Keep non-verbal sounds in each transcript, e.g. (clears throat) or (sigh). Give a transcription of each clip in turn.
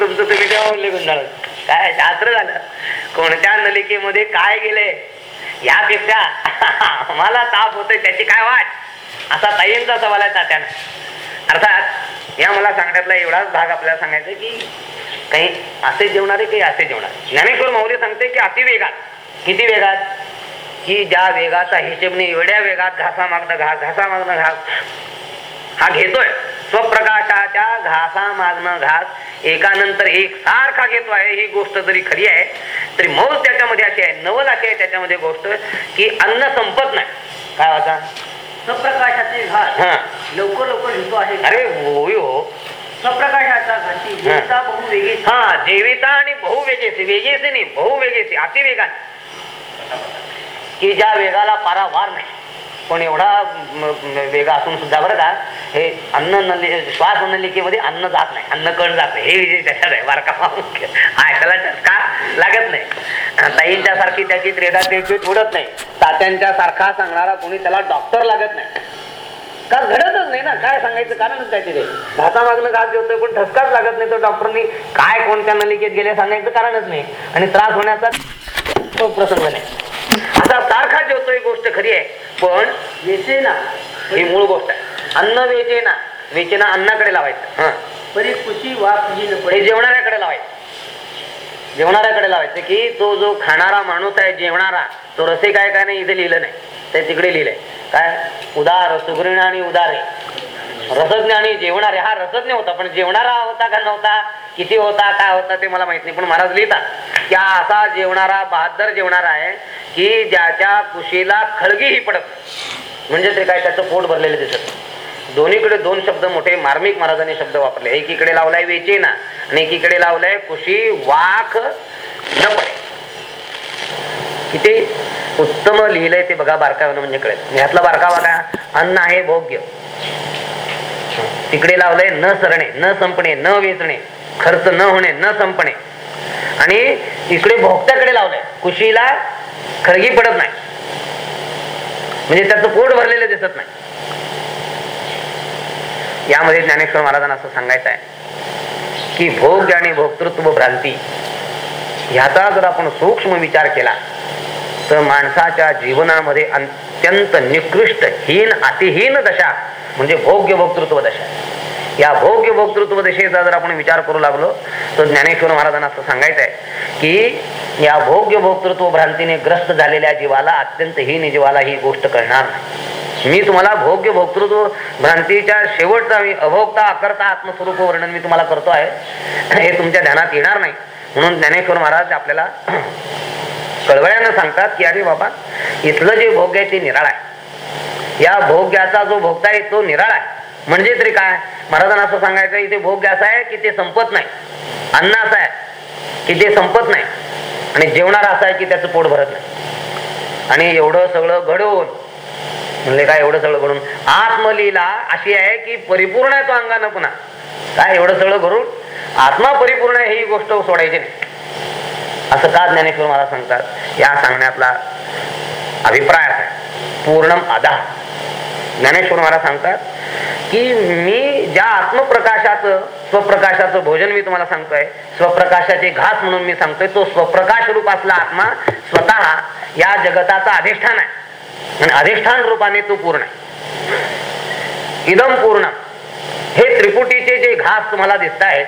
तुमचं तुम्ही तेव्हा म्हणले गुंडाळ? काय शास्त्र झालं? कोणत्या नलिकेमध्ये काय गेले? यापेक्षा (laughs) मला ताप होतोय त्याची काय वाट? असा ताईंचा सवाल आहे तात्यानं. अर्थात या मला सांगण्यातला एवढाच भाग आपल्याला सांगायचा की काही असे जेवणारे काही असे जेवणार. ज्ञानेश्वर माऊली सांगते की अतिवेगात. किती वेगात? की ज्या वेगाचा हिशेब नाही एवढ्या वेगात घासा मागणं घास घासा मागणं घास. हा घेतोय. स्वप्रकाशाच्या घासा मागणं घास. एकानंतर एक सारखा घेतो आहे ही गोष्ट जरी खरी आहे तरी मौज त्याच्यामध्ये अशी आहे नवल अशी आहे त्याच्यामध्ये गोष्ट की अन्न संपत नाही. काय वाचा? स्वप्रकाशाचे घाट लवकर लवकर आहे. अरे होय हो. घाटी बहुवेगी हा जेविता आणि बहुवेगेसी वेगेसी. नाही बहुवेगेसी अतिवेगाने. की ज्या वेगाला पारावार नाही. पण एवढा वेगळा वेग असून सुद्धा बरं का हे अन्न नली श्वास नलिकेमध्ये अन्न जात नाही अन्न कण जात नाही. हे विजय त्याच्यात आहे बारका ऐकायला का लागत नाही. ताईंच्या सारखी त्याची त्रेडा तेवीस उडत नाही. तात्यांच्या सारखा सांगणारा कोणी त्याला डॉक्टर लागत नाही. का घडतच नाही ना? काय सांगायचं? कारणच काय तिथे? घासा मागणं घास जेवतोय पण ठसकाच लागत नाही तो डॉक्टरनी काय कोणत्या नलिकेत गेले सांगायचं कारणच नाही. आणि त्रास होण्याचा तो प्रसंग नाही. आता सारखा जेवतोय गोष्ट खरी आहे. पण येते ना ही मूळ गोष्ट आहे. अन्न वेचेना. वेचेना अन्नाकडे लावायचं. हा. परी कुशी वाप ही जेवणाऱ्याकडे लावायचं. जेवणाऱ्याकडे लावायचं की तो जो खाणारा माणूस आहे जेवणारा तो रसे काय काय नाही इथे लिहिलं नाही. ते तिकडे लिहिलंय. काय? उदार सुगृण आणि उदारे रसज्ञ आणि जेवणारे. हा रसज्ञ होता पण जेवणारा होता का नव्हता? किती होता काय होता ते मला माहीत नाही पण महाराज लिहितात की असा जेवणारा बहादर जेवणारा आहे की ज्याच्या कुशीला खळगीही पडत म्हणजे ते काय त्याचं पोट भरलेलं दिसत दोन्हीकडे दोन शब्द मोठे मार्मिक महाराजांनी शब्द वापरले. एकीकडे लावलाय वेचेना आणि एकीकडे लावलाय कुशी वाख न पडे. किती उत्तम लिहिलंय ते बघा बारकावनं म्हणजे कळेल. ह्यातला बारकावा बघा अन्न आहे भोग्य. तिकडे लावलंय न सरणे न संपणे न वेचणे. खर्च न होणे न संपणे. आणि इकडे भोगत्याकडे लावलंय. कुशीला खरगी पडत नाही. म्हणजे त्याचं पोट भरलेलं दिसत नाही. यामध्ये ज्ञानेश्वर महाराजांना असं सांगायचं आहे की भोग आणि भोक्तृत्व भ्रांती ह्याचा जर आपण सूक्ष्म विचार केला तर माणसाच्या जीवनामध्ये अत्यंत निकृष्ट हीन अतिहीन दशा म्हणजे भोग्य भोक्तृत्व दशा. या भोग्य भोक्तृत्व दशेचा जर आपण विचार करू लागलो तर ज्ञानेश्वर महाराजांना असं सांगायचं आहे की या भोग्य भोक्तृत्व भ्रांतीने ग्रस्त झालेल्या जीवाला अत्यंत हीन जीवाला ही गोष्ट कळणार नाही. मी तुम्हाला भोग्य भोक्तृत्व भ्रांतीच्या शेवटचा मी अभोगता अकर्ता आत्मस्वरूप वर्णन मी तुम्हाला करतो आहे हे तुमच्या ध्यानात येणार नाही. म्हणून ज्ञानेश्वर महाराज आपल्याला कळवळ्यानं सांगतात की अरे बाबा इथलं जे भोग आहे ते निराळ आहे. या भोग्याचा जो भोगता आहे तो निराळ आहे. म्हणजे तरी काय? महाराजांना असं सांगायचं इथे भोग असा आहे की ते संपत नाही. अन्न असं आहे की ते संपत नाही. आणि जेवणारा असा आहे की त्याचं पोट भरत नाही. आणि एवढं सगळं घडवून म्हणजे काय एवढं सगळं घडून? आत्मलीला अशी आहे की परिपूर्ण आहे तो अंगानं पुन्हा. काय एवढं सगळं घडून? आत्मा परिपूर्ण आहे ही गोष्ट सोडायची नाही. असं का ज्ञानेश्वर मला सांगतात? या सांगण्यातला अभिप्राय असा आहे. पूर्णम अदा. ज्ञानेश्वर मला सांगतात की मी ज्या आत्मप्रकाशाचं स्वप्रकाशाचं भोजन मी तुम्हाला सांगतोय स्वप्रकाशाचे घास म्हणून मी सांगतोय तो स्वप्रकाश रूप असला आत्मा स्वतः या जगताचा अधिष्ठान आहे. आणि अधिष्ठान रूपाने तो पूर्ण आहे. इदम पूर्ण हे त्रिपुटीचे जे घास तुम्हाला दिसत आहेत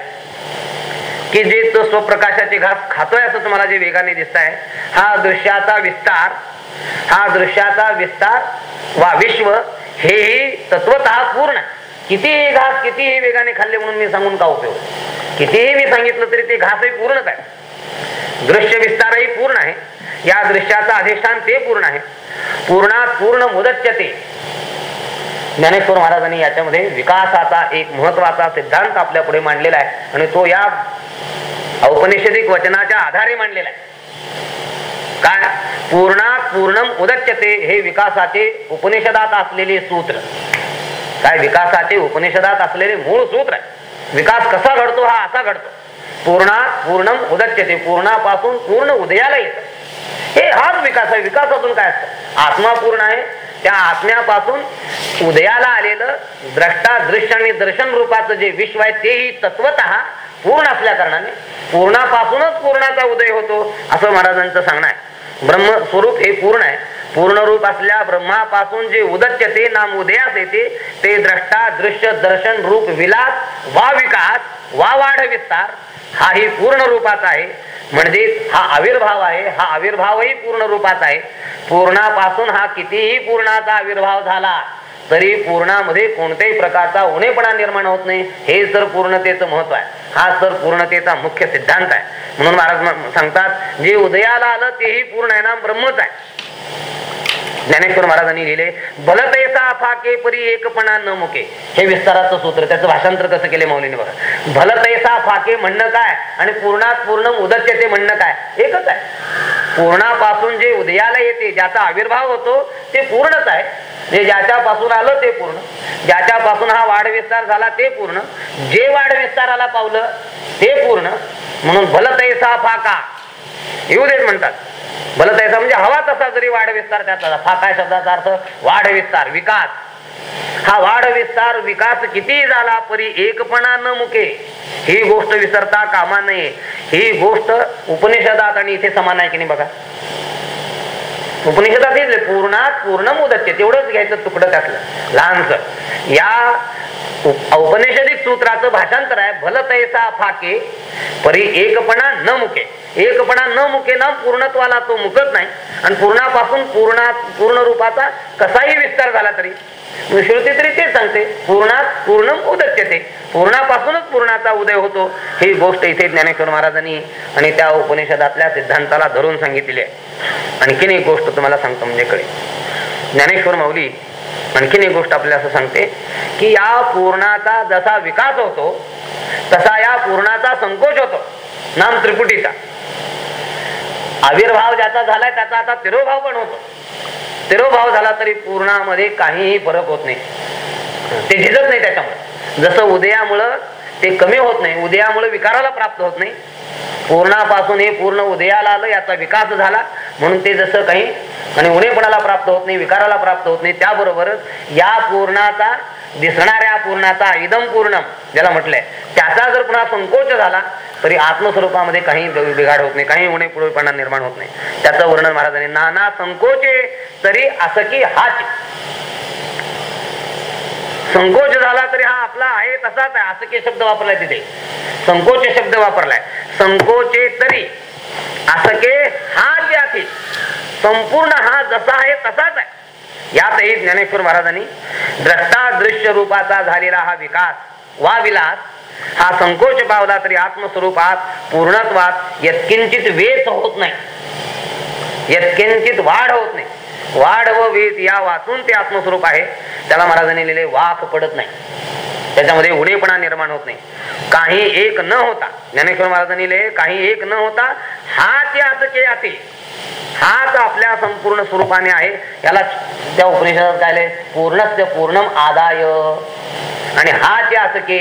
की जे तो स्वप्रकाशाचे घास खातोय असं तुम्हाला जे वेगाने दिसत आहे हा दृश्याचा विस्तार हा दृश्याचा विस्तार वा विश्व हेही तत्वत पूर्ण. आहे. कितीही घास कितीही वेगाने खाल्ले म्हणून मी सांगून का उपयोग? कितीही मी सांगितलं तरी ते घासही पूर्णच आहे. दृश्य विस्तारही पूर्ण आहे. या दृश्याचा अधिष्ठान ते पूर्ण आहे. पूर्णात पूर्ण मुदच्यते ज्ञानेश्वर महाराजांनी याच्यामध्ये विकासाचा एक महत्त्वाचा सिद्धांत आपल्या पुढे मांडलेला आहे. आणि तो या औपनिषदिक वचनाच्या आधारे मांडलेला आहे. काय? पूर्णात पूर्णम उदच्यते हे विकासाचे उपनिषदात असलेले सूत्र. काय? विकासाचे उपनिषदात असलेले मूळ सूत्र आहे. विकास कसा घडतो हा असा घडतो. पूर्णा पूर्ण उदच्यते. पूर्णापासून पूर्ण उदयाला येत. हे हाच विकास आहे. विकासातून काय असतं? आत्मा पूर्ण आहे. त्या आत्म्यापासून उदयाला आलेलं द्रष्टा दृश्य आणि दर्शन रूपाचं जे विश्व आहे तेही तत्वत पूर्ण असल्या कारणाने पूर्णापासूनच पूर्णाचा उदय होतो असं महाराजांचं सांगणं आहे. ब्रह्म स्वरूप हे पूर्ण आहे. पूर्ण रूप असल्या ब्रह्मापासून जे उदत्य ते नाम उदयास येते ते द्रष्टा दृश्य दर्शन रूप विलास वा विकास वा वाढ विस्तार हाही पूर्ण रूपाचा आहे. म्हणजे हा आविर्भाव आहे. हा आविर्भावही पूर्ण रूपाचा आहे. पूर्णापासून हा कितीही पूर्णाचा आविर्भाव झाला तरी पूर्णामध्ये कोणत्याही प्रकारचा उणेपणा निर्माण होत नाही. हे सर पूर्णतेचं महत्त्व आहे. हा सर पूर्णतेचा मुख्य सिद्धांत आहे. म्हणून महाराज सांगतात जे उदयाला आलं तेही पूर्ण आहे ना ब्रह्मच आहे. ज्ञानेश्वर महाराजांनी लिहिले भलतैसा फाके परी एकपणा न मुके. हे विस्ताराचं सूत्र त्याचं भाषांतर कसं केले माऊलीने बघा. भलतैसा फाके म्हणणं काय? आणि पूर्णात पूर्ण उदच्य ते म्हणणं काय? एकच आहे. पूर्णापासून जे उदयाला येते ज्याचा आविर्भाव होतो ते पूर्णच आहे. जे ज्याच्यापासून आलं ते पूर्ण. ज्याच्यापासून हा वाढ विस्तार झाला ते पूर्ण. जे वाढ विस्ताराला पावलं ते पूर्ण. म्हणून भलतैसा फाका. येऊ देत म्हणतात. भलतैसा म्हणजे हवा तसा जरी वाढ विस्तार त्याचा फाका शब्दाचा अर्थ वाढ विस्तार विकास. हा वाढ विस्तार विकास किती झाला परी एकपणा न मुके. ही गोष्ट विसरता कामा नये. ही गोष्ट उपनिषदात आणि इथे समान आहे की नाही बघा? उपनिषदात हेच पूर्णात पूर्ण मुदत तेवढंच घ्यायचं तुकडं त्यातलं. लहानस. या औपनिषदिक सूत्राचं भाषांतर आहे. भल तैसा फाके परी एकपणा न मुके. एकपणा न मुके ना पूर्णत्वाला तो मुकत नाही. आणि पूर्णापासून पूर्णा पूर्ण रूपाचा कसाही विस्तार झाला तरी श्रुती तरी ते सांगते पूर्णात पूर्ण उदच्यते. पूर्णापासूनच पूर्णाचा उदय होतो. ही गोष्ट इथे ज्ञानेश्वर महाराजांनी आणि त्या उपनिषदातल्या सिद्धांताला धरून सांगितलेली आहे. आणखीन एक गोष्ट तुम्हाला सांगतो म्हणजे कळे. ज्ञानेश्वर माऊली आणखीन एक गोष्ट आपल्याला असं सांगते की या पूर्णाचा जसा विकास होतो तसा या पूर्णाचा संकोच होतो. नाम त्रिपुटीचा. आविर्भाव ज्याचा झालाय त्याचा आता तिरोभाव पण होतो. तिरोभाव झाला तरी पूर्णामध्ये काहीही फरक होत नाही. ते झिजत नाही त्याच्यामुळे. जसं उदयामुळं ते कमी होत नाही उदयामुळे विकाराला प्राप्त होत नाही. पूर्णापासून हे पूर्ण उदयाला आलं याचा विकास झाला. म्हणून ते जसं काही आणि उणेपणाला प्राप्त होत नाही विकाराला प्राप्त होत नाही त्याबरोबरच या पूर्णाचा दिसणाऱ्या पूर्णाचा इदम पूर्णम ज्याला म्हटलंय त्याचा जर पुन्हा संकोच झाला तरी आत्मस्वरूपामध्ये काही बिघाड होत नाही काही उणे पुढेपणा निर्माण होत नाही. त्याचं वर्णन महाराजांनी नाना संकोचे तरी असं की हाच. संकोच झाला तरी हा आपला आहे तसाच आहे असं की शब्द वापरलाय तिथे. संकोच शब्द वापरलाय. संकोचे तरी. असं के हा जे आहे संपूर्ण हा जसा आहे तसाच आहे. यातही ज्ञानेश्वर महाराजांनी द्रष्टा दृश्य रूपाचा झालेला हा विकास वा विलास हा संकोच पावला तरी आत्मस्वरूपात पूर्णत्वात यत्किंचित वेच होत नाही. यत्किंचित वाढ होत नाही. वाढ व वेद या वाचून ते आत्मस्वरूप आहे. त्याला महाराजांनी लिहिले वाक पडत नाही. त्याच्यामध्ये उडेपणा निर्माण होत नाही. काही एक न होता ज्ञानेश्वर महाराजांनी लिहिले काही एक न होता हाच याचके याते हाच आपल्या संपूर्ण स्वरूपाने आहे. याला त्या उपनिषदात काय पूर्णस्य पूर्णम आदाय. आणि हा जे असं की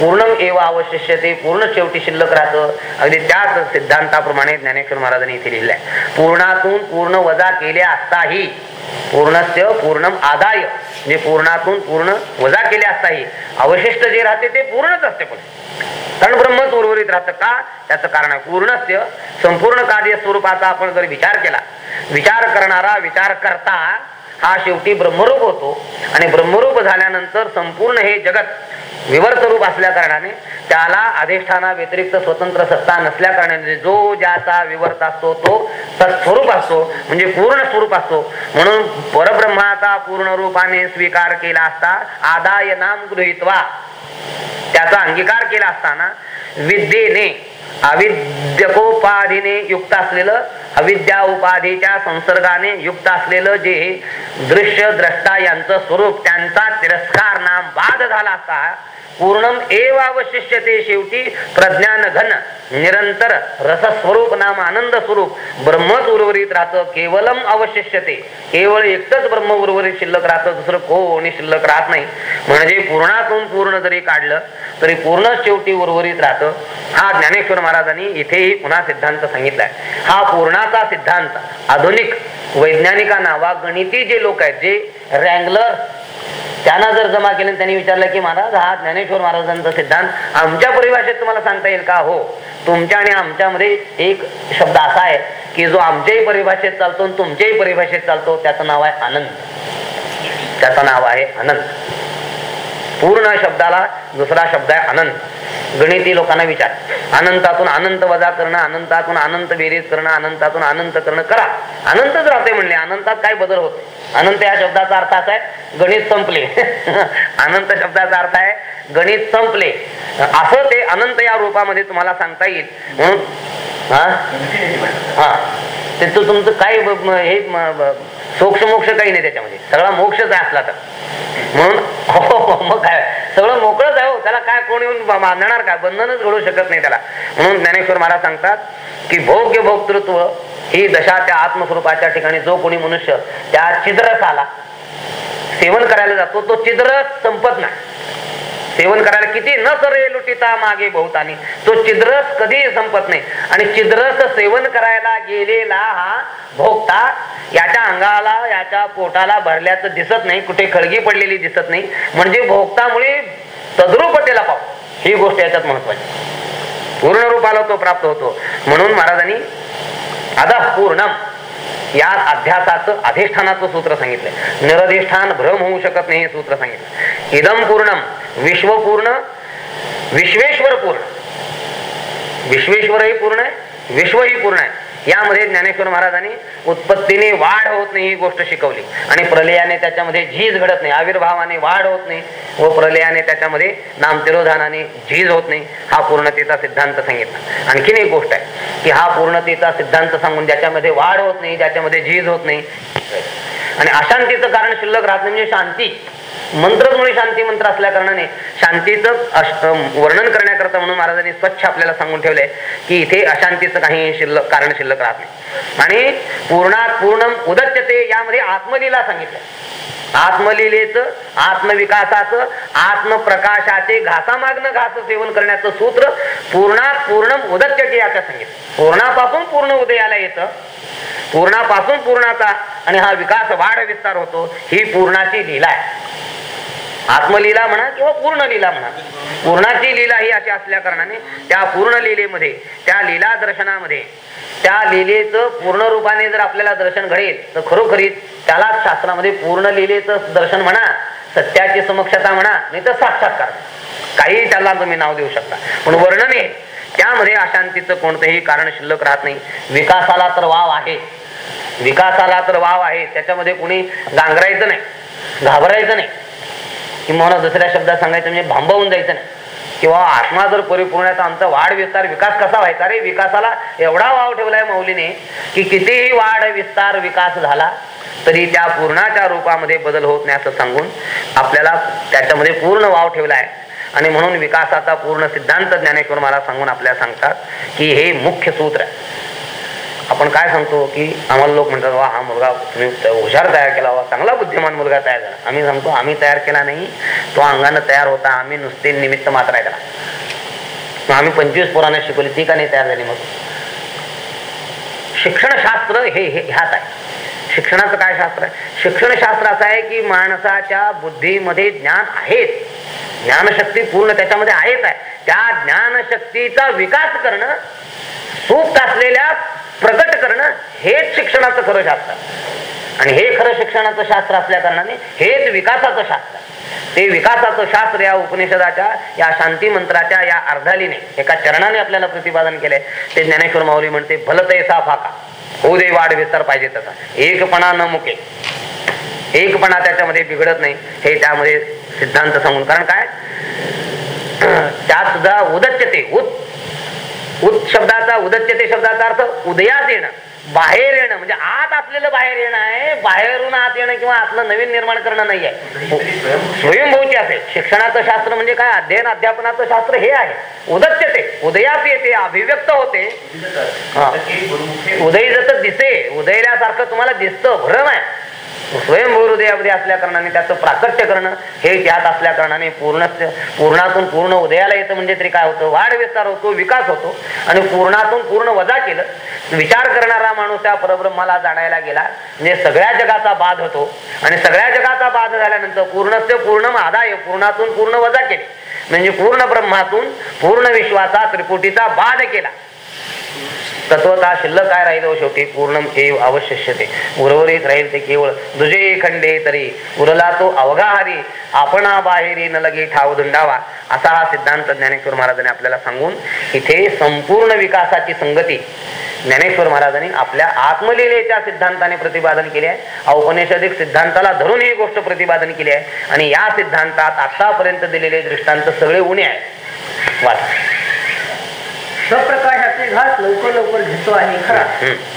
पूर्णम एव अवशिष्य ते पूर्ण शेवटी शिल्लक राहतं. अगदी त्याच सिद्धांताप्रमाणे ज्ञानेश्वर महाराजांनी इथे लिहिलंय. पूर्णातून पूर्ण वजा केले असताही पूर्णस्य पूर्णम आदाय. म्हणजे पूर्णातून पूर्ण वजा केले असताही अवशिष्ट जे राहते ते पूर्णच असते पण. कारण ब्रह्मच उर्वरित राहतं का? त्याचं कारण आहे पूर्णस्य संपूर्ण कार्य स्वरूपाचा आपण जर विचार केला विचार करणारा विचार करता हा शेवटी ब्रह्मरूप होतो. आणि ब्रह्मरूप झाल्यानंतर संपूर्ण हे जगत विवर्त रूप असल्या कारणाने त्याला अधिष्ठाना व्यतिरिक्त स्वतंत्र सत्ता नसल्या कारणाने म्हणजे जो ज्याचा विवर्त असतो तो तत्स्वरूप असतो म्हणजे पूर्ण स्वरूप असतो. म्हणून परब्रह्माचा पूर्ण रूपाने स्वीकार केला असता आदाय नाम गृहित्वा. त्याचा अंगीकार केला असताना विद्येने अविद्यकोपाधीने युक्त असलेलं अविद्या उपाधीच्या संसर्गाने युक्त असलेलं जे दृश्य द्रष्टा यांचं स्वरूप त्यांचा तिरस्कार नाम बाद झाला असता पूर्णम एव अवशिष्यते शेवटी प्रज्ञान घन निरंतर रसस्वरूप नाम आनंद स्वरूप. ब्रह्मच उर्वरित राहतं केवलम अवशिष्यते. केवळ एकटच ब्रह्म उर्वरित शिल्लक राहतं दुसरं कोणी शिल्लक राहत नाही. म्हणजे पूर्णातून पूर्ण जरी काढलं तरी पूर्ण शेवटी उर्वरित राहतं हा ज्ञानेश्वर महाराजांनी इथेही पुन्हा सिद्धांत सांगितलाय. हा पूर्णाचा सिद्धांत आधुनिक वैज्ञानिकांना वा गणिती जे लोक आहेत जे रँगलर त्यांना जर जमा केले त्यांनी विचारलं की महाराज हा ज्ञानेश्वर महाराजांचा सिद्धांत आमच्या परिभाषेत तुम्हाला सांगता येईल का? हो. तुमच्या आणि आमच्यामध्ये एक शब्द असा आहे की जो आमच्याही परिभाषेत चालतो आणि तुमच्याही परिभाषेत चालतो त्याचं नाव आहे आनंद. त्याचं नाव आहे आनंद. पूर्ण शब्दाला दुसरा शब्द आहे अनंत. गणिती लोकांना विचार. अनंतातून अनंत वजा करणं अनंतातून अनंत बेरीज करणं अनंतातून अनंत करणं करा. अनंतच राहते म्हणले अनंतात काय बदल होते अनंत या शब्दाचा अर्थ असा आहे गणित संपले. (laughs) अनंत शब्दाचा अर्थ आहे गणित संपले. असं ते अनंत या रूपामध्ये तुम्हाला सांगता येईल. म्हणून हा? हा. त्याचं तुमचं काय हे सोक्ष मोक्ष काही नाही त्याच्यामध्ये. सगळा मोक्षच असला तर. म्हणून (laughs) हो, हो, मग काय? सगळं मोकळंच आहे हो. त्याला काय कोण येऊन बांधणार काय बंधनच घडू शकत नाही त्याला. म्हणून ज्ञानेश्वर महाराज सांगतात की भोग्य भोक्तृत्व ही दशा त्या आत्मस्वरूपाच्या ठिकाणी जो कोणी मनुष्य त्या चिद्रसाला सेवन करायला जातो तो चिद्रस संपत नाही. सेवन करायला किती न सरे लुटिता मागे बहुतानी. तो चिद्रस कधी संपत नाही. आणि चिद्रस सेवन करायला गेलेला हा भोगता याच्या अंगाला याच्या पोटाला भरल्याचं दिसत नाही. कुठे खळगी पडलेली दिसत नाही. म्हणजे भोगतामुळे तद्रुपतेला पाव. ही गोष्ट याच्यात महत्वाची. पूर्ण रूपाला तो प्राप्त होतो. म्हणून महाराजांनी अदा पूर्णम. या अध्यासाचं अधिष्ठानाचं सूत्र सांगितलंय. निरधिष्ठान भ्रम होऊ शकत नाही हे सूत्र सांगितलं. इदम पूर्णम विश्वपूर्ण विश्वेश्वर पूर्ण. विश्वेश्वरही पूर्ण आहे विश्वही पूर्ण आहे. यामध्ये ज्ञानेश्वर महाराजांनी उत्पत्तीने वाढ होत नाही ही गोष्ट शिकवली. आणि प्रलयाने त्याच्यामध्ये झीज घडत नाही आविर्भावाने वाढ होत नाही व प्रलयाने त्याच्यामध्ये नामतिरोधानाने झीज होत नाही हा पूर्णतेचा सिद्धांत सांगितला. आणखीन एक गोष्ट आहे की हा पूर्णतेचा सिद्धांत सांगून ज्याच्यामध्ये वाढ होत नाही ज्याच्यामध्ये झीज होत नाही आणि अशांतीचं कारण शिल्लक राहत नाही म्हणजे शांती. मंत्रच मुळे शांती मंत्र असल्या कारणाने शांतीचं वर्णन करण्याकरता म्हणून महाराजांनी स्वच्छ आपल्याला सांगून ठेवलंय की इथे अशांतीचं काही शिल्लक कारण शिल्लक राहत नाही. आणि पूर्णात पूर्ण उदच्यते यामध्ये आत्मलीला सांगितलं आत्मलीलेचं आत्मविकासाचं आत्मप्रकाशाचे घासामागणं घास सेवन करण्याचं सूत्र पूर्णात पूर्ण उदच्यते याच्या सांगितलं पूर्णापासून पूर्ण उदयाला येतं. पूर्णापासून पूर्णाचा आणि हा विकास वाढ विस्तार होतो ही पूर्णाची लीला आहे. आत्मलीला म्हणा किंवा पूर्ण लीला म्हणा. पूर्णाची लीला ही अशी असल्या कारणाने त्या पूर्ण लीलेमध्ये त्या लीला दर्शनामध्ये त्या लीलेचं पूर्ण रूपाने जर आपल्याला दर्शन घडेल तर खरोखरीच त्याला शास्त्रामध्ये पूर्ण लीलेचं दर्शन म्हणा सत्याची समक्षता म्हणा नाही तर साक्षात्कार. काही त्याला तुम्ही नाव देऊ शकता. पण वर्णन हे त्यामध्ये अशांतीचं कोणतंही कारण शिल्लक राहत नाही. विकासाला तर वाव आहे. विकासाला तर वाव आहे. त्याच्यामध्ये कुणी गांगरायचं नाही घाबरायचं नाही. किंवा दुसऱ्या शब्दात सांगायचं म्हणजे भांबवून जायचं नाही. किंवा आत्मा जर परिपूर्ण आहे तर आमचा वाढ विस्तार विकास कसा व्हायचा? रे विकासाला एवढा वाव ठेवलाय मौलीने की कितीही वाढ विस्तार विकास झाला तरी त्या पूर्णाच्या रूपामध्ये बदल होत नाही असं सांगून आपल्याला त्याच्यामध्ये पूर्ण वाव ठेवलाय. आणि म्हणून विकासाचा पूर्ण सिद्धांत ज्ञानेश्वर मला सांगून आपल्याला सांगतात की हे मुख्य सूत्र आहे. आपण काय सांगतो की आम्हाला लोक म्हणतात वा हा मुलगा तुम्ही हुशार तयार केला वा चांगला बुद्धिमान मुलगा तयार झाला. आम्ही सांगतो आम्ही तयार केला नाही तो अंगानं तयार होता आम्ही नुसते निमित्त मात्र आहे त्याला. मग आम्ही पंचवीस पोरांना शिकवली ती का नाही तयार झाली मग? शिक्षणशास्त्र हे हे ह्यात आहे. शिक्षणाचं काय शास्त्र आहे? शिक्षणशास्त्र असं आहे की माणसाच्या बुद्धीमध्ये ज्ञान आहेच. ज्ञानशक्ती पूर्ण त्याच्यामध्ये आहेच आहे. त्या ज्ञानशक्तीचा विकास करणं सूक्त असलेल्या प्रकट करणं हेच शिक्षणाचं खरं शास्त्र आणि हे खरं शिक्षणाचं शास्त्र असल्या कारणाने हेच विकासाचं शास्त्र ते विकासाचं शास्त्र या उपनिषदाच्या या शांती मंत्राच्या या अर्धालीने एका चरणाने आपल्याला प्रतिपादन केलंय. ते ज्ञानेश्वर माऊली म्हणते भलतेसा फाका. होऊ दे वाढ विस्तार पाहिजे तसा. एकपणा न मुके. एकपणा त्याच्यामध्ये बिघडत नाही. हे त्यामध्ये सिद्धांत सांगून. कारण काय? (clears throat) त्यात सुद्धा उदच्यते. उत उत शब्दाचा उदच्यते शब्दाचा अर्थ उदयात येणं. बाहेर येणं म्हणजे आत असलेलं बाहेर येणं आहे बाहेरून आत येणं किंवा आतलं नवीन निर्माण करणं नाही आहे. स्वयंभूची असेल. शिक्षणाचं शास्त्र म्हणजे काय? अध्ययन अध्यापनाचं शास्त्र हे आहे. उदच्यते उदयास येते अभिव्यक्त होते. उदय जत दिसे. उदयल्यासारखं तुम्हाला दिसतं भ्रम आहे. स्वयंभूहृदयामध्ये असल्या कारणाने त्याचं प्राकट्य करणं हे त्यात असल्या कारणाने पूर्ण पूर्णातून पूर्ण उदयाला येतं म्हणजे तरी काय होतं? वाढ विस्तार होतो विकास होतो. आणि पूर्णातून पूर्ण वजा केलं. विचार करणारा माणूस त्या परब्रह्माला जाणायला गेला. म्हणजे सगळ्या जगाचा बाध होतो. आणि सगळ्या जगाचा बाध झाल्यानंतर पूर्णस्य पूर्ण आदाय पूर्णातून पूर्ण वजा केले. म्हणजे पूर्ण ब्रह्मातून पूर्ण विश्वाचा त्रिपुटीचा बाध केला. तत्वता शिल्लक काय राहिलो शेवटी? पूर्ण एव अवशिष्यते. उर्वरित राहील ते केवळ दुजे खंडे तरी. उरला तो अवघाहारी. आपणा बाहेरी न लगे ठाव धुंडावा असा हा सिद्धांत ज्ञानेश्वर महाराजांनी आपल्याला सांगून इथे संपूर्ण विकासाची संगती ज्ञानेश्वर महाराजांनी आपल्या आत्मलिलेच्या सिद्धांताने प्रतिपादन केले आहे. औपनिषदिक सिद्धांताला धरून ही गोष्ट प्रतिपादन केली आहे. आणि या सिद्धांतात आतापर्यंत दिलेले दृष्टांत सगळे उणे आहेत. वाच. स्वप्रकाशाचे घास लवकर लवकर घेतो आहे खरा.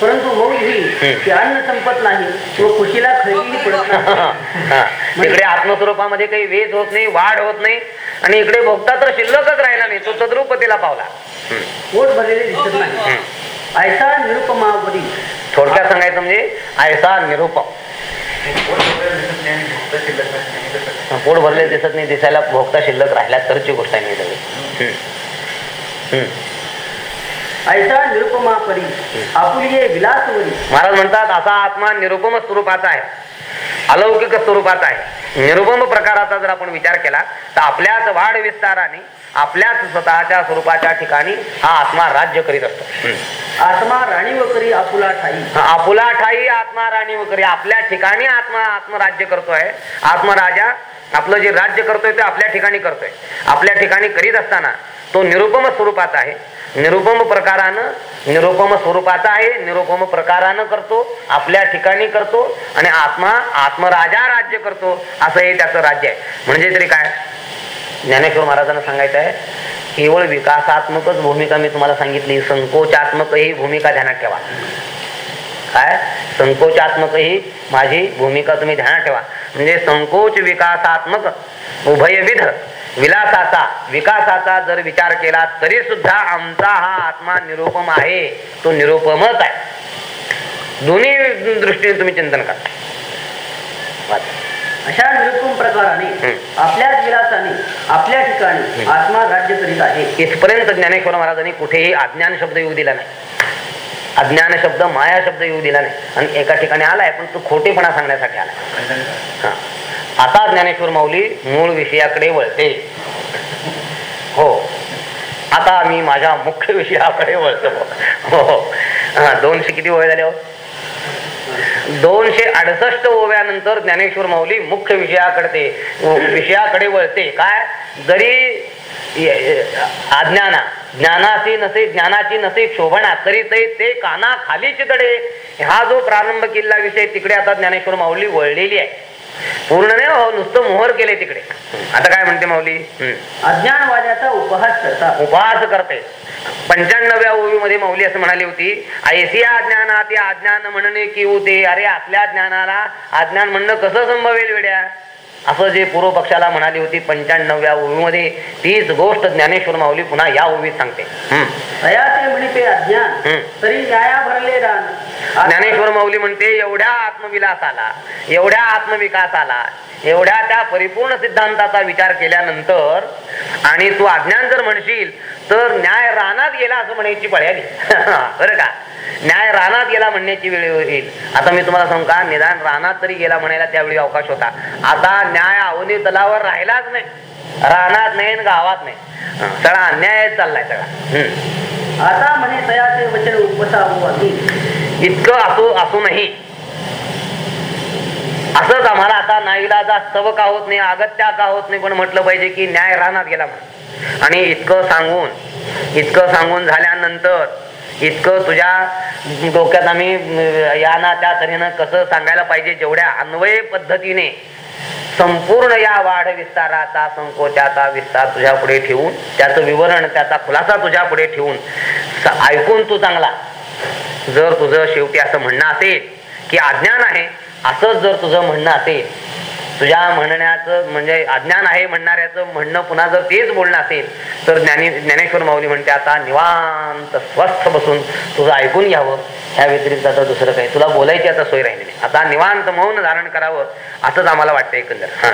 परंतु मौज ही. की अन्न संपत नाही व कुशीला खरेदीही पडत नाही (laughs) हा. तिकडे आत्मस्वरूपामध्ये काही वेध होत नाही वाढ होत नाही आणि इकडे भोगता तर शिल्लकच राहिला नाही तो तद्रुपतीला पावला. पोट भरलेले दिसत नाही. ऐसा निरुपमावरी थोडक्यात सांगायचं म्हणजे आयसा निरूपम पोट भरले दिसत नाही दिसायला भोगता शिल्लक राहिला तरची गोष्ट आहे नाही सगळी हम्म. हम्म. ऐसा निरुपमा परी आपुलिये विलासवरी। महाराज म्हणतात असा आत्मा निरुपम स्वरूपाचा आहे. अलौकिक स्वरूपाचा आहे. निरुपम प्रकाराचा जर आपण विचार केला तर आपल्याच वाढ विस्ताराने आपल्याच स्वतःच्या स्वरूपाच्या ठिकाणी हा आत्मा राज्य करीत असतो. आत्मा राणी व करी आपुला ठाई. आपुला ठाई आत्मा राणी वगैरे आपल्या ठिकाणी आत्मा आत्मराज्य करतोय. आत्मराजा आपलं जे राज्य करतोय ते आपल्या ठिकाणी करतोय. आपल्या ठिकाणी करीत असताना तो निरुपम स्वरूपाचा आहे. निरुपम प्रकारानं निरुपम स्वरूपाचा आहे निरुपम प्रकारानं करतो आपल्या ठिकाणी करतो आणि आत्मा आत्मराजा राज्य करतो असं हे त्याचं राज्य आहे. म्हणजे तरी काय? ज्ञानेश्वर महाराजांना सांगायचं आहे केवळ विकासात्मकच भूमिका मी तुम्हाला सांगितली संकोचात्मक ही भूमिका ध्यानात ठेवा. काय? संकोचात्मक ही माझी भूमिका तुम्ही ध्यानात ठेवा. म्हणजे संकोच विकासात्मक उभयविध विलासाचा विकासाचा जर विचार केला तरी सुद्धा आमचा हा आत्मा निरुपम आहे तो निरुपमच आहे दोन्ही दृष्टीने तुम्ही चिंतन करा. अशा निरुपम प्रकाराने. आपल्याच विलासाने आपल्या ठिकाणी. आत्मा राज्य करीत आहे इथपर्यंत ज्ञानेश्वर महाराजांनी कुठेही अज्ञान शब्द येऊ दिला नाही अज्ञान शब्द माया शब्द येऊ दिला नाही आणि एका ठिकाणी आलाय पण तो खोटेपणा सांगण्यासाठी आलाय हा. आता ज्ञानेश्वर माऊली मूळ विषयाकडे वळते. हो. आता मी माझ्या मुख्य विषयाकडे वळतो. हो, हो. हा, दोनशे किती वय झाले हो? दोनशे अडसष्ट ओव्यानंतर ज्ञानेश्वर माऊली मुख्य विषयाकडे विषयाकडे वळते. काय? जरी अज्ञाना ज्ञानाची नसे ज्ञानाची नसे शोभना तरी ते ते काना खाली चितडे. हा जो प्रारंभ केलेला विषय तिकडे आता ज्ञानेश्वर माऊली वळलेली आहे. पूर्ण नाही हो नुसतं मोहर केले तिकडे. आता काय म्हणते माऊली. अज्ञानवाद्याचा उपहास करतात उपहास करते. पंच्याण्णव्या ओवी मध्ये माऊली असं म्हणाली होती ऐसिया ज्ञानात अज्ञान म्हणणे की होते. अरे असल्या ज्ञानाला अज्ञान म्हणणं कसं संभवेल वेड्या? असं जे पूर्व पक्षाला म्हणाली होती पंच्याण्णव्या ओवीमध्ये तीच गोष्ट ज्ञानेश्वर माऊली पुन्हा या ओवीत सांगते. ज्ञानेश्वर माऊली म्हणते एवढ्या आत्मविलासाला एवढ्या आत्मविकासाला एवढ्या त्या परिपूर्ण सिद्धांताचा विचार केल्यानंतर आणि तू अज्ञान जर म्हणशील तर न्याय रानात गेला असं म्हणायची पळी आली (laughs) बरं का? न्याय रानात गेला म्हणण्याची वेळ येईल. आता मी तुम्हाला सांगू का? निदान रानात तरी गेला म्हणायला त्यावेळी अवकाश होता. आता न्याय अवनी तलावर राहिलाच नाही. रानात नाही गावात नाही. सगळा अन्याय चाललाय सगळा. आता म्हणे तयाचे वचन उपसावू आम्ही. इतकं असो असूनही असंच आम्हाला आता स्तव का होत नाही अगत्या का होत नाही पण म्हटलं पाहिजे की न्याय रानात गेला म्हणून. आणि इतकं सांगून इतकं सांगून झाल्यानंतर इतकं तुझ्या डोक्यात आम्ही या ना त्या तऱ्हेनं कसं सांगायला पाहिजे जेवढ्या अन्वय पद्धतीने संपूर्ण या वाढ विस्ताराचा संकोचाचा विस्तार तुझ्या पुढे ठेवून त्याचं विवरण त्याचा खुलासा तुझ्या पुढे ठेवून ऐकून तू चांगला. जर तुझं शेवटी असं म्हणणं असेल की अज्ञान आहे असंच जर तुझं म्हणणं असेल तुझ्या म्हणण्याचं म्हणजे अज्ञान आहे म्हणणाऱ्याचं म्हणणं पुन्हा जर तेच बोलणं असेल तर ज्ञानी ज्ञानेश्वर माऊली म्हणते आता निवांत स्वस्थ बसून तुझं ऐकून घ्यावं. ह्या व्यतिरिक्त आता दुसरं काही तुला बोलायची आता सोय राहिली नाही. आता निवांत मौन धारण करावं असंच आम्हाला वाटतं एकंदर. हा.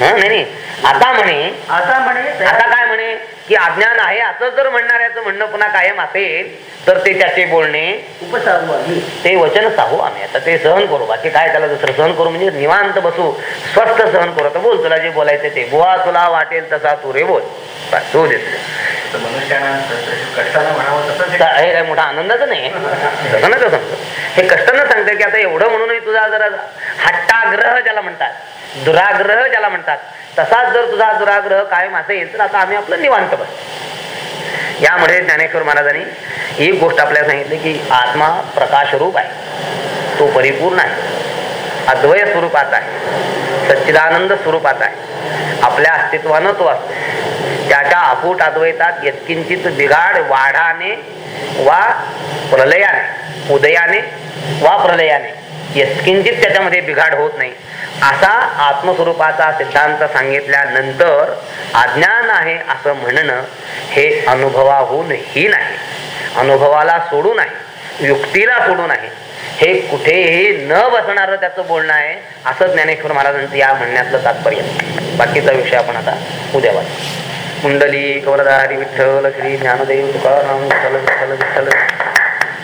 नाही नाही. आता म्हणे आता म्हणे आता काय म्हणे? की अज्ञान आहे असं जर म्हणणाऱ्याचं म्हणणं पुन्हा कायम असेल तर ते त्याचे बोलणे उपसाहू ते वचन साहू आम्ही. आता ते सहन करू बाकी काय त्याला दुसरं सहन करू? म्हणजे निवांत बसू स्वस्थ सहन करू. आता बोल तुला जे बोलायचं ते. बुवा तुला वाटेल तसा तू रे बोल. तू देत हे काय मोठा आनंदाचं नाही. तसं नका समजू हे कष्टानं सांगतं की आता एवढं म्हणूनही तुझा जरा हट्टाग्रह ज्याला म्हणतात दुराग्रह ज्याला म्हणतात तसाच जर तुझा दुराग्रह कायम असेल तर आता आम्ही आपलं निवांत बस. यामध्ये ज्ञानेश्वर महाराजांनी एक गोष्ट आपल्याला सांगितली की आत्मा प्रकाशरूप आहे. तो परिपूर्ण आहे. अद्वय स्वरूपात आहे. सच्चिदानंद स्वरूपात आहे. आपल्या अस्तित्वानं तो असतो. त्याच्या अफूट अद्वैतात यत्किंचित बिघाड वाढाने वा प्रलयाने उदयाने वा प्रलयाने यत्किंचित त्याच्यामध्ये बिघाड होत नाही. असा आत्मस्वरूपाचा सिद्धांत सांगितल्यानंतर अज्ञान आहे असं म्हणणं हे अनुभवाहून ही नाही. अनुभवाला सोडून आहे युक्तीला सोडून आहे हे कुठेही न बसणार त्याचं बोलणं आहे असं ज्ञानेश्वर महाराजांचं या म्हणण्यातलं तात्पर्य. बाकीचा विषय आपण आता उद्या वाच कुंडली गौरधारी विठ्ठल श्री ज्ञानदेव तुकाराम विठ्ठल विठ्ठल विठ्ठल.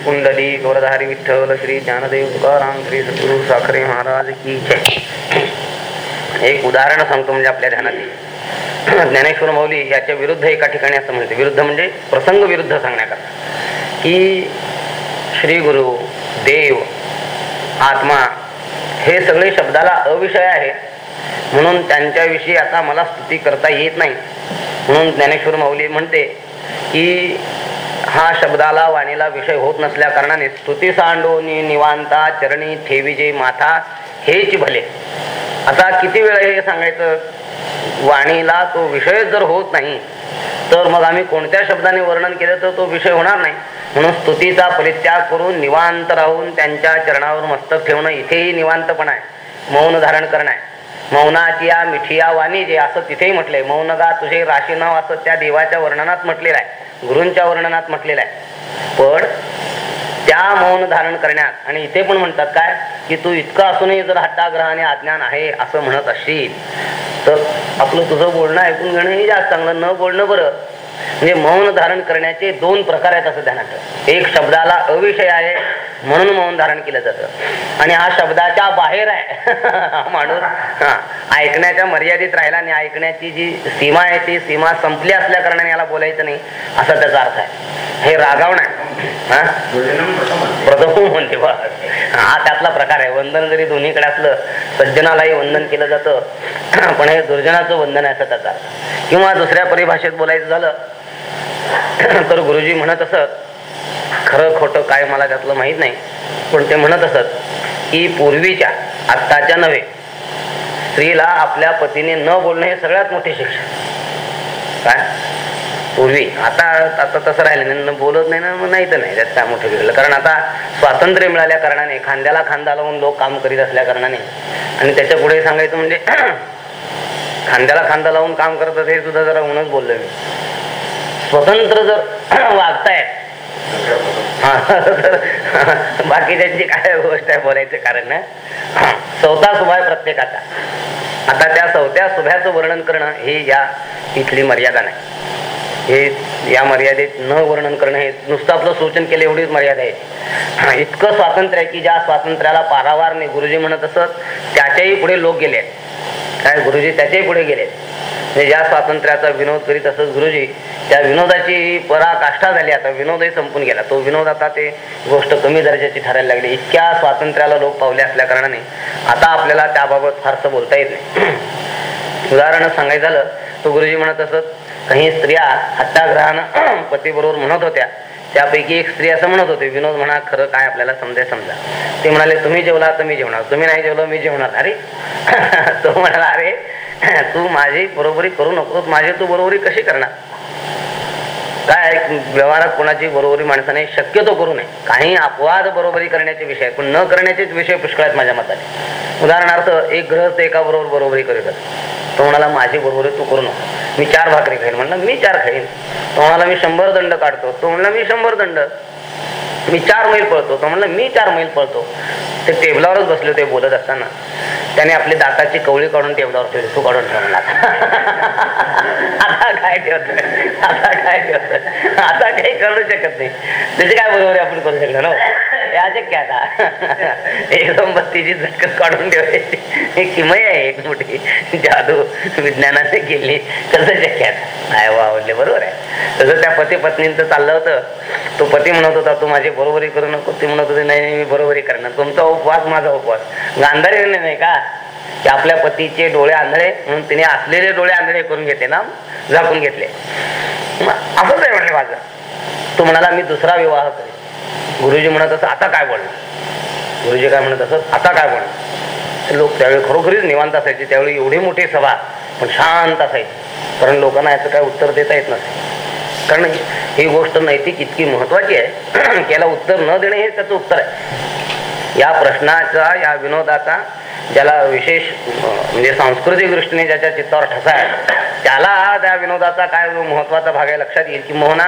कुंडली गौरधारी विठ्ठल श्री ज्ञानदेव तुकाराम श्री सद्गुरु साखरे महाराज की जय. एक उदाहरण सांगतो म्हणजे आपल्या ध्यानात ज्ञानेश्वर माऊली याच्या विरुद्ध एका ठिकाणी असं म्हणते. विरुद्ध म्हणजे प्रसंग विरुद्ध सांगण्याकरता. की श्री गुरु देव आत्मा हे सगळे शब्दाला अविषय आहे. म्हणून त्यांच्याविषयी आता मला स्तुती करता येत नाही. म्हणून ज्ञानेश्वर माऊली म्हणते की हा शब्दाला वाणीला विषय होत नसल्या कारणाने स्तुती सांडोनी निवांता चरणी ठेवीजे माथा हेच भले. आता किती वेळा हे सांगायचं? वाणीला तो विषय जर होत नाही तर मग आम्ही कोणत्या शब्दाने वर्णन केलं तर तो विषय होणार नाही? म्हणून स्तुतीचा परित्याग करून निवांत राहून त्यांच्या चरणावर मस्तक ठेवणं इथेही निवांतपण आहे मौन धारण करणं आहे. मौनाची या मिठिया वाणी जे असं तिथेही म्हटलंय. मौन गा तुझे राशी नाव असं त्या देवाच्या वर्णनात म्हटलेलं आहे. गुरूंच्या वर्णनात म्हटलेलं आहे. पण त्या मौन धारण करण्यात आणि इथे पण म्हणतात काय? की तू इतकं असूनही जर हट्टाग्रहाने अज्ञान आहे असं म्हणत असशील तर आपलं तुझं बोलणं ऐकून घेणं हे जास्त चांगलं. न बोलणं बरं. म्हणजे मौन धारण करण्याचे दोन प्रकार आहेत असं ध्यानात एक शब्दाला अविषय आहे म्हणून मौन धारण केलं जातं. आणि हा शब्दाच्या बाहेर आहे. (laughs) माणूस हा ऐकण्याच्या मर्यादित राहिला आणि ऐकण्याची जी सीमा आहे ती सीमा संपली असल्या कारणाने याला बोलायचं नाही असा त्याचा अर्थ आहे. हे रागावण आहे. प्रथम म्हणते बा हा त्यातला प्रकार आहे. वंदन जरी दोन्हीकडे असलं सज्जनालाही वंदन केलं जातं. (clears throat) पण हे दुर्जनाचं वंदन आहे त्याचा अर्थ. किंवा दुसऱ्या परिभाषेत बोलायचं झालं (clears throat) तर गुरुजी म्हणत असत खरं खोटं काय मला त्यातलं माहीत नाही पण ते म्हणत असत की पूर्वीच्या आत्ताच्या नव्हे. स्त्रीला आपल्या पतीने न बोलणं हे सगळ्यात मोठी शिक्षा. काय? पूर्वी. आता आता तसं राहिलं नाही. बोलत नाही ना मग नाही तर नाही. त्यात काय मोठं बिघडलं? कारण आता स्वातंत्र्य मिळाल्या कारणाने खांद्याला खांदा लावून लोक काम करीत असल्या कारणाने. आणि त्याच्या पुढे सांगायचं म्हणजे (clears throat) खांद्याला खांदा लावून काम करतात हे सुद्धा जरा म्हणूनच बोललो मी. स्वतंत्र जर (clears throat) वागतायत (laughs) बाकी त्यांची काय गोष्ट आहे बोलायचं कारण ना चौथा सुभा आहे प्रत्येकाचा. आता त्या चौथ्या सुभ्याचं वर्णन करणं ही या इथली मर्यादा नाही. हे या मर्यादेत न वर्णन करणं हे नुसतं आपलं सूचन केलं एवढीच मर्यादा आहे. इतकं स्वातंत्र्य आहे की ज्या स्वातंत्र्याला पारावार नाही. गुरुजी म्हणत असत त्याच्याही पुढे लोक गेले काय गुरुजी त्याच्याही पुढे गेले म्हणजे ज्या स्वातंत्र्याचा विनोद करीत असत गुरुजी त्या विनोदाची पराकाष्ठा झाली. आता विनोदही संपून गेला. तो विनोद आता ते गोष्ट कमी दर्जाची ठरायला लागली. इतक्या स्वातंत्र्याला लोक पावले असल्या कारणाने आता आपल्याला त्याबाबत फारसं बोलता येत नाही. (clears throat) उदाहरण सांगायचं झालं तर गुरुजी म्हणत असत काही स्त्रिया हट्टाग्रहानं (clears throat) पतीबरोबर म्हणत होत्या त्यापैकी एक स्त्री असं म्हणत होते विनोद म्हणा खरं काय आपल्याला समजा समजा. ते म्हणाले तुम्ही जेवला तर मी जेवणार तुम्ही नाही जेवलो मी जेवणार. अरे (laughs) तो म्हणाला अरे तू माझी बरोबरी करू नको माझी तू बरोबरी कशी करणार? काय व्यवहारात कोणाची बरोबरी माणसाने शक्यतो करू नये. काही अपवाद बरोबरी करण्याचे विषय. पण न करण्याचेच विषय पुष्कळ आहेत माझ्या मताने. उदाहरणार्थ एक ग्रहस्थ एका बरोबर बरोबरी करीत तो म्हणाला माझी बरोबरी तू करू नको. मी चार भाकरी खाईन. म्हणलं मी चार खाईन. तो म्हणाला मी शंभर दंड काढतो. तो म्हणला मी शंभर दंड. मी चार मैल पळतो. तो म्हणला मी चार मैल पळतो. ते टेबलावरच बसले होते बोलत असताना. त्याने आपली दाताची कवळी काढून टेबलावर ठेवली. तू काढून ठेवला (laughs) आता काय ठेवत आता काय ठेवत आता काही करू शकत नाही. त्याची काय बरोबर आपण करू शकलो हो? ना हे काय आता. (laughs) एकदम बत्तीची झटकत काढून ठेवायची हे किमय आहे एक मोठी. जादू विज्ञानाने केली. कसं शक्य आता आय आवडले बरोबर आहे. तसं त्या पती पत्नींचं चाललं होतं. तो पती म्हणत होता तू माझी बरोबरी करू नको. ते म्हणत होते नाही नाही, मी बरोबरी करणार. तुमचा उपवास माझा उपवास. गांधारे नाही का? की आपल्या पतीचे डोळे आंधळे म्हणून तिने असलेले डोळे आंधळे करून घेतले ना झाकून घेतले. मग असंच आहे म्हणले माझं. तो म्हणाला मी दुसरा विवाह करेन. गुरुजी म्हणत असं आता काय बोलणार? गुरुजी काय म्हणत असत आता काय बोलणार? लोक त्यावेळी खरोखरीच निवांत असायचे. त्यावेळी एवढी मोठी सभा पण शांत असायची. कारण लोकांना याचं काय उत्तर देता येत नसे कारण ही गोष्ट नैतिक इतकी महत्वाची आहे. (clears throat) त्याला याला उत्तर न देणे हे त्याचं उत्तर आहे. या प्रश्नाचा या विनोदाचा ज्याला विशेष म्हणजे सांस्कृतिक दृष्टीने ज्याच्या चित्तावर ठसा आहे त्याला त्या विनोदाचा काय महत्त्वाचा भाग आहे लक्षात येईल की मोहना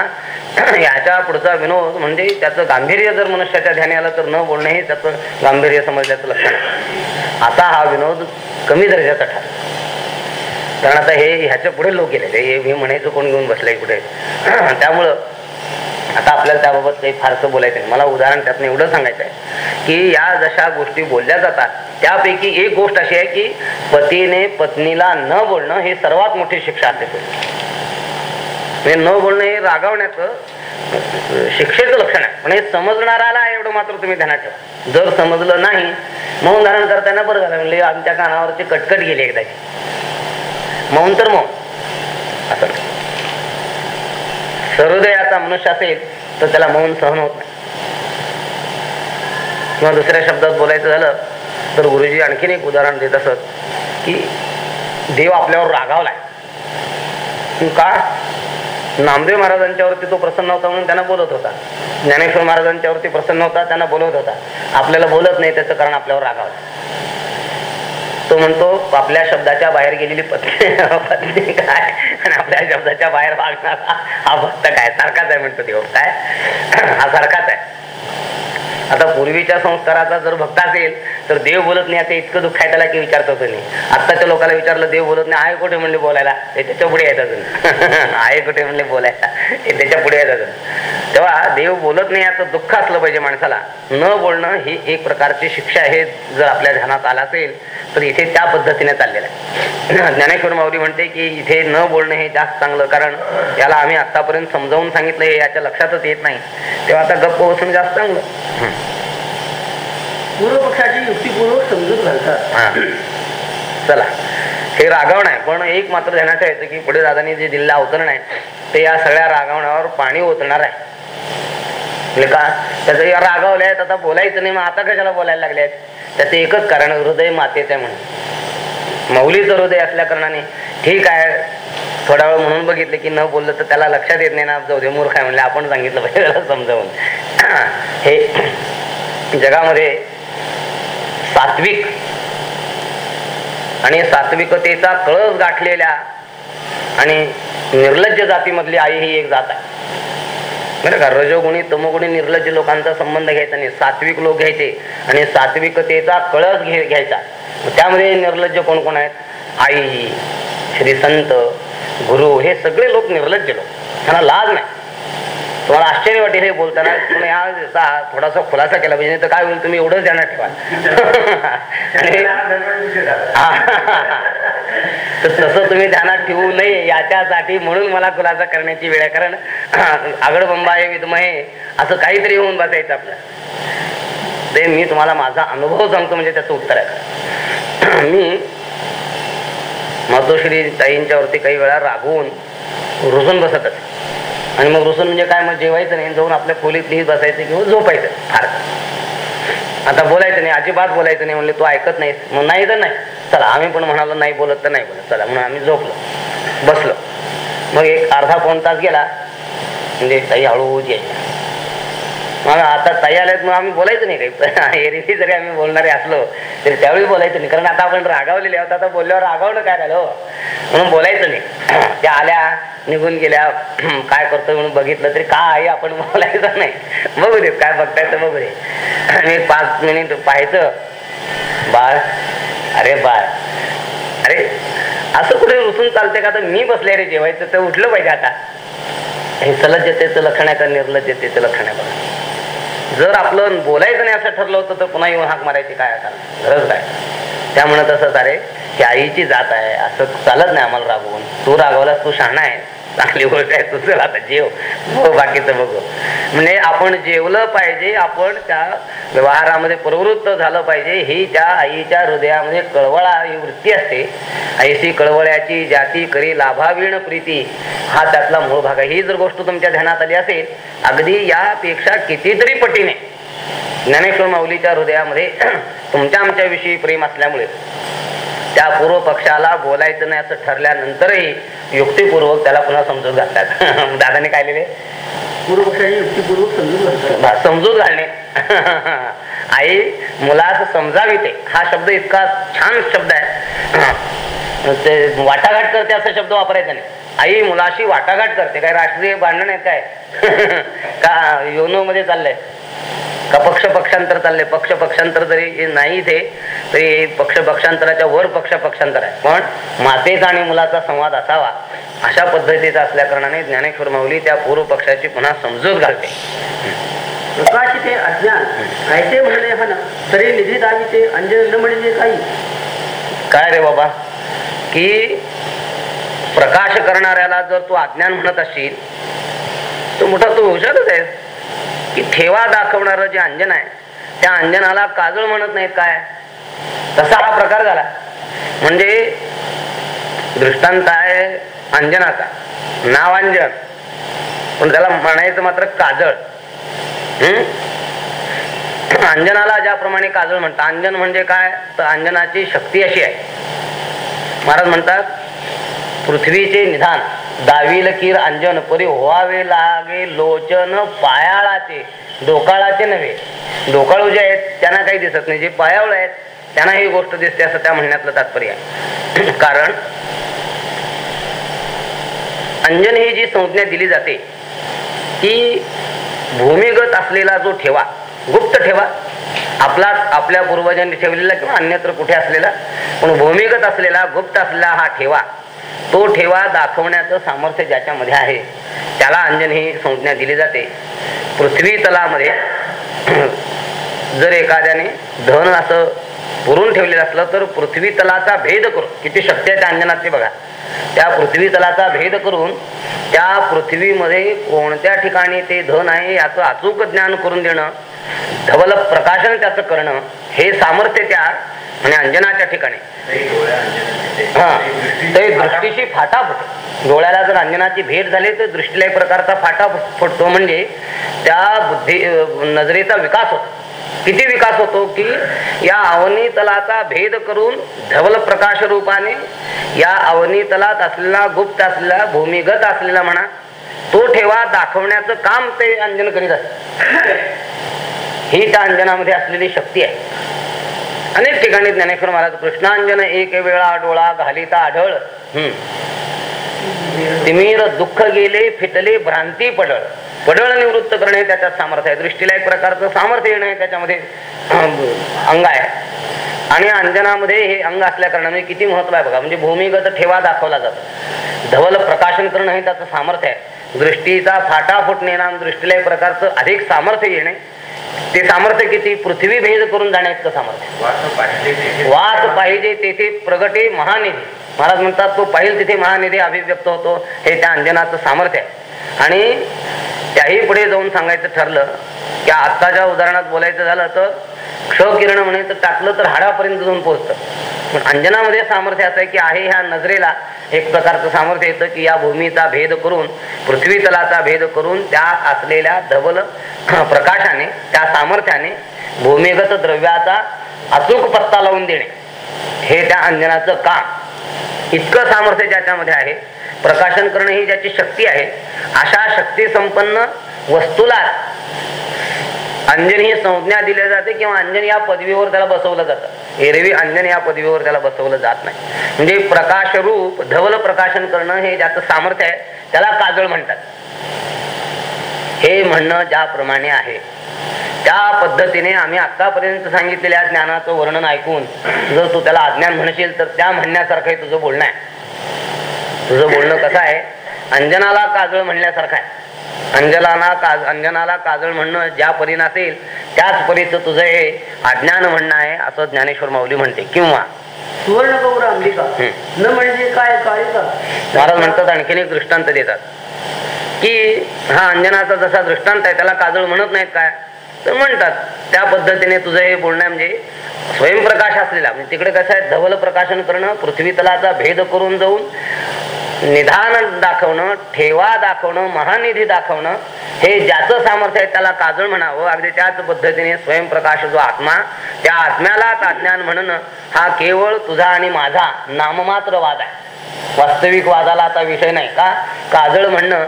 (clears throat) याच्या पुढचा विनोद म्हणजे त्याचं गांभीर्य जर मनुष्याच्या ध्यानी आलं तर न बोलणे हे त्याचं गांभीर्य समजल्याचं लक्षण आहे. आता हा विनोद कमी दर्जाचा ठरला. कारण आता हे ह्याच्या पुढे लोक गेले हे मी म्हणायचं कोण घेऊन बसलंय कुठे? (clears throat) त्यामुळं आता आपल्याला त्याबाबत काही फारसं बोलायचं नाही. मला उदाहरण त्यातनं एवढं सांगायचं आहे की या जशा गोष्टी बोलल्या जातात त्यापैकी एक गोष्ट अशी आहे की पतीने पत्नीला न बोलणं हे सर्वात मोठी शिक्षा असते. म्हणजे न बोलणं हे रागावण्याचं शिक्षेचं लक्षण आहे. पण हे समजणाराला आहे एवढं मात्र तुम्ही ध्यानात ठेवा. जर समजलं नाही मग उदाहरण करताना बरं झालं. म्हणजे आमच्या कानावरची कटकट गेली एकदाची मौन तर मौन. असं सहृदयाचा मनुष्य असेल तर त्याला मौन सहन होत नाही. किंवा दुसऱ्या शब्दात बोलायचं झालं तर गुरुजी आणखीन एक उदाहरण देत असत की देव आपल्यावर रागावलाय. का? नामदेव महाराजांच्यावरती तो प्रसन्न होता म्हणून त्यांना बोलत होता. ज्ञानेश्वर महाराजांच्यावरती प्रसन्न होता त्यांना बोलवत होता. आपल्याला बोलत नाही त्याचं कारण आपल्यावर रागावलं तो म्हणतो आपल्या शब्दाच्या बाहेर गेलेली पत्नी (laughs) पत्नी काय? आणि आपल्या शब्दाच्या बाहेर वागणारा हा भक्त काय? सारखाच आहे म्हणतो देव. काय? (clears throat) हा सारखाच आहे. आता पूर्वीच्या संस्काराचा जर भक्त असेल तर देव बोलत नाही आता इतकं दुःख आहे त्याला की विचारतो नाही. आत्ताच्या लोकांना विचारलं देव बोलत नाही आहे कुठे म्हणले बोलायला? हे त्याच्या पुढे येत अजून. (laughs) आहे कुठे म्हणले बोलायला? हे त्याच्या पुढे येत अजून. तेव्हा देव बोलत नाही याचं दुःख असलं पाहिजे माणसाला. न बोलणं ही एक प्रकारची शिक्षा आहे जर आपल्या ध्यानात आला असेल तर इथे त्या पद्धतीने चाललेलं आहे. (clears throat) ज्ञानेश्वर माऊली म्हणते की इथे न बोलणं हे जास्त चांगलं कारण याला आम्ही आतापर्यंत समजावून सांगितलं हे याच्या लक्षातच येत नाही. तेव्हा आता गप्प बसून जास्त चांगलं. पूर्वपक्षाची युक्तीपूर्वक पक्षाची समजूत घालतात. चला. हे रागवण आहे पण एक मात्र ध्यानात यायचं की पुढे दादानी जे जिल्हा अवतरण आहे ते या सगळ्या रागवण्यावर पाणी ओतणार आहे. म्हणजे का? त्याचं या रागावले आहेत आता बोलायचं नाही मग आता कशाला बोलायला लागले आहेत? त्याचं एकच कारण हृदय मातेचं आहे म्हणून. मौलीचं हृदय असल्या कारणाने ठीक आहे. थोडा वेळ म्हणून बघितलं की न बोललं तर त्याला लक्षात येत नाही ना जाऊ दे मूर्ख आहे म्हणले. आपण सांगितलं पाहिजे त्याला समजावून. (clears throat) हे जगामध्ये सात्विक. आणि सात्विकतेचा कळस गाठलेल्या आणि निर्लज्ज जातीमधली आई ही एक जात आहे. बरं का रजोगुणी तमोगुणी निर्लज्ज लोकांचा संबंध घ्यायचा नाही. सात्विक लोक घ्यायचे आणि सात्विकतेचा कळस घे घ्यायचा. त्यामध्ये निर्लज्ज कोण कोण आहेत? आई श्री संत गुरु हे सगळे लोक निर्लज्ज लोक. त्यांना लाज नाही. तुम्हाला आश्चर्य वाटेल हे बोलताना. तुम्ही हा थोडासा खुलासा केला पाहिजे तर काय होईल तुम्ही एवढंच ध्यानात ठेवा. तर तसं तुम्ही ध्यानात ठेवू नये याच्यासाठी म्हणून मला खुलासा करण्याची वेळ आहे. कारण आगडबंबा हे विधमहे असं काहीतरी होऊन बसायचं आपलं. ते मी तुम्हाला माझा अनुभव सांगतो म्हणजे त्याचं उत्तर आहे. मी मातोश्री ताईंच्या वरती काही वेळा रागवून रुजून बसत असे आणि मग रुसून म्हणजे काय मग जेवायचं नाही जाऊन आपल्या खोलीत लिहित बसायचं किंवा झोपायचं. फार. आता बोलायचं नाही अजिबात बोलायचं नाही म्हणले तू ऐकत नाहीस. मग नाही तर नाही. चला आम्ही पण म्हणालो नाही बोलत तर नाही बोलत. चला म्हणून आम्ही झोपलो. बसलो. मग एक अर्धा पाऊण तास गेला. म्हणजे काही हळूहळू यायच्या. मग आता ताई आल्यात मग आम्ही बोलायचं नाही काही. (laughs) एरवी जरी आम्ही बोलणारे असलो तरी त्यावेळी बोलायचं नाही. कारण आता आपण रागावलेले आहोत. आता बोलल्यावर रागावलं काय झालं हो? म्हणून बोलायचं नाही. (clears throat) त्या आल्या निघून गेल्या. (clears throat) काय करतोय म्हणून बघितलं तरी काय आहे आपण बोलायचं नाही. बघू दे काय बघतायचं बघू दे. (clears throat) आणि पाच मिनिट पाहायचं. बाळ अरे बाळ. अरे असं कुठे रुसून चालते का? तर मी बसले रे जेवायचं तर उठलं पाहिजे आता. हे सलज्जतेचं लक्षण आहे का निर्लज्जतेचं लक्षण आहे बघा. जर आपलं बोलायचं नाही असं ठरलं होतं तर पुन्हा येऊन हाक मारायची काय आता? गरज काय? त्यामुळे तसंच अरे की आईची जात आहे असं चालत नाही आम्हाला रागवून. तू रागवलास तू शहाणा आहे. चांगली गोष्ट आहे तुझं आता जेव. हो, बाकीचं बघू. म्हणजे आपण जेवलं पाहिजे आपण त्या व्यवहारामध्ये प्रवृत्त झालं पाहिजे ही त्या आईच्या हृदयामध्ये कळवळा ही वृत्ती असते. आईशी कळवळ्याची जाती करी लाभावीण प्रीती हा त्यातला मूळ भाग आहे. ही जर गोष्ट तुमच्या ध्यानात आली असेल अगदी यापेक्षा कितीतरी पटीने ज्ञानेश्वर माऊलीच्या हृदयामध्ये (clears throat) तुमच्या आमच्या विषयी प्रेम असल्यामुळे त्या पूर्व पक्षाला बोलायचं नाही असं ठरल्यानंतरही युक्तिपूर्वक त्याला पुन्हा समजूत घालतात (laughs) दादाने काय लिहिले? पूर्वपक्षाची युक्तीपूर्वक समजून घालतात बा- समजूत घालणे. (laughs) आई मुलास समजाविते हा शब्द इतका छान शब्द आहे. (clears throat) ते वाटाघाट करते असा शब्द वापरायचा नाही. आई मुलाशी वाटाघाट करते. काय राष्ट्रीय भांडण आहे काय? (laughs) का योनो मध्ये चाललंय? का पक्ष पक्षांतर चाललंय? पक्ष पक्षांतर जरी नाही इथे तरी पक्ष पक्षांतराच्या वर पक्ष पक्षांतर आहे. पण मातेचा आणि मुलाचा संवाद असावा अशा पद्धतीचा असल्या कारणाने ज्ञानेश्वर माऊली त्या पूर्व पक्षाची पुन्हा समजूत घालते. प्रकाशिते अज्ञान. ऐसे म्हणले हन तरी निधी दाविते अंजन न म्हणजे काही? काय रे बाबा? की प्रकाश करणाऱ्याला जर तू अज्ञान म्हणत असशील तर मोठा तू हुशारच आहे की ठेवा दाखवणार जे अंजन आहे त्या अंजनाला काजळ म्हणत नाहीत काय? तसा हा प्रकार झाला. म्हणजे दृष्टांत आहे अंजनाचा. नाव अंजन. पण त्याला म्हणायचं मात्र काजळ. हम्म अंजनाला ज्याप्रमाणे काजळ म्हणतात अंजन म्हणजे काय? तर अंजनाची शक्ती अशी आहे. महाराज म्हणतात पृथ्वीचे निधान. दाविल किर अंजन परी व्हावे लागे लोचन पायाळाचे. डोकाळाचे नव्हे. डोकाळू जे आहेत त्यांना काही दिसत नाही. जे पायावळ आहेत त्यांना ही गोष्ट दिसते असं त्या म्हणण्यातलं तात्पर्य आहे. (clears throat) कारण अंजन ही जी संज्ञा दिली जाते ती भूमिगत असलेला जो ठेवा गुप्त ठेवा आपला आपल्या पूर्वजांनी ठेवलेला किंवा अन्यत्र कुठे असलेला पण भूमिगत असलेला गुप्त असलेला हा ठेवा तो ठेवा दाखवण्याचं सामर्थ्य ज्याच्यामध्ये आहे त्याला अंजन ही संज्ञा दिली जाते. पृथ्वी तलामध्ये (clears throat) जर एखाद्याने धन असं पुरून ठेवलेलं असलं तर पृथ्वी तलाचा भेद करून किती शक्य आहे त्या अंजनाचे बघा. त्या पृथ्वी तलाचा भेद करून त्या पृथ्वीमध्ये कोणत्या ठिकाणी ते धन आहे याचं अचूक ज्ञान करून देणं धवल प्रकाशन त्याचं करणं हे सामर्थ्य त्या म्हणजे अंजनाच्या ठिकाणी. हा ते फाटा फुटते. डोळ्याला जर अंजनाची भेट झाली तर दृष्टीला एक प्रकारचा फाटा फुटतो म्हणजे त्या बुद्धी नजरेचा विकास होतो. किती विकास होतो की या अवनी तलाचा भेद करून धवल प्रकाश रूपाने या अवनी तलात असलेला गुप्त असलेला भूमिगत असलेला म्हणा तो ठेवा दाखवण्याचं काम ते अंजन करीत असते. ही त्या अंजनामध्ये असलेली शक्ती आहे. अनेक ठिकाणी ज्ञानेश्वर महाराज कृष्णांजन एक वेळा डोळा घालिता आढळ. तिमीर दुःख गेले फिटले भ्रांती पडळ. पडळ निवृत्त करणे त्याच्यात सामर्थ्य आहे. दृष्टीला एक प्रकारचं सामर्थ्य येणं हे त्याच्यामध्ये अंग आहे. आणि अंजनामध्ये हे अंग असल्या कारणाने किती महत्त्व आहे बघा. म्हणजे भूमिगत ठेवा दाखवला जातो. धवल प्रकाशन करणं हे त्याचं सामर्थ्य आहे. दृष्टीचा फाटा फुटणे ना दृष्टीला एक प्रकारचं अधिक सामर्थ्य येणे. ते सामर्थ्य किती? पृथ्वी भेद करून जाणे इतकं सामर्थ्य. वास पाहिजे तेथे. पाहिजे प्रगटे महानिधी. महाराज म्हणतात तो पाहिल तिथे महानिधी अभिव्यक्त होतो. हे त्या अंजनाचं सामर्थ्य आहे. आणि त्याही पुढे जाऊन सांगायचं ठरलं की आत्ताच्या उदाहरणात बोलायचं झालं तर क्ष किरण म्हणे तर टाकलं तर हाडापर्यंत जाऊन पोहोचतं. पण अंजनामध्ये सामर्थ्य असं आहे की आहे ह्या नजरेला एक प्रकारचं सामर्थ्य येतं की या भूमीचा भेद करून पृथ्वी तलाचा भेद करून त्या असलेल्या धबल (clears throat) प्रकाशाने त्या सामर्थ्याने भूमिगत द्रव्याचा अचूक पत्ता लावून देणे. हे त्या अंजनाचं काम. इतकं सामर्थ्य ज्याच्यामध्ये आहे प्रकाशन करणे ही ज्याची शक्ती आहे अशा शक्ती संपन्न वस्तूला अंजन ही संज्ञा दिल्या जाते किंवा अंजन या पदवीवर त्याला बसवलं जातं. एरवी अंजन या पदवीवर त्याला बसवलं जात नाही. म्हणजे प्रकाश रूप धवल प्रकाशन करणं हे ज्याचं सामर्थ्य आहे त्याला काजळ म्हणतात. हे म्हणणं ज्याप्रमाणे आहे. त्या पद्धतीने आम्ही आतापर्यंत सांगितलेल्या ज्ञानाचं वर्णन ऐकून जर तू त्याला अज्ञान म्हणशील तर त्या म्हणण्यासारखं तुझं बोलणं आहे. तुझं बोलणं कसं आहे? अंजनाला काजळ म्हणल्यासारखं आहे. अंजनाला काज अंजनाला काजळ म्हणणं ज्या परीन असेल त्याच परीचं तुझं हे अज्ञान म्हणणं आहे असं ज्ञानेश्वर माऊली म्हणते. किंवा? सुवर्ण गौर अंबिका. न म्हणजे काय काळिका महाराज म्हणतात आणखीन एक दृष्टांत देतात. की हा अंजनाचा जसा दृष्टांत आहे त्याला काजळ म्हणत नाहीत काय? तर म्हणतात त्या पद्धतीने तुझं हे बोलणं म्हणजे स्वयंप्रकाश असलेला म्हणजे तिकडे कसं आहे धवल प्रकाशन करणं पृथ्वी तलाचा भेद करून जाऊन निधान दाखवणं ठेवा दाखवणं महानिधी दाखवणं हे ज्याचं सामर्थ्य आहे त्याला काजळ म्हणावं. अगदी त्याच पद्धतीने स्वयंप्रकाश जो आत्मा त्या आत्म्यालाच अज्ञान म्हणणं हा केवळ तुझा आणि माझा नाममात्र वाद आहे. वास्तविक वादाला आता विषय नाही का? काजळ म्हणणं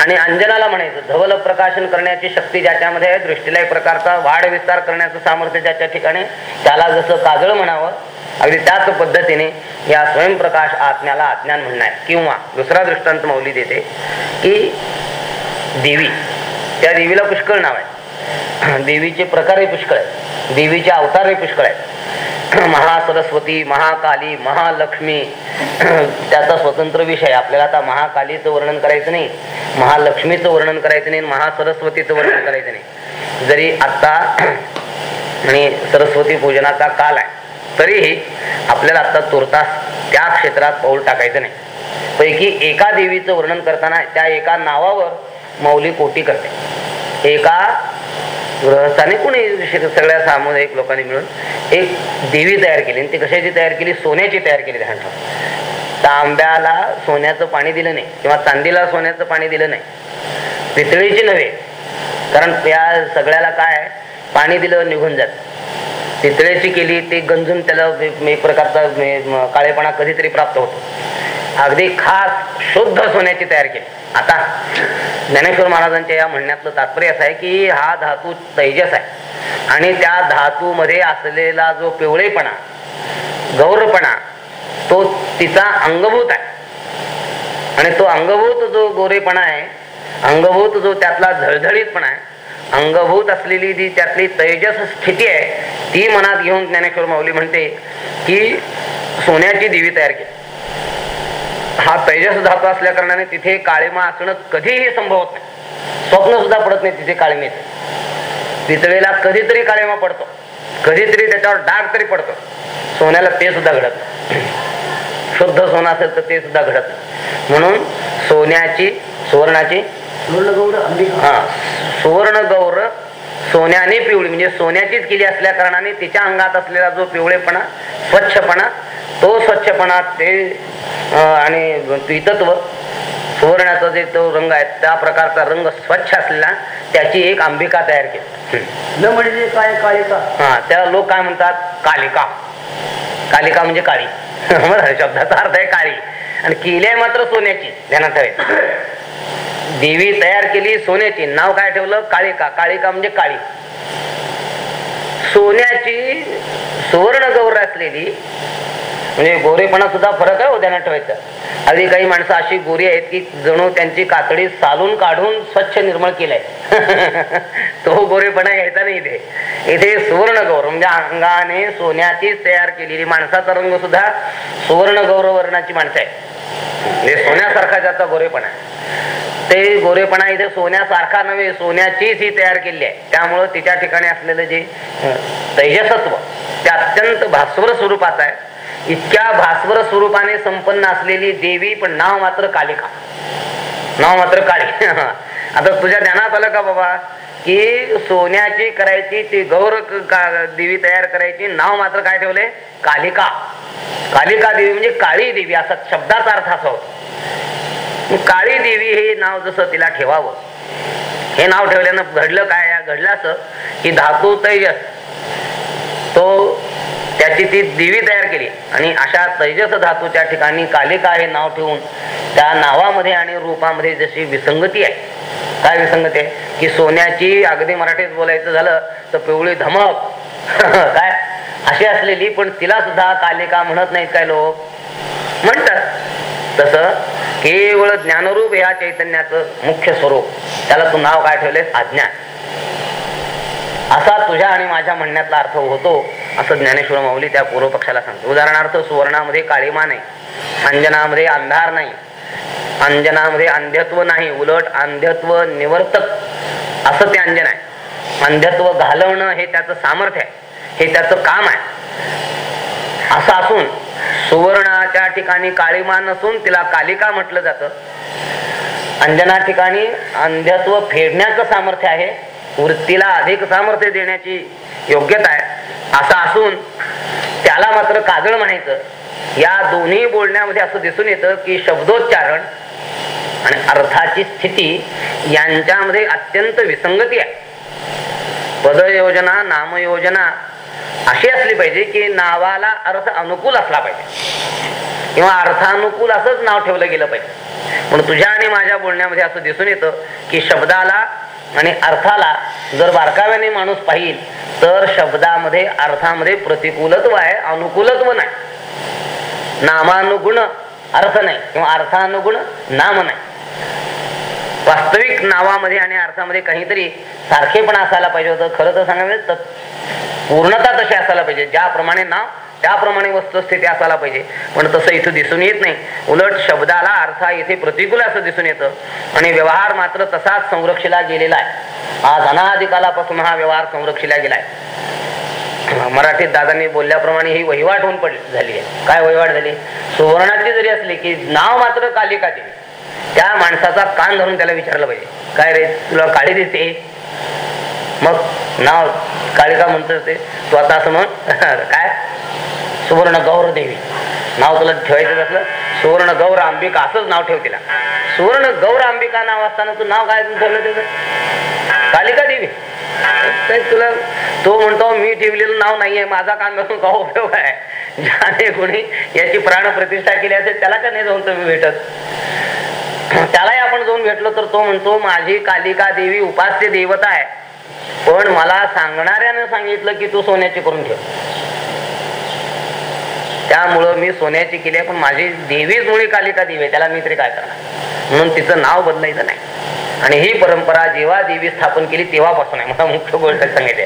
आणि अंजनाला म्हणायचं धवल प्रकाशन करण्याची शक्ती ज्याच्यामध्ये आहे दृष्टीला एक प्रकारचा वाढ विस्तार करण्याचं सामर्थ्य ज्याच्या ठिकाणी त्याला जसं काजळ म्हणावं अगदी त्याच पद्धतीने या स्वयंप्रकाश आत्म्याला आज्ञान म्हणणार किंवा दुसरा दृष्टांत मौली देते की देवी त्या देवीला पुष्कळ नाव आहे. देवीचे प्रकारही पुष्कळ आहेत. देवीचे अवतारही पुष्कळ आहेत. महासरस्वती महाकाली महालक्ष्मी त्याचा स्वतंत्र विषय आपल्याला आता महाकालीचं वर्णन करायचं नाही महालक्ष्मीचं वर्णन करायचं नाही महासरस्वतीचं वर्णन करायचं नाही. जरी आत्ता आणि सरस्वती पूजनाचा काल आहे तरीही आपल्याला आता तुर्तास त्या क्षेत्रात पाऊल टाकायचं नाही. पैकी एका देवीचं वर्णन करताना त्या एका नावावर मौली कोटी करते. एका गृहस्थाने कुणी सगळ्या सामुदायिक लोकांनी मिळून एक देवी तयार केली आणि ती कशाची तयार केली? सोन्याची तयार केली ध्यान ठेवा. तांब्याला सोन्याचं पाणी दिलं नाही किंवा चांदीला सोन्याचं पाणी दिलं नाही. पितळीची नव्हे. कारण त्या सगळ्याला काय पाणी दिलं निघून जात. पितळेची केली ते गंजून त्याला एक प्रकारचा काळेपणा कधीतरी प्राप्त होतो. अगदी खास शुद्ध सोन्याची तयार केली. आता ज्ञानेश्वर महाराजांच्या या म्हणण्यातलं तात्पर्य असं आहे की हा धातू तैजस आहे. आणि त्या धातूमध्ये असलेला जो पिवळेपणा गौरपणा तो तिचा अंगभूत आहे. आणि तो अंगभूत जो गोरेपणा आहे अंगभूत जो त्यातला झळझळीतपणा आहे अंगभूत असलेली जी त्यातली तेजस स्थिती आहे ती मनात घेऊन ज्ञानेश्वर माऊली म्हणते की सोन्याची देवी तयार केली. हा तेजस धातू असल्या कारणाने तिथे काळीमा असणं कधीही संभवत नाही. स्वप्न सुद्धा पडत नाही तिथे काळीमेत. पितळेला कधीतरी काळीमा पडतो. कधीतरी त्याच्यावर डाग तरी पडतो. सोन्याला ते सुद्धा घडत. शुद्ध सोनं असेल तर ते सुद्धा घडत म्हणून सोन्याची सुवर्णाची सुवर्ण गौर हा सुवर्ण गौर सोन्याने पिवळी म्हणजे सोन्याचीच केली असल्या कारणाने तिच्या अंगात असलेला जो पिवळेपणा स्वच्छपणा तो स्वच्छपणा ते आणि द्वितत्व सुवर्णाचा जे तो रंग आहे त्या प्रकारचा रंग स्वच्छ असलेला त्याची एक अंबिका तयार केली. न म्हणजे काय काळिका हा त्याला लोक काय म्हणतात? कालिका. कालिका म्हणजे काळी. (laughs) शब्दाचा अर्थ आहे काळी. आणि केली मात्र सोन्याची ध्यानात ठेवायचं. देवी तयार केली सोन्याची. नाव काय ठेवलं? काळिका. काळिका म्हणजे काळी. सोन्याची सुवर्ण गौर असलेली म्हणजे गोरेपणा सुद्धा फरक आहे हो ठेवायचा. अगदी काही माणसं अशी गोरी आहेत की जणू त्यांची कातडी सालून काढून स्वच्छ निर्मळ केलंय. (laughs) तो गोरेपणा घ्यायचा नाही इथे. इथे सुवर्ण गौरव म्हणजे अंगाने सोन्याचीच तयार केलेली माणसाचा रंग सुद्धा सुवर्ण गौरव वर्णाची माणसं आहे म्हणजे सोन्यासारखा ज्याचा गोरेपणा. आहे ते गोरेपणा इथे सोन्यासारखा नव्हे सोन्याचीच ही तयार केली आहे. त्यामुळं तिच्या ठिकाणी असलेलं जे तेजसत्व ते अत्यंत भास्वर स्वरूपाचं आहे. इतक्या भास्वर स्वरूपाने संपन्न असलेली देवी पण नाव मात्र कालिका. नाव मात्र काळी (laughs) आता तुझ्या ध्यानात आलं का बाबा? की सोन्याची करायची ती गौर का- देवी तयार करायची नाव मात्र काय ठेवले? कालिका. कालिका देवी म्हणजे काळी देवी असा शब्दाचा अर्थ असा होतो. काळी देवी हे नाव जसं तिला ठेवावं. हे नाव ठेवल्यानं घडलं काय? घडलं असं की धातू तेजस तो त्याची ती देवी तयार केली. आणि अशा तैजस धातूच्या ठिकाणी कालिका हे नाव ठेवून त्या नावामध्ये आणि रूपामध्ये जशी विसंगती आहे. काय विसंगती आहे? की सोन्याची अगदी मराठीत बोलायचं झालं तर पिवळी धमक. (laughs) काय? अशी असलेली पण तिला सुद्धा कालिका म्हणत नाहीत काय लोक? म्हणतात. तस केवळ ज्ञानरूप या चैतन्याचं मुख्य स्वरूप. त्याला तू नाव काय ठेवलेस अज्ञान असा तुझ्या आणि माझ्या म्हणण्यातला अर्थ होतो असं ज्ञानेश्वर माऊली त्या पूर्वपक्षाला सांगतो. उदाहरणार्थ सुवर्णामध्ये काळीमा नाही अंजनामध्ये अंधार नाही अंजनामध्ये अंध्यत्व नाही उलट अंध्यत्व निवर्तक असं ते अंजन आहे. अंध्यत्व घालवणं हे त्याचं सामर्थ्य आहे हे त्याचं काम आहे. असं असून सुवर्णाच्या ठिकाणी काळीमा नसून तिला कालिका म्हटलं जातं. अंजना ठिकाणी अंध्यत्व फेडण्याचं सामर्थ्य आहे वृत्तीला अधिक सामर्थ्य देण्याची योग्यता आहे. असं असून त्याला मात्र काजळ म्हणायचं. या दोन्ही बोलण्यामध्ये असं दिसून येतं की शब्दोच्चारण आणि अर्थाची स्थिती यांच्यामध्ये अत्यंत विसंगती आहे. पदयोजना नामयोजना अशी असली पाहिजे की नावाला अर्थ अनुकूल असला पाहिजे. किंवा अर्थानुकूल असंच नाव ठेवलं गेलं पाहिजे. पण तुझ्या आणि माझ्या बोलण्यामध्ये असं दिसून येतं की शब्दाला आणि अर्थाला जर बारकाव्याने माणूस पाहिल तर शब्दामध्ये अर्थामध्ये प्रतिकूलत्व आहे अनुकूलत्व नाही. नामानुगुण अर्थ नाही किंवा अर्थानुगुण नाम नाही. वास्तविक नावामध्ये आणि अर्थामध्ये काहीतरी सारखेपणा असायला पाहिजे होतं खरं तर सांगायचं पूर्णता तशी असायला पाहिजे ज्याप्रमाणे नाव त्याप्रमाणे वस्तुस्थिती असायला पाहिजे. पण तसं इथं दिसून येत नाही. उलट शब्दाला अर्थ इथे प्रतिकूल असं दिसून येतं. आणि व्यवहार मात्र तसाच संरक्षिला गेलेला आहे. आज अनाधिकालापासून हा व्यवहार संरक्षिला गेलाय. मराठीत दादांनी बोलल्याप्रमाणे ही वहिवाट होऊन पडली झाली आहे काय वहिवाट झाली? सुवर्णाची जरी असली की नाव मात्र कालिका देवी त्या माणसाचा कान धरून त्याला विचारलं पाहिजे. काय रे तुला काळी दिसते? मग नाव कालिका म्हणत ते तू आता असं म्हण. (laughs) काय? सुवर्ण गौर देवी. नाव तुला ठेवायचं असलं. सुवर्ण गौर अंबिका असंच नाव ठेव तिला. सुवर्ण गौर अंबिका नाव असताना तू नाव काय ठेवलं त्याचं? कालिका देवी. तुला तो म्हणतो मी ठेवलेलं नाव नाहीये माझा काम असून का उपयोग आहे. ज्याने कोणी याची प्राण प्रतिष्ठा केली असेल त्याला का नाही जाऊन तुम्ही भेटत? (clears throat) त्यालाही आपण जाऊन भेटलो तर तो म्हणतो माझी कालिका देवी उपास्य देवता आहे. पण मला सांगणाऱ्याने सांगितलं की तू सोन्याची करून ठेव. त्यामुळं मी सोन्याची केली पण माझी देवीच मुळी कालिका देवी त्याला मी तरी काय करणार? म्हणून तिचं नाव बदलायचं नाही. आणि ही परंपरा जेव्हा देवी स्थापन केली तेव्हापासून आहे. मला मुख्य गोष्ट सांगितली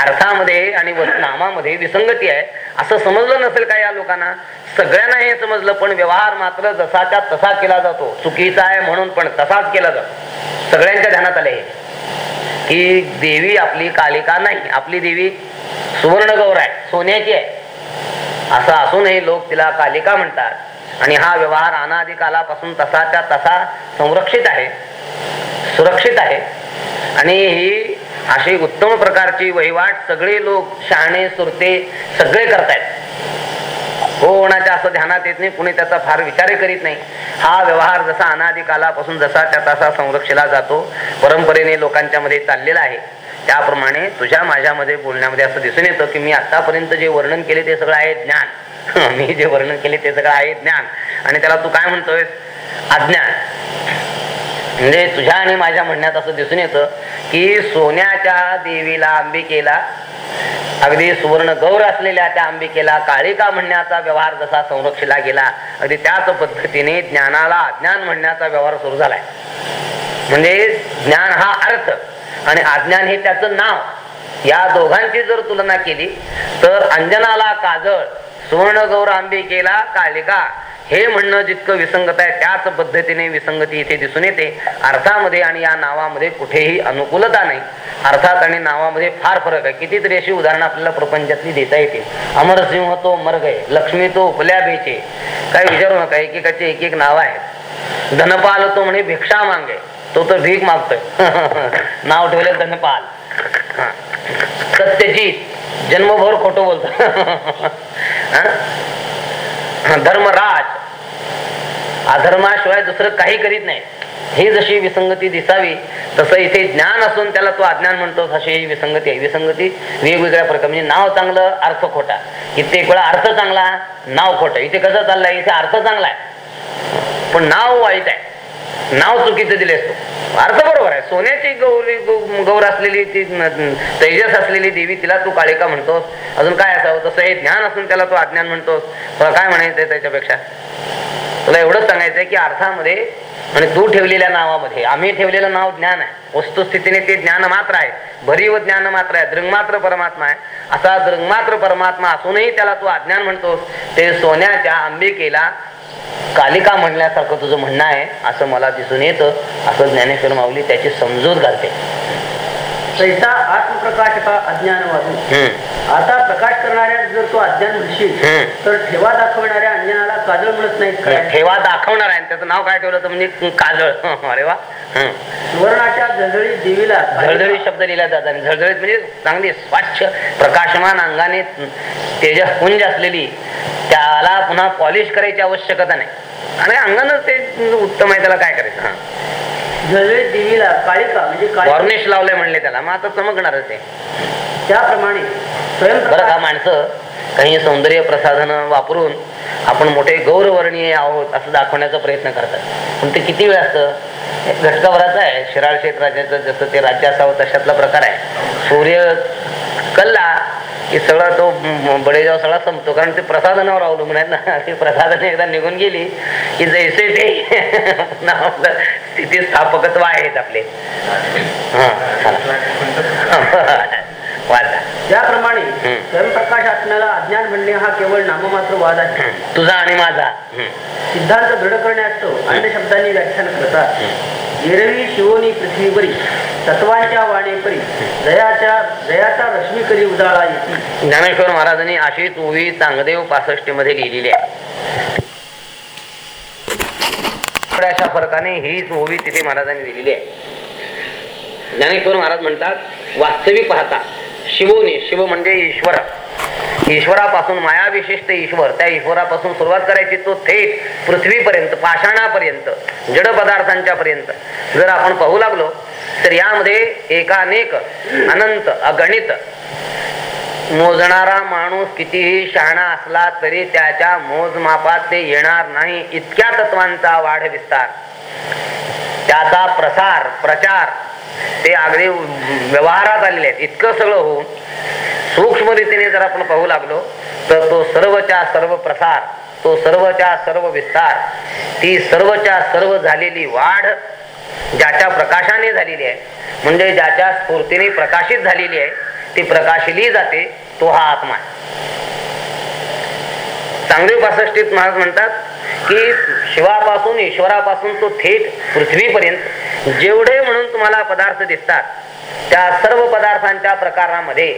अर्थामध्ये आणि नामामध्ये विसंगती आहे. असं समजलं नसेल का या लोकांना? सगळ्यांना हे समजलं पण व्यवहार मात्र जसाच्या तसा केला जातो. चुकीचा आहे म्हणून पण तसाच केला जातो. सगळ्यांच्या ध्यानात आले हे. की देवी आपली कालिका नाही आपली देवी सुवर्ण गौर आहे सोन्याची आहे. असं असूनही लोक तिला कालिका म्हणतात. आणि हा व्यवहार अनादिकालापासून तसाच्या तसा संरक्षित आहे सुरक्षित आहे. आणि ही अशी उत्तम प्रकारची वहिवाट सगळे लोक शहाणे सुरते सगळे करतायत. हो, कोणाच्या असं ध्यानात येत नाही कुणी त्याचा फार विचार करीत नाही. हा व्यवहार जसा अनादिकालापासून जसा त्या तसा संरक्षिला जातो परंपरेने लोकांच्या मध्ये चाललेला आहे. त्याप्रमाणे तुझ्या माझ्यामध्ये बोलण्यामध्ये असं दिसून येतं की मी आतापर्यंत जे वर्णन केले ते सगळं आहे ज्ञान. मी जे वर्णन केले ते सगळं आहे ज्ञान. आणि त्याला तू काय म्हणतोय अज्ञान. म्हणजे तुझ्या आणि माझ्या म्हणण्यात असं दिसून येतं की सोन्याच्या देवीला अंबिकेला अगदी सुवर्ण गौर असलेल्या त्या अंबिकेला काळिका म्हणण्याचा व्यवहार जसा संरक्षिला गेला अगदी त्याच पद्धतीने ज्ञानाला अज्ञान म्हणण्याचा व्यवहार सुरू झालाय. म्हणजे ज्ञान हा अर्थ आणि अज्ञान हे त्याचं नाव. या दोघांची जर तुलना केली तर अंजनाला काजळ सुवर्ण गौर अंबिकेला कालिका हे म्हणणं जितकं विसंगत आहे त्याच पद्धतीने विसंगती इथे दिसून येते. अर्थामध्ये आणि या नावामध्ये कुठेही अनुकूलता नाही. अर्थात आणि नावामध्ये फार फरक आहे. कितीतरी अशी उदाहरणं आपल्याला प्रपंचातली देता येतील अमरसिंह तो मर्ग आहे लक्ष्मी तो उपल्या बेचे. काय विचारू नका एकेकाचे एक एक नाव आहेत. धनपाल तो म्हणे भिक्षा मागे. तो तर भीक मागतोय. (laughs) नाव ठेवले धनपाल. सत्यजीत. जन्मभर खोटं बोलतो. (laughs) धर्मराज. अधर्माशिवाय दुसरं काही करीत नाही. ही जशी विसंगती दिसावी तसं इथे ज्ञान असून त्याला तो अज्ञान म्हणतो अशी ही विसंगती आहे. विसंगती वेगवेगळ्या प्रकार म्हणजे नाव चांगलं अर्थ खोटा. कित्येक वेळा अर्थ चांगला नाव खोटं. इथे कसं चाललंय? इथे अर्थ चांगला आहे. पण नाव वाईट आहे. नाव चुकीचं दिले असतो अर्थ बरोबर आहे. सोन्याची गौरी गौर असलेली ती तेजस असलेली देवी तिला तू काळिका म्हणतोस. अजून काय असावं? तसं हे ज्ञान असून त्याला तू अज्ञान म्हणतोस. तुला काय म्हणायचंय त्याच्यापेक्षा? तुला एवढंच सांगायचंय की अर्थामध्ये आणि तू ठेवलेल्या नावामध्ये आम्ही ठेवलेलं नाव ज्ञान आहे. वस्तुस्थितीने ते ज्ञान मात्र आहे. भरीव ज्ञान मात्र आहे. दृंगमात्र परमात्मा आहे. असा दृंगमात्र परमात्मा असूनही त्याला तू अज्ञान म्हणतोस. ते सोन्याच्या अंबिकेला कालिका म्हणण्यासारखं तुझं म्हणणं आहे असं मला दिसून येतं. असं ज्ञानेश्वर माऊली त्याची समजूत घालते तैसा अज्ञान वाचू हम्म आता प्रकाश करणाऱ्या जर तो अज्ञान म्हणशील. तर ठेवा दाखवणाऱ्या अंजनाला काजळ मिळत नाही ठेवा दाखवणार आहे. त्याचं नाव काय ठेवलं तर म्हणजे? काजळ. अरे वा. सुवर्णाच्या झळझळीत देवीला झळझळीत शब्द लिहिला जातात झळझळीत म्हणजे चांगली स्वच्छ प्रकाशमान अंगाने तेजस पुंज असलेली त्याला पुन्हा पॉलिश करायची आवश्यकता नाही. आणि अंगानं ते उत्तम आहे त्याला काय करायचं? देवीला काळिका म्हणजे वॉर्निश लावले म्हणले त्याला मग आता चमकणारच आहे. त्याप्रमाणे बरं का स्वयंप्रकाश माणसं? काही सौंदर्य प्रसाधन वापरून आपण मोठे गौरवर्णीय आहोत असं दाखवण्याचा प्रयत्न करतात. पण ते किती वेळ असतं? घटकाभराचं आहे. शिराळ क्षेत्राचं जसं ते राज्य असावं तशातला प्रकार आहे. सूर्य कल्ला की सगळा तो बडेजाव सगळा संपतो. कारण ते प्रसाधनावर अवलंबून आहेत ना. (laughs) ती प्रसाधने एकदा निघून गेली की जैसे ते (laughs) आपलं स्थितीस्थापकत्व आहेत आपले. हा (laughs) त्याप्रमाणे. स्वयंप्रकाश आत्म्याला अज्ञान म्हणणे हा केवळ नाममात्र वाद आहे. तुझा आणि माझा. सिद्धांत दृढ करण्यास्तव अन्य शब्दांनी व्याख्यान करतात. एरवी शिवोनी पृथ्वीवरी तत्वांच्या वाणेपरी दयाच्या दयाचा रश्मी करी उजाळा येते. ज्ञानेश्वर महाराजांनी अशी ओवी चांगदेव पासष्टमध्ये लिहिलेली आहे. थोड्याशा फरकाने हीच ओवी तिथे महाराजांनी दिलेली आहे. ज्ञानेश्वर महाराज म्हणतात वास्तविक पाहता. शिवोनी शिव म्हणजे ईश्वर. ईश्वरापासून मायाविशिष्ट ईश्वर. त्या ईश्वरापासून सुरुवात करायची तो थेट पृथ्वीपर्यंत पाषाणापर्यंत जड पदार्थांच्या पर्यंत. जर आपण पाहू लागलो तर यामध्ये एकानेक अनंत अगणित मोजणारा माणूस कितीही शहाणा असला तरी त्याच्या मोजमापात ते येणार नाही. इतक्या तत्वांचा वाढ विस्तार. त्याचा प्रसार प्रचार ते अगदी व्यवहारात आलेले आहेत. इतकं सगळं होऊन सूक्ष्म रीतीने जर आपण पाहू लागलो तर तो सर्वच्या सर्व प्रसार तो सर्वच्या सर्व विस्तार ती सर्वच्या सर्व झालेली वाढ ज्याच्या प्रकाशाने झालेली आहे म्हणजे ज्याच्या स्फूर्तीने प्रकाशित झालेली आहे ती प्रकाशली जाते तो हा आत्मा आहे. चांगले पासष्टीत महाराज म्हणतात की शिवापासून ईश्वरापासून तो थेट पृथ्वीपर्यंत जेवढे म्हणून तुम्हाला पदार्थ दिसतात त्या सर्व पदार्थांच्या प्रकारामध्ये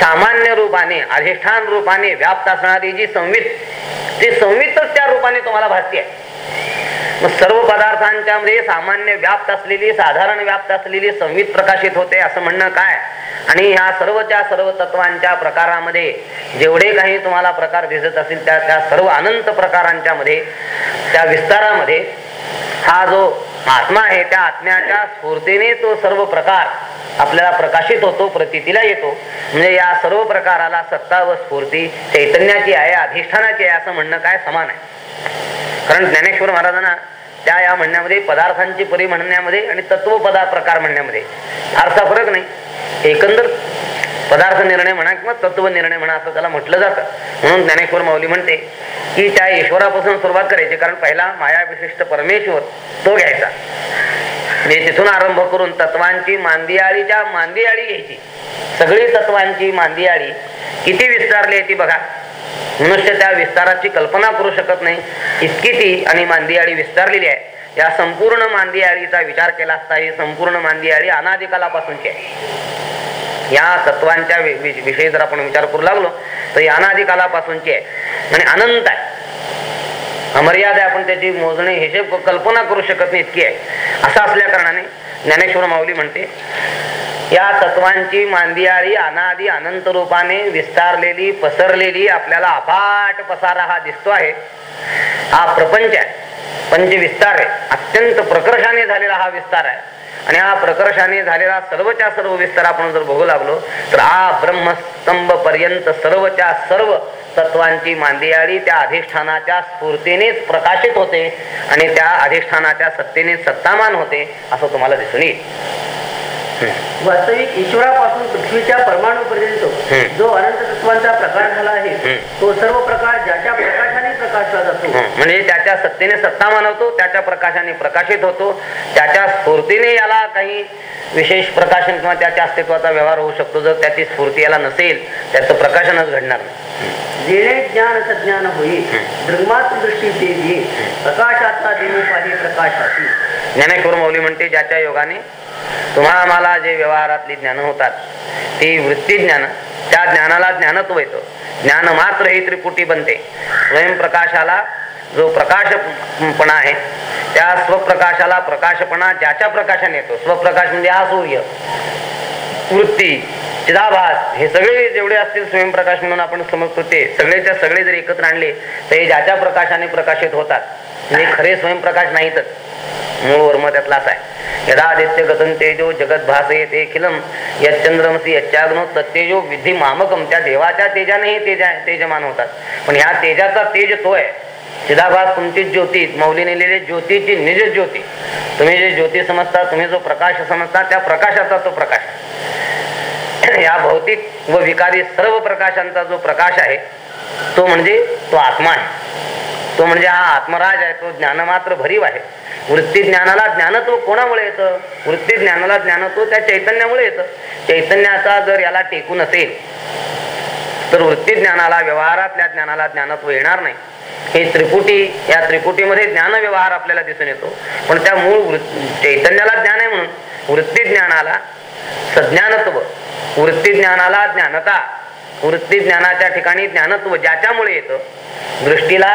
सामान्य रूपाने अधिष्ठान रूपाने व्याप्त असणारी जी संवित ती संवितच त्या रूपाने तुम्हाला भासते. मग सर्व पदार्थांच्या मध्ये सामान्य व्याप्त असलेली साधारण व्याप्त असलेली संवित प्रकाशित होते असं म्हणणं काय? आणि ह्या सर्वच्या सर्व तत्वांच्या प्रकारामध्ये जेवढे काही तुम्हाला प्रकार दिसत असतील त्या त्या सर्व अनंत प्रकारांच्या मध्ये त्या विस्तारामध्ये हा जो आत्मा आहे त्या आत्म्याच्या स्फूर्तीने तो सर्व प्रकार आपल्याला प्रकाशित होतो प्रतितीला येतो. म्हणजे या सर्व प्रकाराला सत्ता व स्फूर्ती चैतन्याची आहे अधिष्ठानाची आहे असं म्हणणं काय समान आहे? कारण ज्ञानेश्वर महाराजांना त्या या म्हणण्यामध्ये पदार्थांची परी म्हणण्यामध्ये आणि तत्व पदा प्रकार म्हणण्यामध्ये. फारसा फरक नाही. एकंदर पदार्थ निर्णय म्हणा किंवा तत्व निर्णय म्हणा असं त्याला म्हटलं जातं. म्हणून ज्ञानेश्वर माऊली म्हणते की त्या ईश्वरापासून सुरुवात करायची. कारण पहिला माया विशिष्ट परमेश्वर तो घ्यायचा. म्हणजे तिथून आरंभ करून तत्वांची मांदियाळीच्या मांदियाळी घ्यायची सगळी तत्वांची मांदियाळी किती विस्तारली आहे ती बघा. मनुष्य त्या विस्ताराची कल्पना करू शकत नाही. इतकी ती आणि मांदियाळी विस्तारलेली आहे. या संपूर्ण मांदियाळीचा विचार केला असता ही संपूर्ण मांदियाळी अनादिकालापासूनची आहे. या तत्वांच्या वि- विषयी जर आपण विचार करू लागलो तर ही अनादिकालापासूनची आहे. आणि अनंत आहे. अमर्याद आहे आपण त्याची मोजणी हिशेब कल्पना करू शकत नाही इतकी आहे. असं असल्या कारणाने ज्ञानेश्वर माऊली म्हणते या तत्वांची मांदियाळी अनादी अनंत रूपाने विस्तारलेली पसरलेली आपल्याला अफाट पसारा हा दिसतो आहे. हा प्रपंच आहे. पंचविस्तार आहे. अत्यंत प्रकर्षाने झालेला हा विस्तार आहे. आणि हा प्रकर्षाने झालेला सर्वच्या सर्व विस्तार आपण जर बघू लागलो तर हा ब्रह्मस्तंभ पर्यंत सर्वच्या सर्व तत्वांची मांदियाळी त्या अधिष्ठानाच्या स्फूर्तीनेच प्रकाशित होते आणि त्या अधिष्ठानाच्या सत्तेने सत्तामान होते असं तुम्हाला दिसून येईल. वास्तविक ईश्वरापासून पृथ्वीच्या परमाणू पर्यंत हम्म. जो अनंत तत्वांचा प्रकाश झाला आहे. तो सर्व प्रकाश ज्याच्या प्रकाशाने प्रकाशला जातो म्हणजे त्याच्या सत्तेने सत्ता मानवतो त्याच्या प्रकाशाने प्रकाशित होतो. त्याच्या स्फूर्तीने याला काही विशेष प्रकाशन किंवा त्याच्या अस्तित्वाचा व्यवहार होऊ शकतो. जर त्याची स्फूर्ती याला नसेल त्याचं प्रकाशनच घडणार नाही. जेणे ज्ञान सज्ञान होई दृग्मात्र दृष्टी ते प्रकाशाचा देऊ पाही प्रकाशाची ज्ञानेश्वर मौली म्हणते ज्याच्या योगाने तुम्हाला आम्हाला जे व्यवहारातली ज्ञान होतात ती वृत्ती ज्ञान त्या ज्ञानाला ज्ञानत्व येतं. ज्ञान मात्र ही त्रिपुटी बनते. स्वयंप्रकाशाला जो प्रकाशपणा आहे त्या स्वप्रकाशाला प्रकाशपणा ज्याच्या प्रकाशाने येतो. स्वप्रकाश म्हणजे हा सूर्य वृत्ती चिदाभास हे सगळे जेवढे असतील स्वयंप्रकाश म्हणून आपण समजतो ते सगळेच्या सगळे जर एकत्र आणले तर हे ज्याच्या प्रकाशाने प्रकाशित होतात म्हणजे खरे स्वयंप्रकाश नाहीतच. मूळ वर्म त्यातलाच आहे. यदा आदित्य गगन तेजो जगत भास ते खिलम यच्चंद्रमसी यच्चाग्नो तत्तेजो विधी मामकम. त्या देवाच्या तेजाने हे तेजा तेजमान होतात. पण ह्या तेजाचा तेज तो आहे. चिदाभास तुमची ज्योती मौलीने लिहिले ज्योतीची निज ज्योती. तुम्ही जे ज्योती समजता तुम्ही जो प्रकाश समजता त्या प्रकाशाचा तो प्रकाश (clears throat) या भौतिक व विकारी सर्व प्रकाशांचा जो प्रकाश आहे तो म्हणजे तो आत्मा आहे. तो म्हणजे हा आत्मराज आहे तो ज्ञानमात्र भरीव आहे. वृत्ती ज्ञानाला ज्ञानत्व कोणामुळे येतं? वृत्ती ज्ञानाला ज्ञानत्व त्या चैतन्यामुळे येतं. चैतन्याचा जर याला टेकून असेल तर वृत्ती ज्ञानाला व्यवहारातल्या ज्ञानाला ज्ञानत्व येणार नाही. हे त्रिपुटी या त्रिपुटीमध्ये ज्ञान व्यवहार आपल्याला दिसून येतो. पण त्या मूळ वृत्त- चैतन्याला ज्ञान आहे म्हणून वृत्ती ज्ञानाला सज्ञानत्व वृत्ती ज्ञानाला ज्ञानता. वृत्ती ज्ञानाच्या ठिकाणी ज्ञानत्व ज्याच्यामुळे येतं दृष्टीला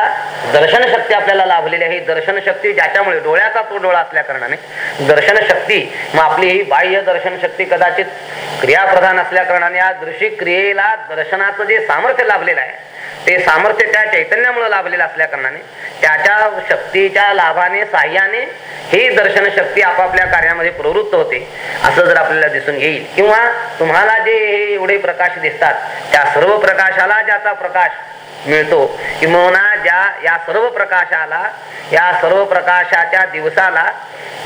दर्शन शक्ती आपल्याला लाभलेली आहे. दर्शन शक्ती ज्याच्यामुळे डोळ्याचा तो डोळा असल्या कारणाने दर्शन शक्ती मग आपली ही बाह्य दर्शन शक्ती कदाचित क्रियाप्रधान असल्या कारणाने या दृश्य क्रियेला दर्शनाचं जे सामर्थ्य लाभलेलं आहे ते सामर्थ्य त्या चैतन्यामुळे लाभलेलं असल्या कारणाने त्याच्या शक्तीच्या लाभाने साह्याने ही दर्शन शक्ती आपापल्या कार्यामध्ये प्रवृत्त होते. असं जर आपल्याला दिसून येईल किंवा तुम्हाला जे हे एवढे प्रकाश दिसतात त्या सर्व प्रकाशाला ज्याचा प्रकाश मिळतो. किंवा ज्या या सर्व प्रकाशाला या सर्व प्रकाशाच्या दिवसाला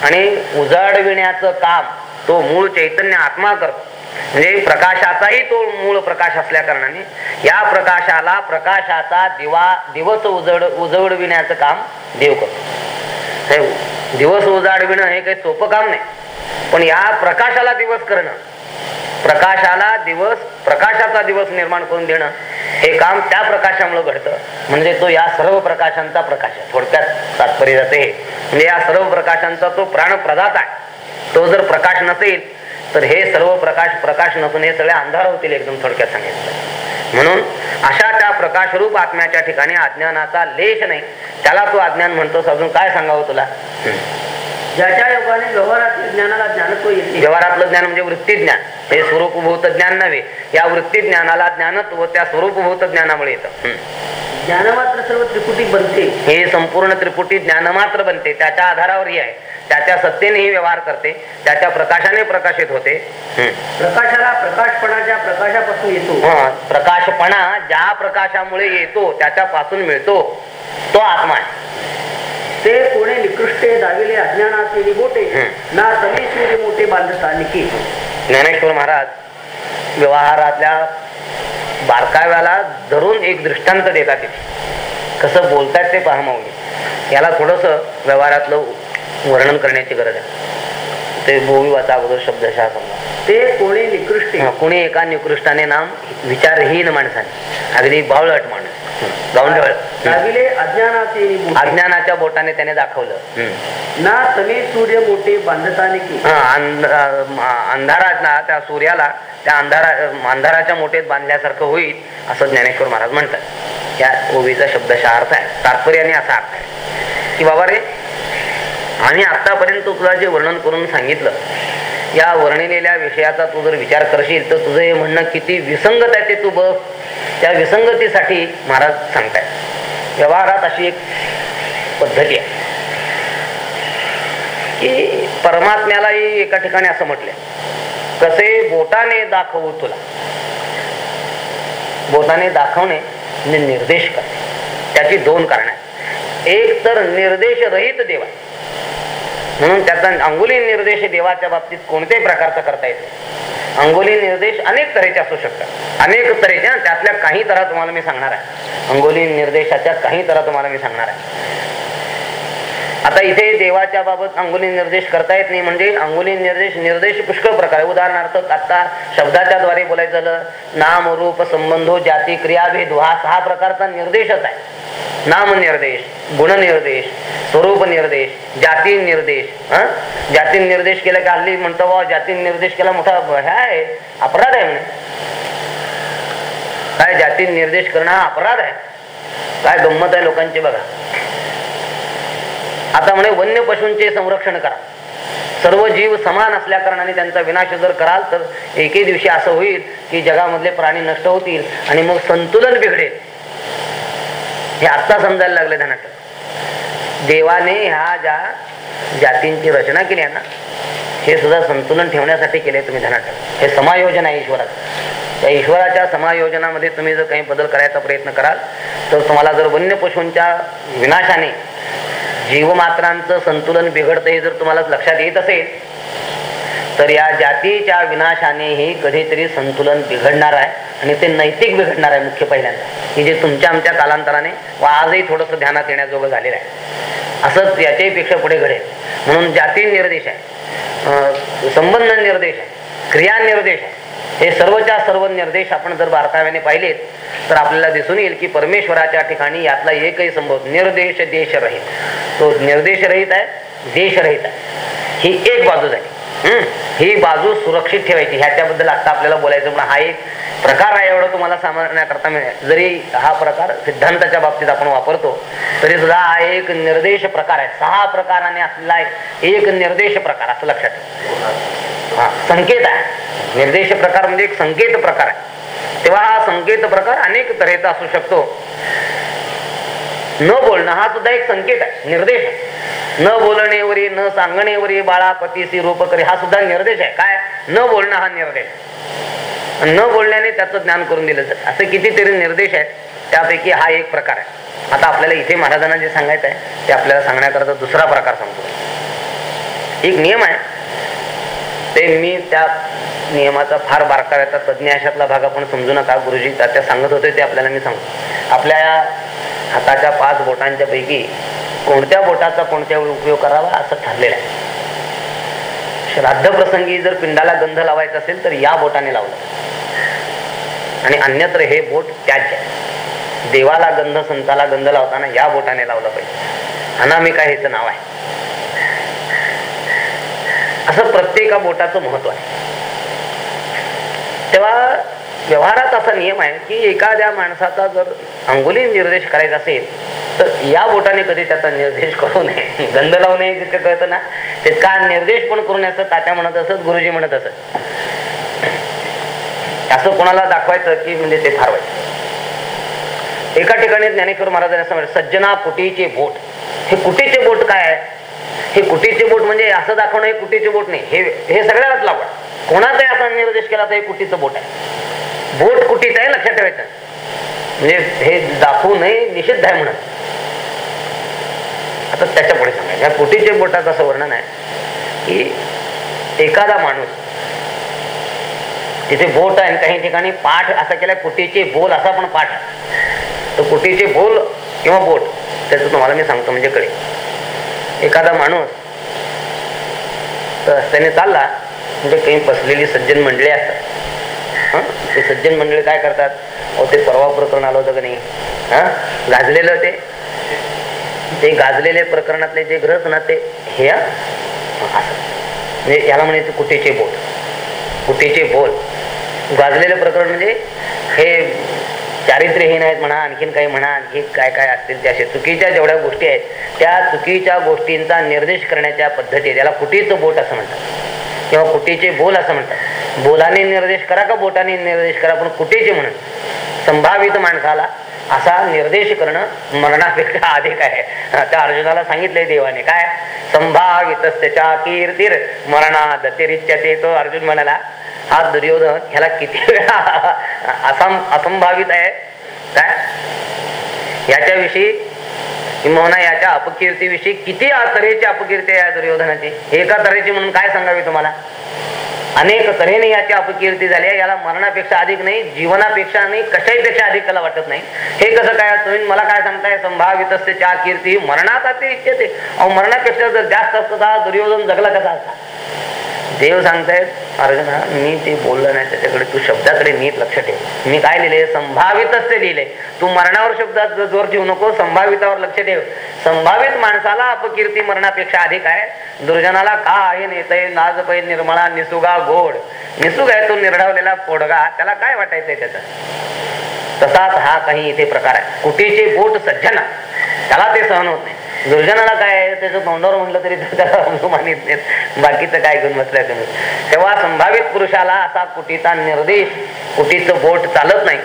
आणि उजाडविण्याचं काम तो मूळ चैतन्य आत्मा करतो. म्हणजे प्रकाशाचाही तो मूळ प्रकाश असल्या कारणाने या प्रकाशाला प्रकाशाचा दिवा दिवस उजड उजवडविण्याचं काम देव करतो. दिवस उजाडविणं हे काही सोपं काम नाही. पण या प्रकाशाला दिवस करणं प्रकाशाला दिवस प्रकाशाचा दिवस निर्माण करून देणं हे काम त्या प्रकाशामुळे घडतं. म्हणजे तो या सर्व प्रकाशांचा प्रकाश आहे. थोडक्यात तात्पर्य जाते म्हणजे या सर्व प्रकाशांचा तो प्राणप्रदाता आहे. तो जर प्रकाश नसेल तर हे सर्व प्रकाश प्रकाश नसून हे सगळे अंधार होतील एकदम थोडक्यात सांगितलं म्हणून अशा त्या प्रकाशरूप आत्म्याच्या ठिकाणी अज्ञानाचा लेश नाही. त्याला तो अज्ञान म्हणतोस अजून काय सांगावं तुला? ज्याच्या योगाने व्यवहारातील ज्ञानाला ज्ञानत्व येते. व्यवहारातलं ज्ञान म्हणजे वृत्ती ज्ञान हे स्वरूपभूत ज्ञान नव्हे. या वृत्ती ज्ञानाला ज्ञानत्व त्या स्वरूपभूत ज्ञानामुळे येतं. ज्ञानमात्र सर्व त्रिपुटी बनते. हे संपूर्ण त्रिपुटी ज्ञानमात्र बनते. त्याच्या आधारावर ही आहे. त्याच्या सत्तेनेही व्यवहार करते. त्याच्या प्रकाशाने प्रकाशित होते. प्रकाशाला प्रकाशपणाच्या प्रकाशापासून येतो. हं, प्रकाशपणा ज्या प्रकाशामुळे येतो त्याच्यापासून मिळतो. तो आत्मा आहे. ते कोणे निकृष्टे दाविले अज्ञानाचे हम्म. ना सूर्य मोठे बांधता निकी ज्ञानेश्वर महाराज व्यवहारातल्या बारकाव्याला धरून एक दृष्टांत देतात तिथे. कसं बोलतात ते पहा माऊली. याला थोडस व्यवहारातलं वर्णन करण्याची गरज आहे. ते बोवी वाचा अगोदर शब्दशः समजा. ते कोणे निकृष्टे. कोणी एका निकृष्टाने नाम विचारहीन माणसाने. अगदी बावळट माणूस. गावंढळ अज्ञानाचे अज्ञानाच्या बोटाने त्याने दाखवलं. ना सूर्य मोठे बांधता निकी अंध- अं, अंधारात ना त्या सूर्याला त्या अंधारा अंधाराच्या मोठेत बांधल्यासारखं होईल असं ज्ञानेश्वर महाराज म्हणतात. या ओवीचा शब्दशः अर्थ आहे. तात्पर्याने असा अर्थ आहे. की बाबा रे आम्ही आतापर्यंत तुला जे वर्णन करून सांगितलं या वर्णिलेल्या विषयाचा तू जर विचार करशील तर तुझं हे म्हणणं किती विसंगत आहे ते तू बघ. त्या विसंगतीसाठी महाराज सांगताय व्यवहारात अशी एक पद्धती आहे. की परमात्म्यालाही एका ठिकाणी असं म्हटलंय कसे बोटाने दाखवू तुला. बोटाने दाखवणे निर्देश करणे त्याची दोन कारण आहेत. एक तर निर्देश रहित देवा. म्हणून त्याचा अंगुली निर्देश देवाच्या बाबतीत कोणत्याही प्रकारचा करता येतो अंगोली निर्देश अनेक तऱ्हेचे असू शकतात. अनेक तऱ्हेचे त्यातल्या काही तरा तुम्हाला मी सांगणार आहे. अंगोली निर्देशाच्या काही तरा तुम्हाला मी सांगणार आहे. आता इथे देवाच्या बाबत अंगुली निर्देश करता येत नाही. म्हणजे अंगुली निर्देश निर्देश पुष्कळ प्रकार. उदाहरणार्थ आता शब्दाच्या द्वारे बोलायचं झालं नाम रूप संबंधो जाती क्रियाभेद हा सहा प्रकारचा निर्देशच आहे. नाम निर्देश गुण निर्देश स्वरूप निर्देश जाती निर्देश हा? जाती निर्देश केला की हल्ली म्हणतो बा जाती निर्देश केला मोठा हे आहे अपराध आहे म्हणे. काय जाती निर्देश करणं हा अपराध आहे? काय गंमत आहे लोकांची बघा. आता म्हणे वन्य पशूंचे संरक्षण करा. सर्व जीव समान असल्या कारणाने त्यांचा विनाश जर कराल तर एके दिवशी असं होईल की जगामधले प्राणी नष्ट होतील आणि मग संतुलन बिघडेल. हे आत्ता समजायला लागले ध्यानात देवाने ह्या ज्या जातींची रचना केली आहे ना हे सुद्धा संतुलन ठेवण्यासाठी केले तुम्ही ध्यानात हे समायोजन आहे ईश्वरात त्या ईश्वराच्या समायोजनामध्ये तुम्ही जर काही बदल करायचा प्रयत्न कराल तर तुम्हाला जर वन्य पशूंच्या विनाशाने जीवमात्रांचं संतुलन बिघडतं हे जर तुम्हाला लक्षात येत असेल तर या जातीच्या विनाशानेही कधीतरी संतुलन बिघडणार आहे आणि ते नैतिक बिघडणार आहे मुख्य पहिल्यांदा. की जे तुमच्या आमच्या कालांतराने व आजही थोडस ध्यानात येण्याजोगं झालेलं आहे. असंच याच्याही पेक्षा पुढे घडेल. म्हणून जाती निर्देश आहे संबंध निर्देश आहे क्रिया निर्देश आहे. हे सर्वच्या सर्व निर्देश आपण जर बारकाव्याने पाहिलेत तर आपल्याला दिसून येईल की परमेश्वराच्या ठिकाणी यातला एकही संभव निर्देश देशरहित तो निर्देश रहित आहे देश रहित आहे. ही एक बाजू झाली. ही बाजू सुरक्षित ठेवायची. ह्याच्याबद्दल आता आपल्याला बोलायचं पण हा एक प्रकार आहे एवढं तुम्हाला सामान्यकरता मिळेल जरी हा प्रकार सिद्धांताच्या बाबतीत आपण वापरतो तरी सुद्धा हा एक निर्देश प्रकार आहे. सहा प्रकाराने असलेला एक निर्देश प्रकार असं लक्षात ठेव. हा संकेत आहे. निर्देश प्रकार म्हणजे एक संकेत प्रकार आहे. तेव्हा हा संकेत प्रकार अनेक तऱ्हेचा असू शकतो. न बोलणं हा सुद्धा एक संकेत आहे निर्देश आहे. न बोलणेवरी न सांगणेवरी बाळा पतीसी रूप हा सुद्धा निर्देश आहे. काय? न बोलणं हा निर्देश न बोलण्याने त्याचं ज्ञान करून दिलं जात. असे कितीतरी निर्देश आहेत त्यापैकी हा एक प्रकार आहे. आता आपल्याला इथे महाराजांना जे सांगायचं आहे ते आपल्याला सांगण्याकरता दुसरा प्रकार सांगतो. एक नियम आहे ते मी त्या नियमाचा फार बारकाव्याचा तज्ज्ञ अशातला भाग आपण समजू नका गुरुजी. त्या सांगत होते ते आपल्याला मी सांगतो. आपल्या हाताच्या पाच बोटांच्या पैकी कोणत्या बोटाचा कोणत्या वेळी उपयोग करावा असं ठरलेलं आहे. श्राद्ध प्रसंगी जर पिंडाला गंध लावायचा असेल तर या बोटाने लावलं. आणि अन्यत्र हे बोट त्याच आहे. देवाला गंध संताला गंध लावताना या बोटाने लावलं पाहिजे. अनामिका हेच नाव आहे. असं प्रत्येका बोटाचं महत्त्व आहे. तेव्हा व्यवहारात असा नियम आहे की एखाद्या माणसाचा जर अंगुली निर्देश करायचा असेल तर या बोटाने कधी त्याचा निर्देश करू नये. गंध लावू नये जितकं कळतं ना. ते का निर्देश पण करू नये असं तात्या म्हणत असत गुरुजी म्हणत असत. असं कोणाला दाखवायचं की म्हणजे ते फार वाईट. एका ठिकाणी ज्ञानेश्वर महाराजांनी असं सज्जना कुटीचे बोट. हे कुटीचे बोट काय आहे? हे कुटीचे बोट म्हणजे असं दाखवणं हे कुटीचे बोट नाही. हे हे सगळ्यालाच लागवड कोणाचाही असा निर्देश केला तर हे कुटीचं बोट आहे. बोट कुटीचं आहे लक्षात ठेवायचं. म्हणजे हे दाखवू नये निषिद्ध आहे म्हणत आता त्याच्या पुढे सांगायचं. या कुटीचे बोटाचं असं वर्णन आहे की एखादा माणूस तिथे बोट आहे काही ठिकाणी पाठ असा केलाय कुटीचे बोल असा पण पाठ आहे. तर कुटीचे बोल किंवा बोट त्याचं तुम्हाला मी सांगतो म्हणजे कळेल. एखादा माणूस रस्त्याने चालला म्हणजे काही बसलेली सज्जन मंडळी असतात. ते सज्जन मंडळी काय करतात? अहो ते परवा प्रकरण आलं होतं का नाही? हा? गाजलेलं ते. ते गाजलेले प्रकरणातले जे ग्रह ना ते हे म्हणजे याला म्हणायचं कुटेचे बोल कुटेचे बोल गाजलेलं प्रकरण म्हणजे हे चारित्र्यहीन आहेत म्हणा आणखीन काही म्हणा आणखी काय काय असतील त्या चुकीच्या जेवढ्या गोष्टी आहेत त्या चुकीच्या गोष्टींचा निर्देश करण्याच्या पद्धती त्याला कुटीचं बोट असं म्हणतात. किंवा कुटीचे बोल असं म्हणतात. बोलाने निर्देश करा का बोटाने निर्देश करा? पण कुटीचे म्हणून. संभावित माणसाला असा निर्देश करणं मरणापेक्षा अधिक आहे. त्या अर्जुनाला सांगितलंय देवाने काय? संभावित त्याच्या कीर्तीर मरणात ते तो अर्जुन म्हणाला हा दुर्योधन ह्याला किती वेळा असं असंभावित आहे? काय? याच्याविषयी किंवा याच्या अपकीर्तीविषयी किती तऱ्हेची अपकीर्ती आहे दुर्योधनाची? एका तऱ्हेची म्हणून काय सांगावी तुम्हाला? अनेक तऱ्हेने याची अपकीर्ती झाली आहे. याला मरणापेक्षा अधिक नाही जीवनापेक्षा नाही कशाहीपेक्षा अधिक त्याला वाटत नाही. हे कसं काय तुम्ही मला काय सांगताय? संभावित असते च्या कीर्ती मरणात ते इच्छिते अहो मरणापेक्षा जर जास्त असता दुर्योधन जगला कसा असता? देव सांगतायत अर्जुना मी ते बोललं नाही त्याच्याकडे तू शब्दाकडे नीट लक्ष ठेव. मी काय लिहिले? संभावित असते लिहिले. तू मरणावर शब्दात जोर ठेवू नको संभावितावर लक्ष ठेव. संभावित माणसाला अपकीर्ती मरणापेक्षा अधिक आहे. दुर्जनाला का आहे नेतय? नाज निर्मळा निसुगा घोड निसुग आहे तो निर्ढावलेला पोडगा त्याला काय वाटायचंय त्याच? तसाच हा काही इथे प्रकार आहे. कुटीचे बोट सज्जना. त्याला ते सहन होत नाही. दुर्जनाला काय त्याचं तोंडावर म्हटलं तरी त्याला अनुमानित नाही बाकीचं काय घेऊन बसलंय तुम्ही? तेव्हा संभावित पुरुषाला असा कुटीचा निर्देश कुटीचं बोट चालत नाही.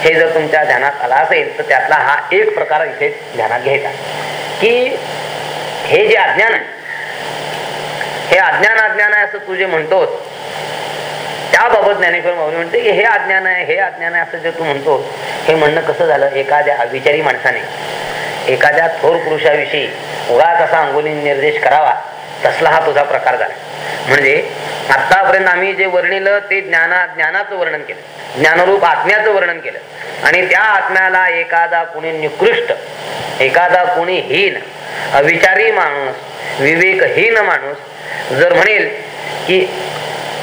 हे जर तुमच्या ध्यानात आला असेल तर त्यातला हा एक प्रकार इथे ध्यानात घ्यायचा. की हे जे अज्ञान आहे हे अज्ञान अज्ञान आहे असं तू जे म्हणतोस त्याबाबत ज्ञानेश्वर माऊली म्हणते की हे अज्ञान आहे हे अज्ञान आहे असं जे तू म्हणतो हे म्हणणं कसं झालं? एखाद्या अविचारी माणसाने एखाद्या थोर पुरुषाविषयी उगा कसा अंगोली निर्देश करावा तसला हा तुझा प्रकार झाला. म्हणजे आतापर्यंत आम्ही जे वर्णिलं ते ज्ञाना ज्ञानाचं वर्णन केलं. ज्ञानरूप आत्म्याचं वर्णन केलं. आणि त्या आत्म्याला एखादा कुणी निकृष्ट एखादा कुणी हीन अविचारी माणूस विवेकहीन माणूस जर म्हणेल की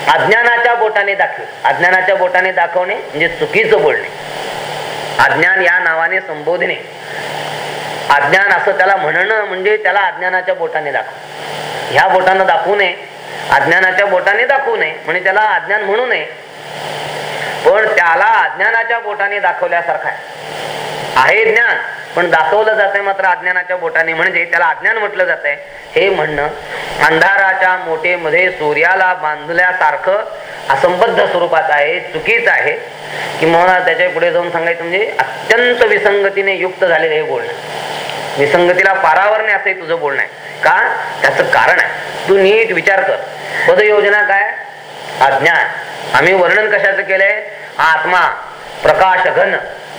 अज्ञानाच्या बोटाने दाखवे. अज्ञानाच्या बोटाने दाखवणे म्हणजे चुकीचं बोलणे. अज्ञान या नावाने संबोधणे. अज्ञान असं त्याला म्हणणं म्हणजे त्याला अज्ञानाच्या बोटाने दाखव. ह्या बोटानं दाखवू नये. अज्ञानाच्या बोटाने दाखवू नये. म्हणजे त्याला अज्ञान म्हणू नये. पण त्याला अज्ञानाच्या बोटाने दाखवल्यासारखं आहे. आहे ज्ञान. पण दाखवलं जात मात्र अज्ञानाच्या बोटाने. म्हणजे त्याला अज्ञान म्हटलं जात हे म्हणणं अंधाराच्या मोठेमध्ये सूर्याला बांधल्यासारखं असंबद्ध स्वरूपात आहे चुकीच आहे. किंवा त्याच्या पुढे जाऊन सांगायचं म्हणजे अत्यंत विसंगतीने युक्त झालेलं हे बोलणं. विसंगतीला पारावरणे असंही तुझं बोलणं आहे. का? त्याचं कारण आहे. तू नीट विचार कर. पद योजना काय? अज्ञान. आम्ही वर्णन कशाचं केलंय? आत्मा प्रकाश घन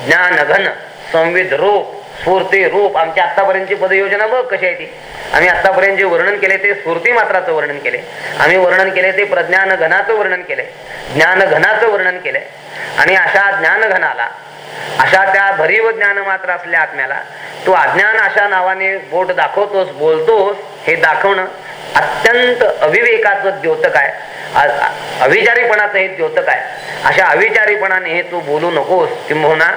ज्ञान घन संविध रूप. स्फूर्ती रूप आमच्या आतापर्यंतची पदयोजना बघ कशी आहे ती. आम्ही आतापर्यंत जे वर्णन केले ते स्फूर्ती मात्राचं वर्णन केले. आम्ही वर्णन केले ते प्रज्ञान घनाचं वर्णन केले. ज्ञान घनाचं वर्णन केले. आणि अशा ज्ञान घनाला अशा त्या भरीव ज्ञान मात्र असल्या आत्म्याला तू अज्ञान अशा नावाने बोट दाखवतोस बोलतोस हे दाखवणं अत्यंत अविवेकाचं द्योतक आहे. अविचारीपणाचं हे द्योतक आहे. अशा अविचारीपणाने हे तू बोलू नकोस किंबहुना.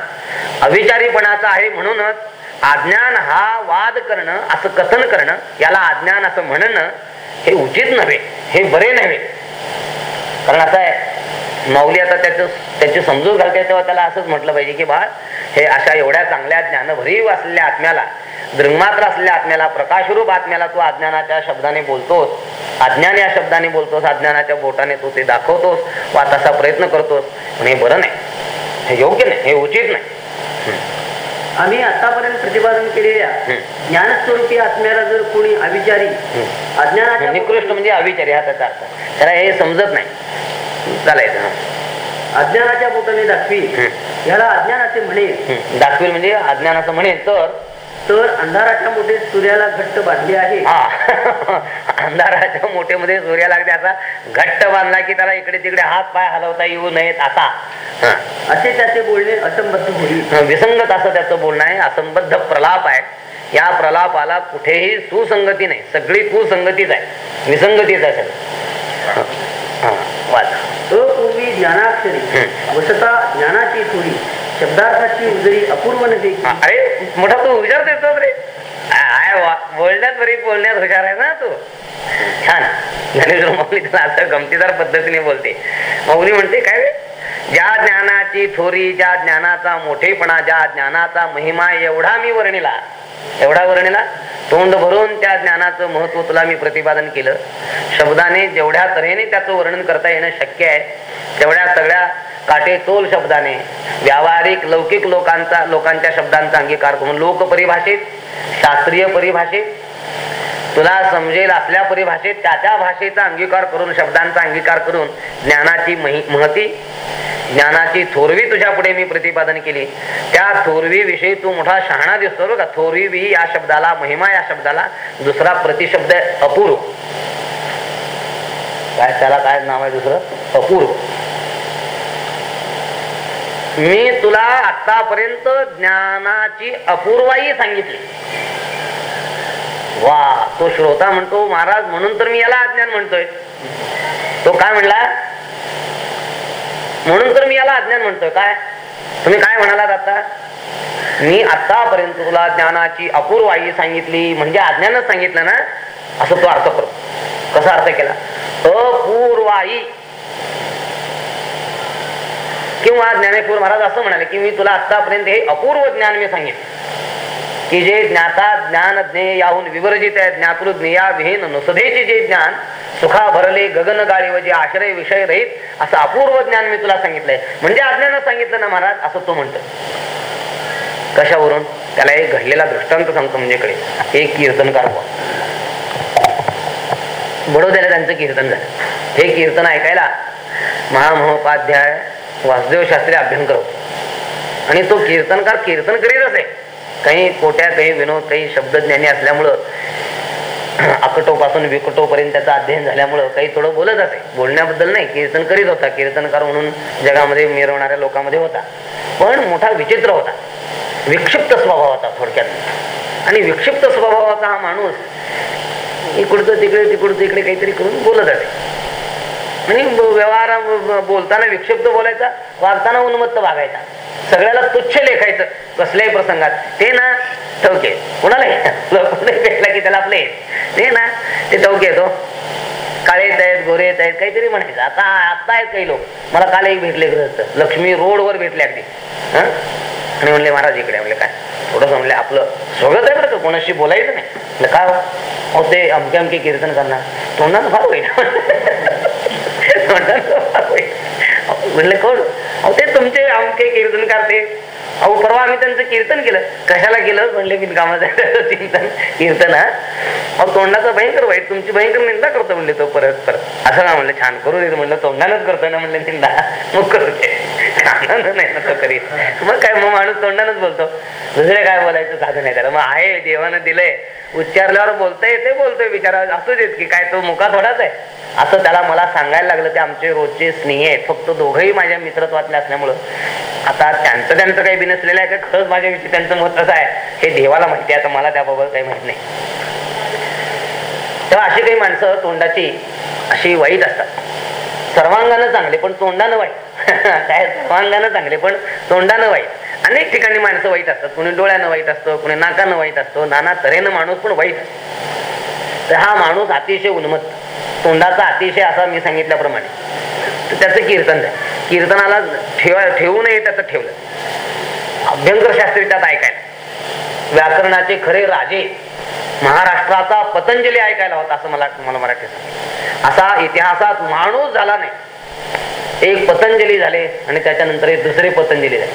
अविचारीपणाचा आहे म्हणूनच अज्ञान हा वाद करणं असं कथन करणं याला अज्ञान असं म्हणणं हे उचित नव्हे हे बरे नव्हे. कारण असं आहे माऊली आता त्याच त्याची समजूत घालते तेव्हा त्याला असंच म्हटलं पाहिजे की बा हे अशा एवढ्या चांगल्या ज्ञानभरीव असलेल्या आत्म्याला दृंगमात्र असलेल्या आत्म्याला प्रकाशरूप आत्म्याला तू अज्ञानाच्या शब्दाने बोलतोस अज्ञान या शब्दाने बोलतोस अज्ञानाच्या बोटाने तू ते दाखवतोस वा तसा प्रयत्न करतोस पण हे बरं नाही. हे योग्य नाही हे उचित नाही. आम्ही आतापर्यंत प्रतिपादन केलेल्या ज्ञानस्वरूपी आत्म्याला जर कोणी अविचारी अज्ञानाच्या निकृष्ट म्हणजे अविचारी हा त्याचा अर्थ. त्याला हे समजत नाही. चालायचं अज्ञानाच्या बोटाने दाखवी याला अज्ञान असे म्हणेल. दाखवेल म्हणजे अज्ञान असं म्हणेल तर तर अंधाराच्या मोठे सूर्याला घट्ट बांधले आहे. (laughs) अंधाराच्या मोठेमध्ये सूर्या लागते असा घट्ट बांधला की त्याला इकडे तिकडे हात पाय हलवता येऊ नयेत हा. असे त्याचे बोलणे असंबद्ध होईल. विसंगत असं त्याचं बोलणं आहे. असंबद्ध प्रलाप आहे. या प्रलापाला कुठेही सुसंगती नाही. सगळी कुसंगतीच आहे. विसंगतीच आहे सगळं. ज्ञानाक्षरी वसता ज्ञानाची थोडी शब्दार्थाची उजरी अपूर्व नव्हे अरे मोठा तू हुशार देतोस रे. आय वा बोलण्यात बरी बोलण्यात हुशार आहे ना तू. छान. ज्ञानेश्वर माऊली असं गमतीदार पद्धतीने बोलते. माऊली म्हणते काय रे? ज्या ज्ञानाची थोरी ज्या ज्ञानाचा मोठेपणा ज्या ज्ञानाचा महिमा एवढा मी वर्णिला. एवढा वर्णिला? तोंड भरून त्या ज्ञानाचं महत्त्व तुला मी प्रतिपादन केलं. शब्दाने जेवढ्या तऱ्हेने त्याचं वर्णन करता येणं शक्य आहे तेवढ्या सगळ्या काटेतोल शब्दाने व्यावहारिक लौकिक लोकांचा लोकांच्या शब्दांचा अंगीकार करून लोकपरिभाषेत शास्त्रीय परिभाषेत तुला समजेल असल्या परिभाषेत त्या त्या भाषेचा अंगीकार करून शब्दांचा अंगीकार करून ज्ञानाची महती ज्ञानाची थोरवी तुझ्या पुढे मी प्रतिपादन केली. त्या थोरवी विषयी तू मोठा शहाणा दिसतो का थोरवी या शब्दाला महिमा या शब्दाला दुसरा प्रतिशब्द अपूर्व. काय त्याला काय नाव आहे दुसरं? अपूर्व. मी तुला आतापर्यंत ज्ञानाची अपूर्वाई सांगितली. वा तो श्रोता म्हणतो महाराज म्हणून तर मी याला अज्ञान म्हणतोय. तो काय म्हणला? म्हणून तर मी याला अज्ञान म्हणतोय. काय? तुम्ही काय म्हणालात आता? मी आतापर्यंत तुला ज्ञानाची अपूर्वाई सांगितली म्हणजे अज्ञानच सांगितलं ना? असं तो अर्थ करतो. कसा अर्थ केला? अपूर्वाई किंवा ज्ञानेश्वर महाराज असं म्हणाले की मी तुला आतापर्यंत हे अपूर्व ज्ञान मी सांगितलं. की जे ज्ञाता ज्ञान ज्ञेय याहून विवर्जित आहे ज्ञातृ ज्ञेया विहीन जे ज्ञान सुखा भरले गगन गाळी व जे आश्रय विषय रहित असं अपूर्व ज्ञान मी तुला सांगितलंय. म्हणजे अज्ञानच सांगितलं ना महाराज? असं तो म्हणतो. कशावरून? त्याला एक घडलेला दृष्टांत सांगतो म्हणजे कडे एक कीर्तनकार बडोद्याला त्यांचं कीर्तन झालं. हे कीर्तन ऐकायला महामहोपाध्याय वासुदेव शास्त्री अभ्यंकर करतो आणि तो कीर्तनकार कीर्तन करीतच आहे. काही कोट्या काही विनोद काही शब्दज्ञानी असल्यामुळं अकटोपासून विकटोपर्यंत त्याचं अध्ययन झाल्यामुळं काही थोडं बोलत असे. बोलण्याबद्दल नाही कीर्तन करीत होता. कीर्तनकार म्हणून जगामध्ये मिरवणाऱ्या लोकांमध्ये होता. पण मोठा विचित्र होता. विक्षिप्त स्वभाव होता थोडक्यात. आणि विक्षिप्त स्वभावाचा हा माणूस इकडचं तिकडे तिकडचं इकडे काहीतरी करून बोलत असे. आणि व्यवहार बोलताना विक्षिप्त बोलायचा वागताना उन्मत्त वागायचा. सगळ्याला तुच्छ लेखायचं कसल्याही प्रसंगात. ते ना ठवके. कुणाला भेटला की त्याला आपले. ते ना ते ठवके येतो काळे येत आहेत गोरे येत आहेत काहीतरी म्हणायचं. आता आता आहेत काही लोक. मला काल एक भेटले ग्रस्त लक्ष्मी रोडवर भेटले अगदी. हा? आणि म्हणले महाराज इकडे. म्हणले काय? थोडस म्हणले आपलं स्वागत आहे बरं का? कोणाशी बोलायचं नाही? काय हो? हो ते अमके अमके कीर्तन करणार. तोंडानं फार होईल (laughs) म्हणलं कोण? अहो ते तुमचे अमके कीर्तन करते अहो परवा आम्ही त्यांचं कीर्तन केलं. कशाला केलं? म्हणले बिनकामाचं (laughs) चिंतन कीर्तन हा? अहो तोंडाचा भयंकर वाईट तुमची भयंकर निंदा करतो म्हणले तो परत परत. असं ना म्हणलं छान करू दे म्हणलं तोंडानच करतोय ना म्हणलं निंदा. मग करू दे. आनंद नाही ना तो करीत. मग काय मग माणूस तोंडानच बोलतो. दुसरे काय बोलायचं साधन आहे त्याला. मग आहे देवानं दिलंय. उच्चारल्यावर बोलता ते बोलतोय विचारा असू देत की काय तो मुका थोडाच आहे. असं त्याला मला सांगायला लागलं ते आमचे रोजचे स्नेही आहेत. फक्त दोघंही माझ्या मित्रत्वातले असल्यामुळं. आता त्यांचं त्यांचं काही बिनसलेलं आहे का? खरंच माझ्याविषयी त्यांचं मत कसं आहे. हे देवाला माहिती आहे आता मला त्याबाबत काही माहीत नाही. तेव्हा अशी काही माणसं तोंडाची अशी वाईट असतात. सर्वांगानं चांगले पण तोंडानं वाईट. (laughs) काय सर्वांगानं चांगले पण तोंडानं वाईट. अनेक ठिकाणी माणसं वाईट असतात. कुणी डोळ्यानं वाईट असतो कुणी नाकानं वाईट असतो नाना तऱ्हेनं माणूस पण वाईट तर हा माणूस अतिशय उन्मत्त. तोंडाचा अतिशय असा मी सांगितल्याप्रमाणे. तर त्याचं कीर्तन द्या. कीर्तनाला ठेवा ठेवू नये त्याचं ठेवलं. अभ्यंकर शास्त्री त्यात ऐकायला. व्याकरणाचे खरे राजे महाराष्ट्राचा पतंजली ऐकायला होता असं मला मला मराठीत असा इतिहासात माणूस झाला नाही. एक पतंजली झाले आणि त्याच्यानंतर एक दुसरे पतंजली झाले.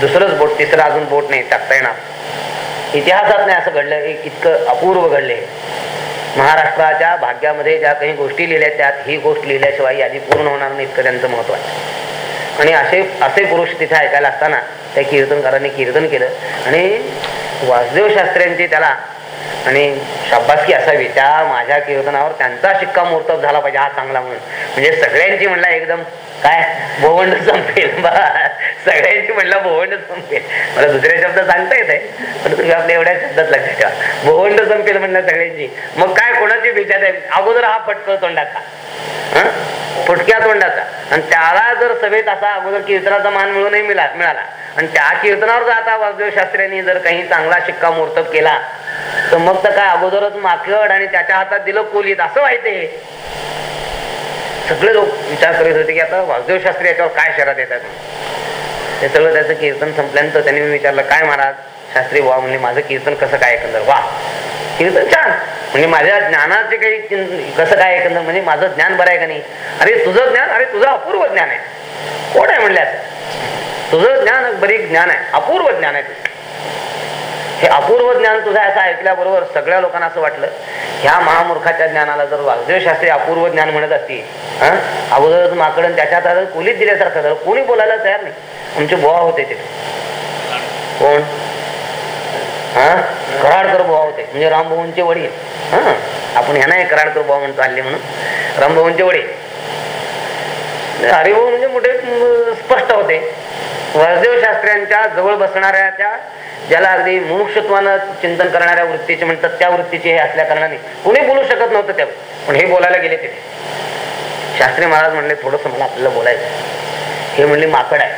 दुसरंच बोट तिसरं अजून बोट नाही टाकता येणार. इतिहासात नाही असं घडलं एक इतकं अपूर्व घडले. महाराष्ट्राच्या भाग्यामध्ये ज्या काही गोष्टी लिहिल्या त्यात ही गोष्ट लिहिल्याशिवाय यादी पूर्ण होणार नाही इतकं त्यांचं महत्त्व आहे. आणि असे असे पुरुष तिथे ऐकायला असताना त्या कीर्तनकारांनी कीर्तन केलं. आणि वासुदेव शास्त्र्यांची त्याला आणि शाबासकी असावी त्या माझ्या कीर्तनावर त्यांचा शिक्का मोर्तब झाला पाहिजे हा चांगला म्हणून. म्हणजे सगळ्यांची म्हणला एकदम काय? भोवंड संपेल सगळ्यांची म्हणला भोवंड संपेल. मला दुसऱ्या शब्द सांगता येत आहे पण तुम्ही आपल्या एवढ्या शब्दात लक्षात ठेवा. भोवंड संपेल म्हणलं सगळ्यांची. मग काय कोणाची विचार आहे? अगोदर हा पटतो तोंडाचा. फुटक्या तोंडाचा. आणि त्याला जर सभेत असा अगोदर कीर्तनाचा मान मिळूनही मिळाला मिळाला आणि त्या कीर्तनावर जर आता वासुदेव शास्त्र्यांनी जर काही चांगला शिक्का मोर्तब केला तर मग तर काय अगोदरच माकड आणि त्याच्या हातात दिलं कोलीत असं व्हायचंय सगळे लोक विचार करीत होते की आता वासुदेव शास्त्री याच्यावर काय शहरात येतात? ते सगळं त्याचं कीर्तन संपल्यानंतर त्यांनी विचारलं काय महाराज शास्त्री वा म्हणजे माझं कीर्तन कसं काय एकंदर? वा कीर्तन छान. म्हणजे माझ्या ज्ञानाचे काही कसं काय एकंदर? म्हणजे माझं ज्ञान बरं आहे का नाही? अरे तुझं ज्ञान अरे तुझं अपूर्व ज्ञान आहे. कोण आहे म्हणल्यास? तुझं ज्ञान बरी ज्ञान आहे. अपूर्व ज्ञान आहे तुझं. हे अपूर्व ज्ञान तुझं असं ऐकल्याबरोबर सगळ्या लोकांना असं वाटलं ह्या महामूर्खाच्या ज्ञानाला जर वाघदेव शास्त्री अपूर्व ज्ञान म्हणत असतील हं? अगोदरच माकडन त्याच्यात आता दिल्यासारखं झालं कोणी बोलायला तयार नाही. आमचे बोवा होते ते. कोण? हा? कराडकर बुवा होते म्हणजे रामभाऊंचे वडील. हा? आपण ह्यांना कराडकर बुवा म्हणतो चालले म्हणून. रामभाऊंचे वडील. हरिभाऊ हो, म्हणजे मोठे स्पष्ट होते. वासुदेव शास्त्र्यांच्या जवळ बसणाऱ्या त्या ज्याला अगदी मुमुक्षत्वानं चिंतन करणाऱ्या वृत्तीचे म्हणतात त्या वृत्तीचे हे असल्या कारणाने कोणी बोलू शकत नव्हतं त्यावर पण हे बोलायला गेले तिथे. शास्त्री महाराज म्हणले थोडस मला आपल्याला बोलायचं हे म्हणले माकड आहे.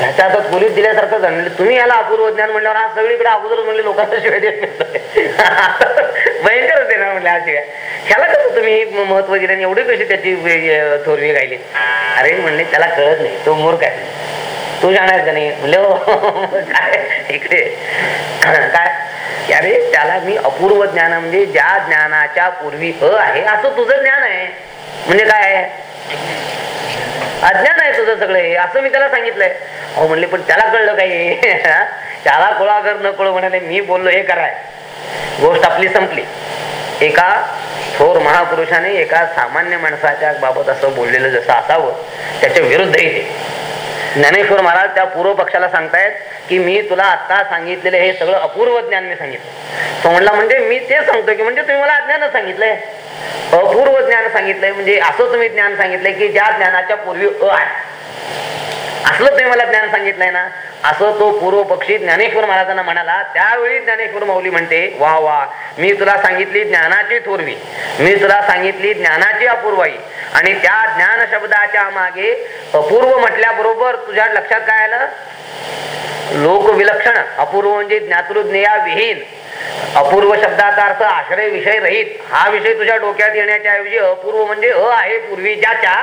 त्याच्या हातात पोलीस दिल्यासारखं झालं. म्हणजे तुम्ही याला अपूर्व ज्ञान म्हणल्यावर आज सगळीकडे अगोदरच म्हणले लोकांना शिवाय देत (laughs) भयंकरच देणार म्हणले हा शिवाय. ह्याला कसं तुम्ही महत्त्व दिलं आणि एवढी कशी त्याची थोरवी गायली अरे म्हणले त्याला कळत नाही. तो मूर्ख आहे. तू जाणार का नाही? म्हणले हो. काय? इकडे. (clears throat) काय? अरे त्याला मी अपूर्व ज्ञान म्हणजे ज्या ज्ञानाच्या पूर्वी अ आहे असं तुझं ज्ञान आहे. म्हणजे काय आहे? अज्ञान आहे तुझं सगळं हे असं मी त्याला सांगितलंय. अहो म्हणले पण त्याला कळलं काही. (laughs) त्याला कोळाकर न कळ म्हणाले मी बोललो हे कराय. गोष्ट आपली संपली. एका थोर महापुरुषाने एका सामान्य माणसाच्या बाबत असं बोललेलं जसं असावं त्याच्या विरुद्ध येते ज्ञानेश्वर महाराज त्या पूर्व पक्षाला सांगतायत की मी तुला आता सांगितलेले हे सगळं अपूर्व ज्ञान मी सांगितलं. तो म्हणला म्हणजे मी ते सांगतो की म्हणजे तुम्ही मला अज्ञान सांगितलंय. अपूर्व ज्ञान सांगितलंय म्हणजे असं तुम्ही ज्ञान सांगितलंय की ज्या ज्ञानाच्या पूर्वी अ आहे. असलं तुम्ही मला ज्ञान सांगितलंय ना. असं तो पूर्व पक्षी ज्ञानेश्वर महाराजांना म्हणाला त्यावेळी ज्ञानेश्वर माऊली म्हणते वा वा मी तुला सांगितली ज्ञानाची थोरवी मी तुला सांगितली ज्ञानाची अपूर्वाई आणि त्या ज्ञान शब्दाच्या मागे अपूर्व म्हटल्याबरोबर तुझ्या लक्षात काय आलं? लोक विलक्षण अपूर्व म्हणजे ज्ञातृज्ञया विहीन. अपूर्व शब्दाचा अर्थ आश्रय विषय रहित. हा विषय तुझ्या डोक्यात येण्याच्या ऐवजी अपूर्व म्हणजे अ आहे पूर्वी ज्याच्या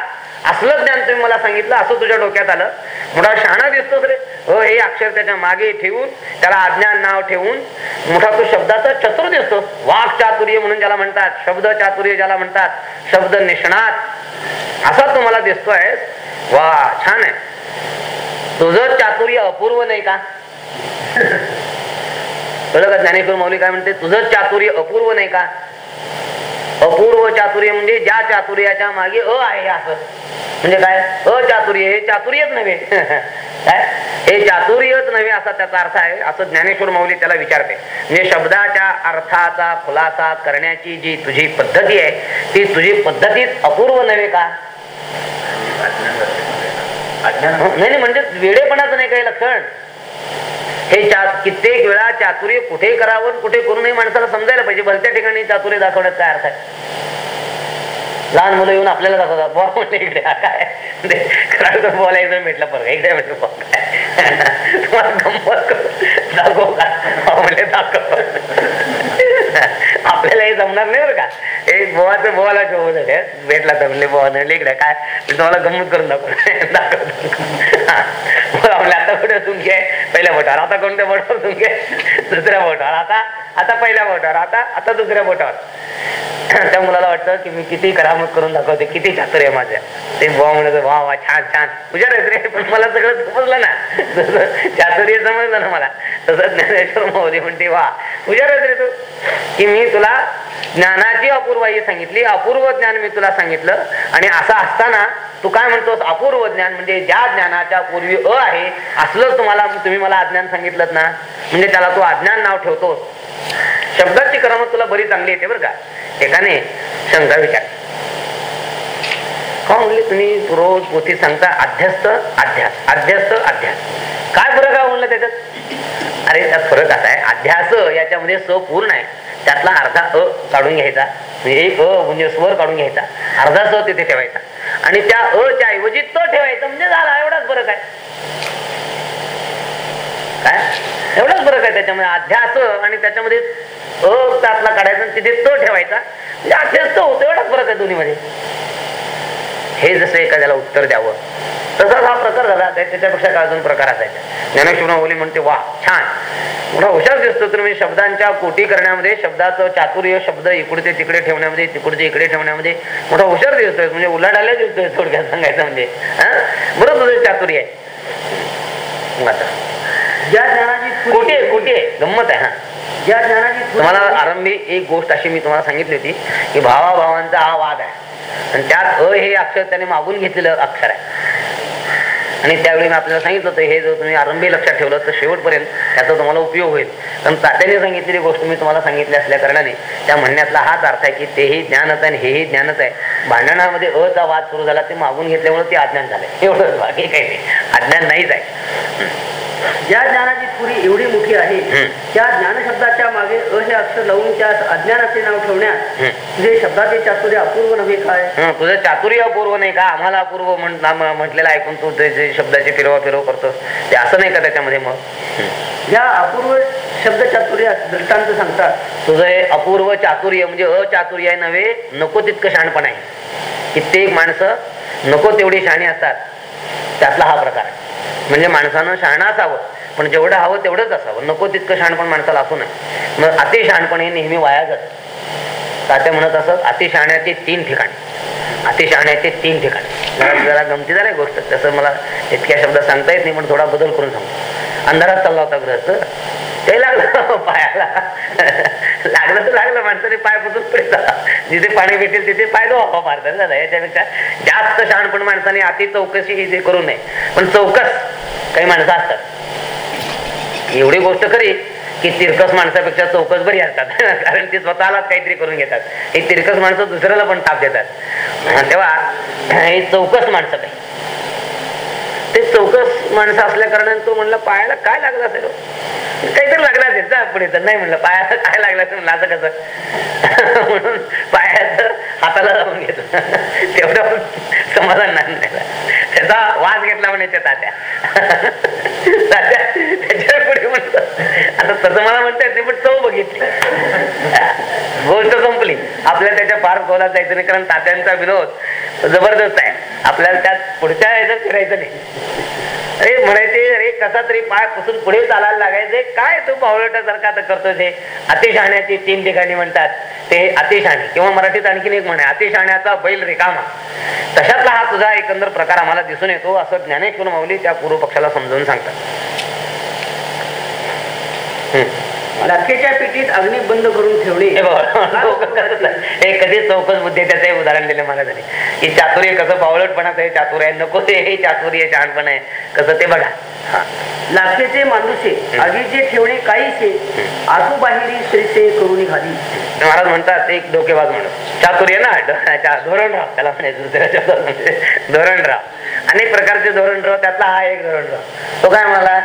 असलं ज्ञान तुम्ही मला सांगितलं असं तुझ्या डोक्यात आलं. मोठा शहाणा दिसतोस रे. अ हे अक्षर त्याच्यामागे ठेवून त्याला अज्ञान नाव ठेवून मोठा तो शब्दाचा चतुर दिसतो वाक चातुर्य म्हणून ज्याला म्हणतात शब्द चातुर्य ज्याला म्हणतात शब्द निष्णात. असा तुम्हाला दिसतोय. वा छान आहे. तुझं चातुर्य अपूर्व नाही का? (laughs) कळलं का ज्ञानेश्वर मौली काय म्हणते तुझं चातुर्य अपूर्व नाही का? अपूर्व चातुर्य म्हणजे ज्या चातुर्याच्या मागे अ आहे असं. म्हणजे काय? अचातुर्य हे चातुर्यच नव्हे. (laughs) काय? हे चातुर्यच नव्हे असा त्याचा अर्थ आहे असं ज्ञानेश्वर मौली त्याला विचारते. म्हणजे शब्दाच्या अर्थाचा खुलासा करण्याची जी तुझी पद्धती आहे ती तुझी पद्धतीच अपूर्व नव्हे का? नाही नाही म्हणजे वेडेपणाचं नाही काही लक्षण. हे कित्येक वेळा चातुर्य कुठे करावं कुठे करू नये माणसाला समजायला पाहिजे. भलत्या ठिकाणी चातुर्य दाखवण्यात काय अर्थ आहे? लहान मुलं येऊन आपल्याला दाखवतात. बुवा म्हणजे इकडे काय? म्हणजे बोलायचं भेटलं बरं इकडे म्हटलं तुम्हाला गंमत दाखव का? म्हणजे दाखव. आपल्याला हे जमणार नाही बरं का? हे बोवाचं बोवाला शोभत भेटला तर म्हणजे बोवा नाही इकडे काय? तुम्हाला गंमत करून दाखव दाखव. हा. बोला म्हणले पहिल्या बोटावर आता कोणत्या बोटावर तुमचे दुसऱ्या बोटावर आता आता पहिल्या बोटावर आता आता दुसऱ्या बोटावर त्या मुलाला वाटतं की मी किती करामत करून दाखवते. किती छात्र आहे माझ्या ते बुवा म्हणत वा वा छान छान. हुशार रे पण मला सगळं समजलं ना. (laughs) जसं समजलं ना मला. तसं ज्ञानेश्वर मौली म्हणते वा विचारत रे तू. की मी तुला ज्ञानाची अपूर्वाई सांगितली अपूर्व ज्ञान मी तुला सांगितलं. आणि असं असताना तू काय म्हणतोस? अपूर्व ज्ञान म्हणजे ज्या ज्ञानाच्या पूर्वी अ आहे असलं तुम्हाला तुम्ही मला अज्ञान सांगितलं ना. म्हणजे त्याला तू अज्ञान नाव ठेवतोस. शब्दाची क्रम तुला बरी चांगली येते बरं का? एकाने शंका विचार का म्हणले तुम्ही? रोज पोथी सांगता अध्यस्त अध्यास अध्यस्त अध्यास. काय फरक आहे? म्हणलं त्याच्यात अरे त्यात फरक असा आहे. अध्यास याच्यामध्ये स पूर्ण आहे. त्यातला अर्धा अ काढून घ्यायचा. म्हणजे एक अ म्हणजे स्वर काढून घ्यायचा. अर्धा स तिथे ठेवायचा. आणि त्या अ च्या ऐवजी त ठेवायचं. म्हणजे झाला. एवढाच फरक आहे. काय? एवढाच फरक आहे त्याच्यामध्ये. अध्यास आणि त्याच्यामध्ये अ त्यातला काढायचा आणि तिथे तो ठेवायचा. म्हणजे अध्यस्त होतो. एवढाच फरक आहे दोन्ही मध्ये हे जसं एखाद्याला उत्तर द्यावं. तसाच हा प्रकार झाला त्याच्यापेक्षा काय अजून प्रकार असायचा? ज्ञानेश्वर ओली म्हणते वा छान. मोठा हुशार दिसतो तुम्ही शब्दांच्या कोटी करण्यामध्ये शब्दाचं चातुर्य शब्द इकडचे तिकडे ठेवण्यामध्ये तिकडचे इकडे ठेवण्यामध्ये. मोठा हुशार दिसतोय म्हणजे उलाढाल्या दिसतोय थोडक्यात सांगायचं म्हणजे. हा? बरोबर तुझं चातुर्य आहे. आता ज्या ज्ञानाची कोटी आहे थोडी कोटी आहे? गंमत आहे हा. ज्या ज्ञानाची तुम्हाला आरंभी एक गोष्ट अशी मी तुम्हाला सांगितली होती की भावाभावांचा हा वाद आहे. आणि त्यात अ हे अक्षर त्याने मागून घेतलेलं अक्षर आहे. आणि त्यावेळी मी आपल्याला सांगितलं होतं हे जर तुम्ही आरंभी लक्षात ठेवलं तर शेवटपर्यंत त्याचा तुम्हाला उपयोग होईल. कारण तात्याने सांगितलेली गोष्ट मी तुम्हाला सांगितली असल्या कारणाने त्या म्हणण्यातला हाच अर्थ आहे की तेही ज्ञानच आहे आणि हेही ज्ञानच आहे. भांडणामध्ये अचा वाद सुरू झाला ते मागून घेतल्यामुळे ते अज्ञान झालंय. एवढंच बाकी काही नाही. अज्ञान नाहीच आहे. ज्या ज्ञानाची थोडी एवढी मोठी आहे. त्या ज्ञानशब्दाच्या मागे अ हे अक्षर लावून त्यास अज्ञानाचे नाव ठेवण्यात. तुझे शब्दाचे चातुर्य अपूर्व नव्हे काय तुझं चातुर्य अपूर्व नाही का आम्हाला अपूर्व म्हटलेलं ऐकून तू ते जे शब्दाची फिरवा फिरव करतो ते असं नाही का त्याच्यामध्ये मग. या अपूर्व शब्द चातुर्यास दृष्टांत सांगतात तुझं हे अपूर्व चातुर्य म्हणजे अचातुर्य नव्हे नको तितकं शहाणपण आहे कित्येक माणसं नको तेवढी शहाणी असतात त्यातला हा प्रकार आहे. म्हणजे माणसानं शहाणा असावं पण जेवढं हवं तेवढंच असावं. नको तितकं शहाणपण माणसाला असू नये. मग अति शहाणपण हे नेहमी वाया जात. तात्या म्हणत असत अति शहाण्याचे तीन ठिकाणी. अति शहाण्याचे तीन ठिकाणी. जरा जरा गमतीदार आहे गोष्ट. तसं मला इतक्या शब्दात सांगता येत नाही पण थोडा बदल करून सांगतो. अंधारात चालला होता ग्रस्त ते लागलं पायाला. लागलं तर लागलं माणसाने पाय पुसून पुढे जिथे पाणी भेटेल तिथे पाय दो वापा मारतात झालं याच्यापेक्षा जास्त शहाणपण माणसाने अति चौकशी ही जे करू नये. पण चौकस काही माणसं असतात. एवढी गोष्ट खरी की तिरकस माणसापेक्षा चौकस बरी असतात. (laughs) कारण ते स्वतःलाच काहीतरी करून घेतात. हे तिरकस माणसं दुसऱ्याला पण ताप देतात. तेव्हा हे चौकस माणसं काही. ते चौकस माणसं असल्या कारणाने तो म्हणला पायाला काय लागला असेल हो? काहीतरी लागला असेल जा पुढे तर नाही म्हणलं पायाला काय लागला असेल? म्हणलं असं कसं? (laughs) म्हणून पायाचं हाताला लावून घेतो (laughs) तेवढं समाधान नाही त्याचा वास घेतला म्हणायच्या तात्या. (laughs) तात्या त्याच्या पुढे म्हणत आता तसं मला म्हणता ते पण चव बघितली. गोष्ट संपली. आपल्याला त्याच्या फार खोलात जायचं नाही कारण तात्यांचा विनोद जबरदस्त आहे. आपल्याला त्यात पुढच्या याच्यात फिरायचं नाही. अरे म्हणायचे अरे कसा तरी पाय पुसून पुढे चालायला लागायचे काय तू पावलटासारखा तर करतोय ते अतिशहाण्याची तीन ठिकाणी म्हणतात. ते अतिशहाणी किंवा मराठीत आणखीन एक म्हणे अतिशहाण्याचा बैल रिकामा. तशातला हा तुझा एकंदर प्रकार आम्हाला दिसून येतो असं ज्ञानेश्वर माऊली त्या पूर्व पक्षाला समजावून सांगतात. हम्म. लाखेच्या पेटीत अग्नी बंद करून ठेवणे हे आहे. कधीच चौकस बुद्धी आहे, त्याचं हे उदाहरण दिलं मला झाले की चातुर्य कसं पावलटपणाचं हे चातुर्य आहे. नको ते हे चातुर्य शहाणपण आहे. कसं ते बघा. लाखेचे माणूसे आगीचे ठेवणे काहीसे आसू बाहेरी श्रीसे करून घाली. महाराज म्हणतात एक डोकेबाज म्हणून चातुर्य ना चा- धोरणराव त्याला म्हणायचं धोरणराव अनेक प्रकारचे धोरणराव त्यातला हा एक धोरणराव तो काय म्हणाला?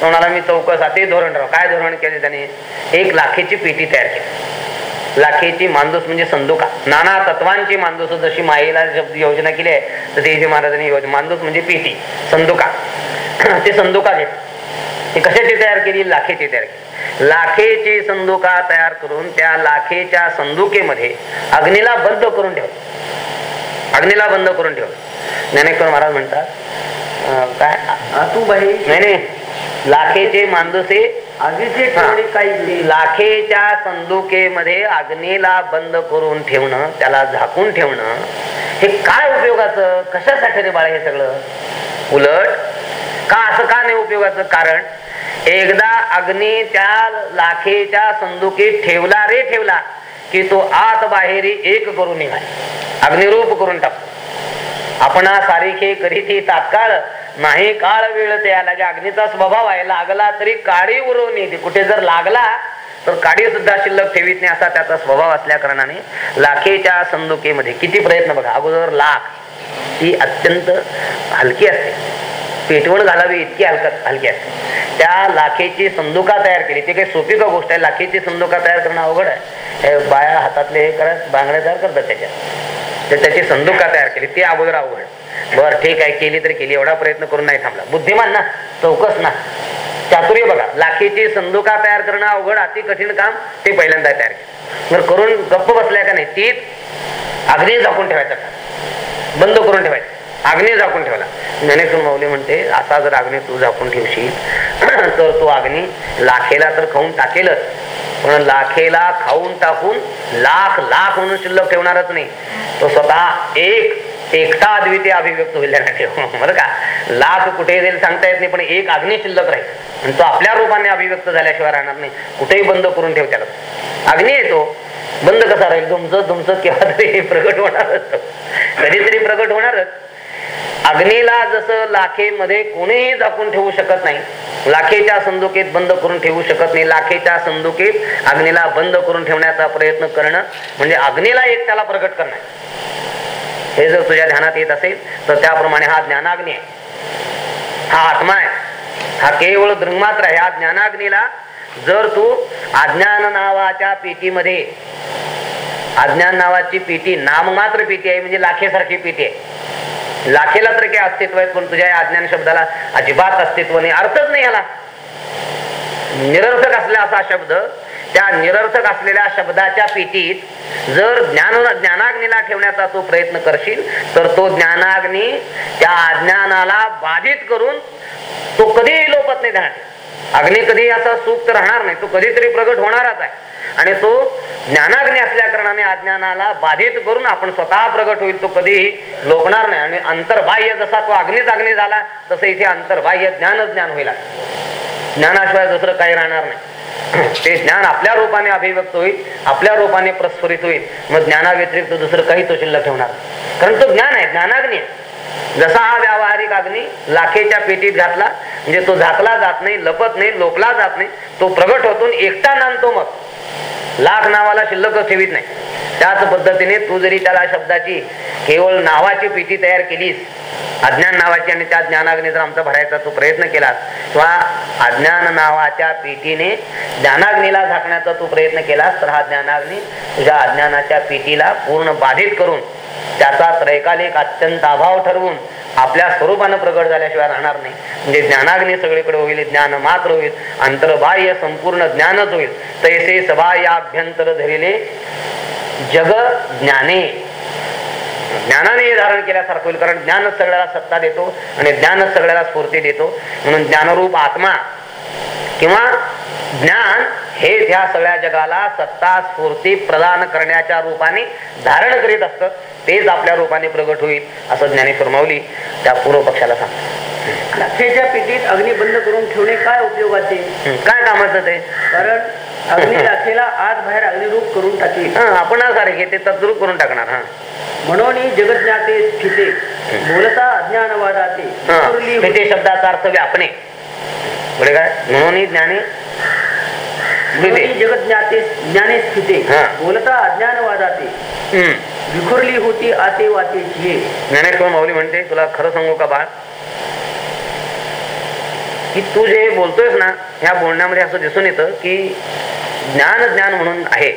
तो म्हणाला मी चौकस अति धोरणराव काय धोरण केले त्याने? एक लाखेची पेटी तयार केली. लाखेची मांदूस म्हणजे संदुका. नाना तत्वांची मांदूस जशी मायेला शब्द योजना केली आहे तशी इथे महाराजांनी योजना मांदूस म्हणजे पेटी संदुका. (clears throat) ते संदुका घेत ती कशाची तयार केली? लाखेची तयार केली. लाखेची संदुका तयार करून त्या लाखेच्या संदुकेमध्ये अग्नीला बंद करून ठेव अग्नीला बंद करून ठेव ज्ञानेश्वर महाराज म्हणतात काय? बाहेरी नाही नाही. लाखेचे मांदुसे आगीचे. ठेवणे काहीसे लाखेच्या संदुकेमध्ये अग्नीला बंद करून ठेवणं त्याला झाकून ठेवणं हे काय उपयोगाचं? कशासाठी रे बाळा हे सगळं? उलट का असं का नाही उपयोगाचं? कारण एकदा अग्नी त्या लाखेच्या संदुकीत ठेवला रे ठेवला. की तो आत बाहेरी एक करून निघाय अग्निरूप करून टाकतो. आपण सारिखे करीती तात्काळ नाही काळ वेळ त्या लागे अग्नीचा स्वभाव आहे लागला तरी काडी उरवून येते कुठे जर लागला तर काडी सुद्धा शिल्लक ठेवीत नाही असा त्याचा स्वभाव असल्या कारणाने लाखेच्या संदुकेमध्ये. किती प्रयत्न बघा अगोदर लाख ही अत्यंत हलकी असते. पेटवण घालावी इतकी हलकत हलकी असते त्या लाखेची संदुका तयार केली. ती काही सोपी का गोष्ट आहे? लाखेची संदुका तयार करणं अवघड आहे. हे बाया हातातले हे करत बांगड्या तयार करतात त्याच्यात. तर त्याची संदुका तयार केली. ती अगोदर अवघड. बर ठीक आहे केली तर केली. एवढा प्रयत्न करून नाही थांबला. बुद्धिमान ना चौकस ना. चातुर्य बघा. लाखेची संदुका तयार करणं अवघड अति कठीण काम ते पहिल्यांदा तयार केलं. बरं करून गप्प बसल्या का नाही? तीच अगदी झाकून ठेवायचं बंद करून ठेवायचं. अग्नी झाकून ठेवला. ज्ञानेश्वर माऊली म्हणते असा जर अग्नी तू झाकून ठेवशील (clears throat) तर तो अग्नी लाखेला तर खाऊन टाकेलच. पण लाखेला खाऊन टाकून लाख लाख म्हणून शिल्लक ठेवणारच नाही. तो स्वतः एक एकटा अद्वितीय अभिव्यक्त होईल त्यांना ठेव बरं का? लाख कुठे जाईल सांगता येत नाही पण एक अग्नी शिल्लक राहील. आणि तो आपल्या रूपाने अभिव्यक्त झाल्याशिवाय राहणार नाही. कुठेही बंद करून ठेव त्याला. अग्नी येतो बंद कसा राहील? तुमचं तुमचं केव्हा तरी प्रगट होणारच. कधीतरी प्रगट होणारच. अग्नीला जसं लाखेमध्ये कोणीही झाकून ठेवू शकत नाही लाखेच्या संदुकेत बंद करून ठेवू शकत नाही लाखेच्या संदुकेत अग्नीला बंद करून ठेवण्याचा प्रयत्न करणं म्हणजे अग्नीला एक त्याला प्रकट करणं. हे जर तुझ्या ध्यानात येत असेल तर त्याप्रमाणे हा ज्ञानाग्नी आहे. हा आत्मा आहे. हा केवळ दृंगमात्र आहे. ह्या ज्ञानाग्नीला जर तू अज्ञान नावाच्या पेटीमध्ये अज्ञान नावाची पेटी नाममात्र पेटी आहे म्हणजे लाखेसारखी पेटी आहे. लाखेला तर काही अस्तित्व आहे पण तुझ्या या अज्ञान शब्दाला अजिबात अस्तित्व नाही अर्थच नाही याला. निरर्थक असला असा शब्द त्या निरर्थक असलेल्या शब्दाच्या पेटीत जर ज्ञान ज्ञानाग्नीला ठेवण्याचा तू प्रयत्न करशील तर तो ज्ञानाग्नी त्या अज्ञानाला बाधित करून तो कधीही लोपत नाही ध्यान अग्नी कधी याचा सुप्त राहणार नाही. तो कधीतरी प्रगट होणारच आहे. आणि तो ज्ञानाग्नी असल्या कारणाने अज्ञानाला बाधित करून आपण स्वतः प्रगट होईल तो कधीही लोकणार नाही. आणि अंतर्बाह्य जसा तो अग्नीच अग्नी झाला तसं इथे अंतर्बाह्य ज्ञानच ज्ञान होईल. ज्ञानाशिवाय दुसरं काही राहणार नाही. ते ज्ञान आपल्या रूपाने अभिव्यक्त होईल आपल्या रूपाने प्रस्फुरित होईल. मग ज्ञानाव्यतिरिक्त दुसरं काही तो शिल्लक ठेवणार कारण तो ज्ञान आहे ज्ञानाग्नी आहे. जसा हा व्यावहारिक अग्नी लाखेच्या पेटीत घातला म्हणजे तो झाकला जात नाही लपत नाही लोकला जात नाही तो प्रगट होतून एकटा नांदतो मग. लाख नावाला शिल्लक ठेवीत नाही. त्याच पद्धतीने तू जरी त्याला शब्दाची केवळ नावाची पेटी तयार केलीस अज्ञान नावाची आणि त्या ज्ञानाग्नी जर आमचा भरायचा तू प्रयत्न केलास किंवा अज्ञान नावाच्या पेटीने ज्ञानाग्नीला झाकण्याचा तू प्रयत्न केलास तर हा ज्ञानाग्नी तुझ्या अज्ञानाच्या पेटीला पूर्ण बाधित करून त्याचा त्रैकालिक अत्यंत अभाव ठरवून आपल्या स्वरूपानं प्रगट झाल्याशिवाय राहणार नाही. म्हणजे ज्ञानाग्नी सगळीकडे होईल ज्ञान मात्र होईल अंतर्बाह्य संपूर्ण ज्ञानच होईल. तैसे सबाह्य अभ्यंतर धरिले जग ज्ञाने ज्ञानाने हे धारण केल्यासारखं होईल कारण ज्ञानच सगळ्याला सत्ता देतो आणि ज्ञानच सगळ्याला स्फूर्ती देतो. म्हणून ज्ञानरूप आत्मा किंवा ज्ञान हे त्या सगळ्या जगाला सत्ता स्फूर्ती प्रदान करण्याच्या रूपाने धारण करीत असतं. तेच आपल्या रूपाने प्रगट होईल असं ज्ञानेश्वर माऊली त्या पूर्व पक्षाला सांगतात. लाखेच्या पेटीत अग्नी बंद करून ठेवणे काय उपयोगाचे? काय कामाचं ते? कारण अग्नी लाखेला आत बाहेर अग्निरूप करून टाकील. हं, आपण सारखे ते तद्रूप करून टाकणार हा. म्हणून जगज्ञाते स्थिते बोलता अज्ञानवादाते शब्दाचा अर्थ व्यापणे. पुढे काय म्हणून ज्ञाने जगज्ञाते ज्ञाने स्थिते. बोलता अज्ञानवादाते विखुरली होती आते वाते ज्ञानेश्वर माऊली म्हणते तुला खरं सांगू का बाळ? की तू जे बोलतोयस ना ह्या बोलण्यामध्ये असं दिसून येतं की ज्ञान ज्ञान म्हणून आहे.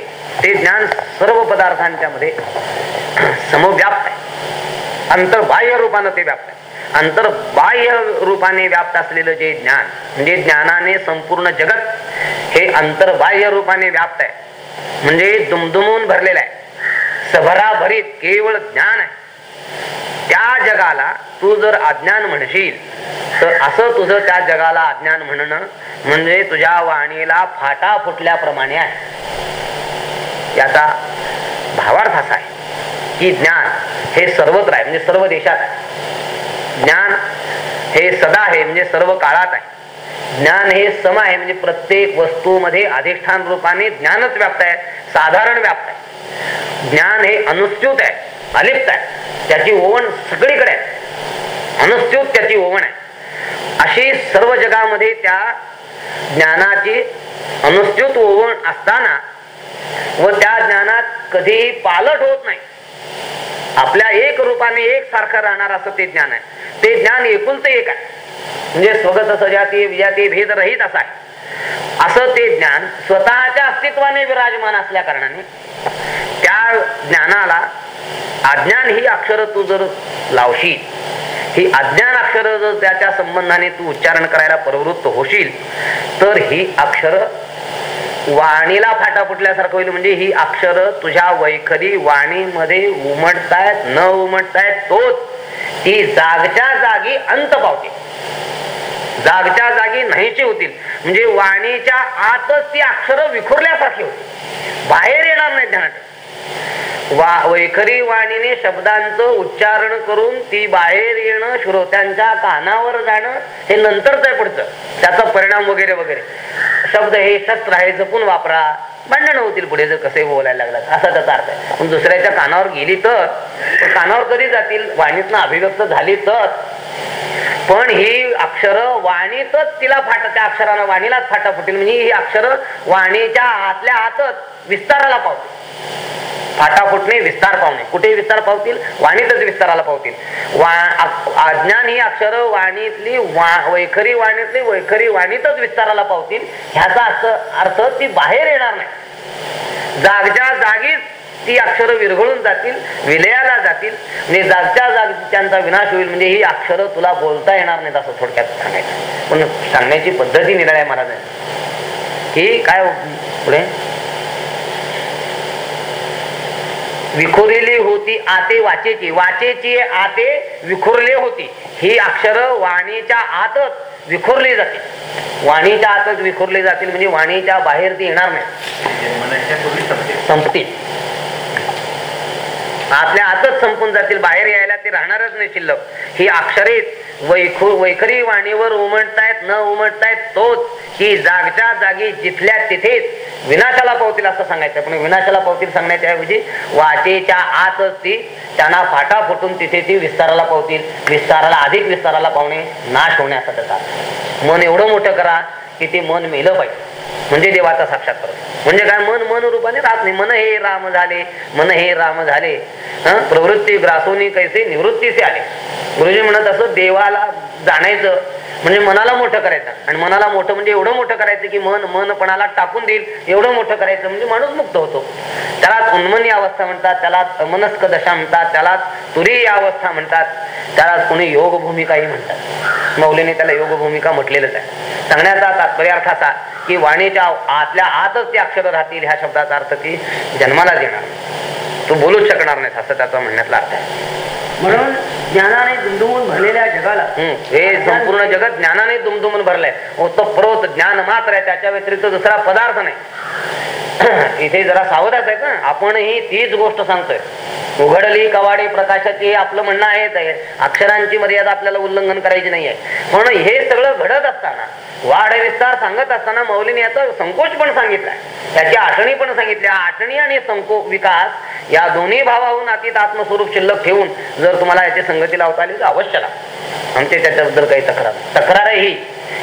ते ज्ञान सर्व पदार्थांच्या मध्ये (clears throat) समव्याप्त आहे. अंतर्बाह्य रूपानं ते व्याप्त आहे. अंतर्बाह्य रूपाने व्याप्त असलेलं जे ज्ञान म्हणजे ज्ञानाने संपूर्ण जगत हे अंतर्बाह्य रूपाने व्याप्त आहे. म्हणजे दुमदुमून भरलेलं आहे. सभराभरीत केवळ ज्ञान आहे. त्या जगाला तू जर अज्ञान म्हणशील तर असं तुझं त्या जगाला अज्ञान म्हणणं म्हणजे तुझ्या वाणीला फाटा फुटल्याप्रमाणे आहे. याचा भावार्थ असा आहे की ज्ञान हे सर्वत्र आहे म्हणजे सर्व देशात आहे. ज्ञान हे सदा आहे म्हणजे सर्व काळात आहे. ज्ञान हे सम आहे म्हणजे प्रत्येक वस्तूमध्ये अधिष्ठान रूपाने ज्ञानच व्याप्त आहे साधारण व्याप्त आहे. ज्ञान हे अनुच्युत आहे अलिप्त आहे त्याची ओवण सगळीकडे आहे. अनुच्युत त्याची ओवण आहे. अशी सर्व जगामध्ये त्या ज्ञानाची अनुच्युत ओवण असताना व त्या ज्ञानात कधीही पालट होत नाही. आपल्या एक रूपाने एक सारखं राहणार असं ते ज्ञान आहे. ते ज्ञान एकूणच एक आहे. म्हणजे स्वगत सजाती विजाती भेद रहित असा आहे. असं ते ज्ञान स्वतःच्या अस्तित्वाने विराजमान असल्या कारणाने त्या ज्ञानाला अज्ञान ही अक्षर तू जर लावशील ही अज्ञान अक्षर जर त्याच्या संबंधाने तू उच्चारण करायला प्रवृत्त होशील तर ही अक्षर वाणीला फाटा फुटल्यासारखं होईल. म्हणजे ही अक्षर तुझ्या वैखरी वाणीमध्ये उमटतायत न उमटतायत तोच ती जागच्या जागी अंत पावते जागच्या जागी नाहीचे होतील. म्हणजे वाणीच्या आतच ती अक्षर विखुरल्यासारखी होती बाहेर येणार नाही ध्यानात वा वैखरी वाणीने शब्दांचं उच्चारण करून ती बाहेर येणं श्रोत्यांच्या कानावर जाणं हे नंतर आहे पुढचं. त्याचा परिणाम वगैरे वगैरे. शब्द हे शस्त्र आहे जपून वापरा. भांडणं होतील पुढे जर कसे बोलायला लागलात. असा त्याचा अर्थ आहे. पण दुसऱ्याच्या कानावर गेली तर कानावर कधी जातील? वाणीतनं अभिव्यक्त झाली तर. पण ही अक्षर वाणीतच तिला फाट त्या अक्षरानं वाणीलाच फाटा फुटेल. म्हणजे ही अक्षर वाणीच्या आतल्या आतच विस्ताराला पावते फाटा फुटणे विस्तार पावणे. कुठे विस्तार पावतील वाणीतच विस्ताराला पावतील. वा अज्ञान ही अक्षर वाणीतली वा वैखरी वाणीतली वैखरी वाणीतच विस्ताराला पावतील. ह्याचा असं अर्थ ती बाहेर येणार नाही. जागच्या जागीच ती अक्षर विरघळून जातील विलयाला जातील. म्हणजे जागच्या जागी त्यांचा विनाश होईल. म्हणजे ही अक्षर तुला बोलता येणार नाहीत असं थोडक्यात सांगायचं. पण सांगण्याची पद्धती निराळ्या महाराजांची की काय हो, पुढे? विखुरलेली होती आते वाचेची. वाचेची आते विखुरले होती. ही अक्षर वाणीच्या आतच विखुरली जाते वाणीच्या आतच विखुरली जातील म्हणजे वाणीच्या बाहेर ती येणार नाही. संपते संपतील. आतल्या आतच संपून जातील. बाहेर यायला ते राहणारच नाही शिल्लक. ही अक्षरे वैखू वैखरी वाणीवर उमटतायत न उमटतायत तोच ही जागच्या जागी जिथल्या तिथेच विनाशाला पावतील असं सांगायचं पण विनाशाला पावतील सांगण्याच्या ऐवजी वाचेच्या आतच ती त्यांना फाटा फुटून तिथे ती विस्ताराला पावतील. विस्ताराला अधिक विस्ताराला पावणे नाश होण्याचा त्याचा मन एवढं मोठं करा की ते मन मेलं पाहिजे. म्हणजे देवाचा साक्षात्कार म्हणजे काय मन मन रूपाने राहत नाही. मन हे राम झाले मन हे राम झाले. प्रवृत्ती ग्रासोनी कैसे निवृत्तीचे आले. गुरुजी म्हणत असं देवाला जाणायचं म्हणजे मनाला मोठं करायचं. आणि मनाला मोठं म्हणजे एवढं मोठं करायचं की मन मनपणाला टाकून देईल. एवढं मोठं करायचं म्हणजे माणूस मुक्त होतो. त्याला उन्मनी अवस्था म्हणतात त्याला अमनस्क दशा म्हणतात त्याला तुरीय अवस्था म्हणतात त्याला कोणी योग भूमिकाही म्हणतात. मौलीने त्याला योग भूमिका म्हटलेलंच आहे. सांगण्याचा तात्पर्य अर्थ असा की वाणीच्या आतल्या आतच ते अक्षर राहतील ह्या शब्दाचा अर्थ की जन्माला येणार तू बोलूच शकणार नाहीस असं त्याचा म्हणण्यातला अर्थ आहे. म्हणून ज्ञानाने दुमदुमून भरलेल्या जगाला. हे संपूर्ण जगत ज्ञानाने दुमदुमून भरलंय. ओतप्रोत ज्ञान मात्र आहे त्याच्या व्यतिरिक्त दुसरा पदार्थ नाही. (clears throat) इथे जरा आहे ना आपणही तीच गोष्ट सांगतोय. उघडली कवाडी प्रकाशाची हे आपलं म्हणणं आहेच आहे. अक्षरांची मर्यादा आपल्याला उल्लंघन करायची नाही आहे म्हणून हे सगळं घडत असताना वाढ विस्तार सांगत असताना मौलीने याचा संकोच पण सांगितलाय त्याची आठणी पण सांगितली. आठणी आणि संको विकास या दोन्ही भावाहून अतीत आत्मस्वरूप शिल्लक ठेवून जर तुम्हाला याची संगती लावता आली तर अवश्य लावा. आमची त्याच्याबद्दल काही तक्रार तक्रार आहे ही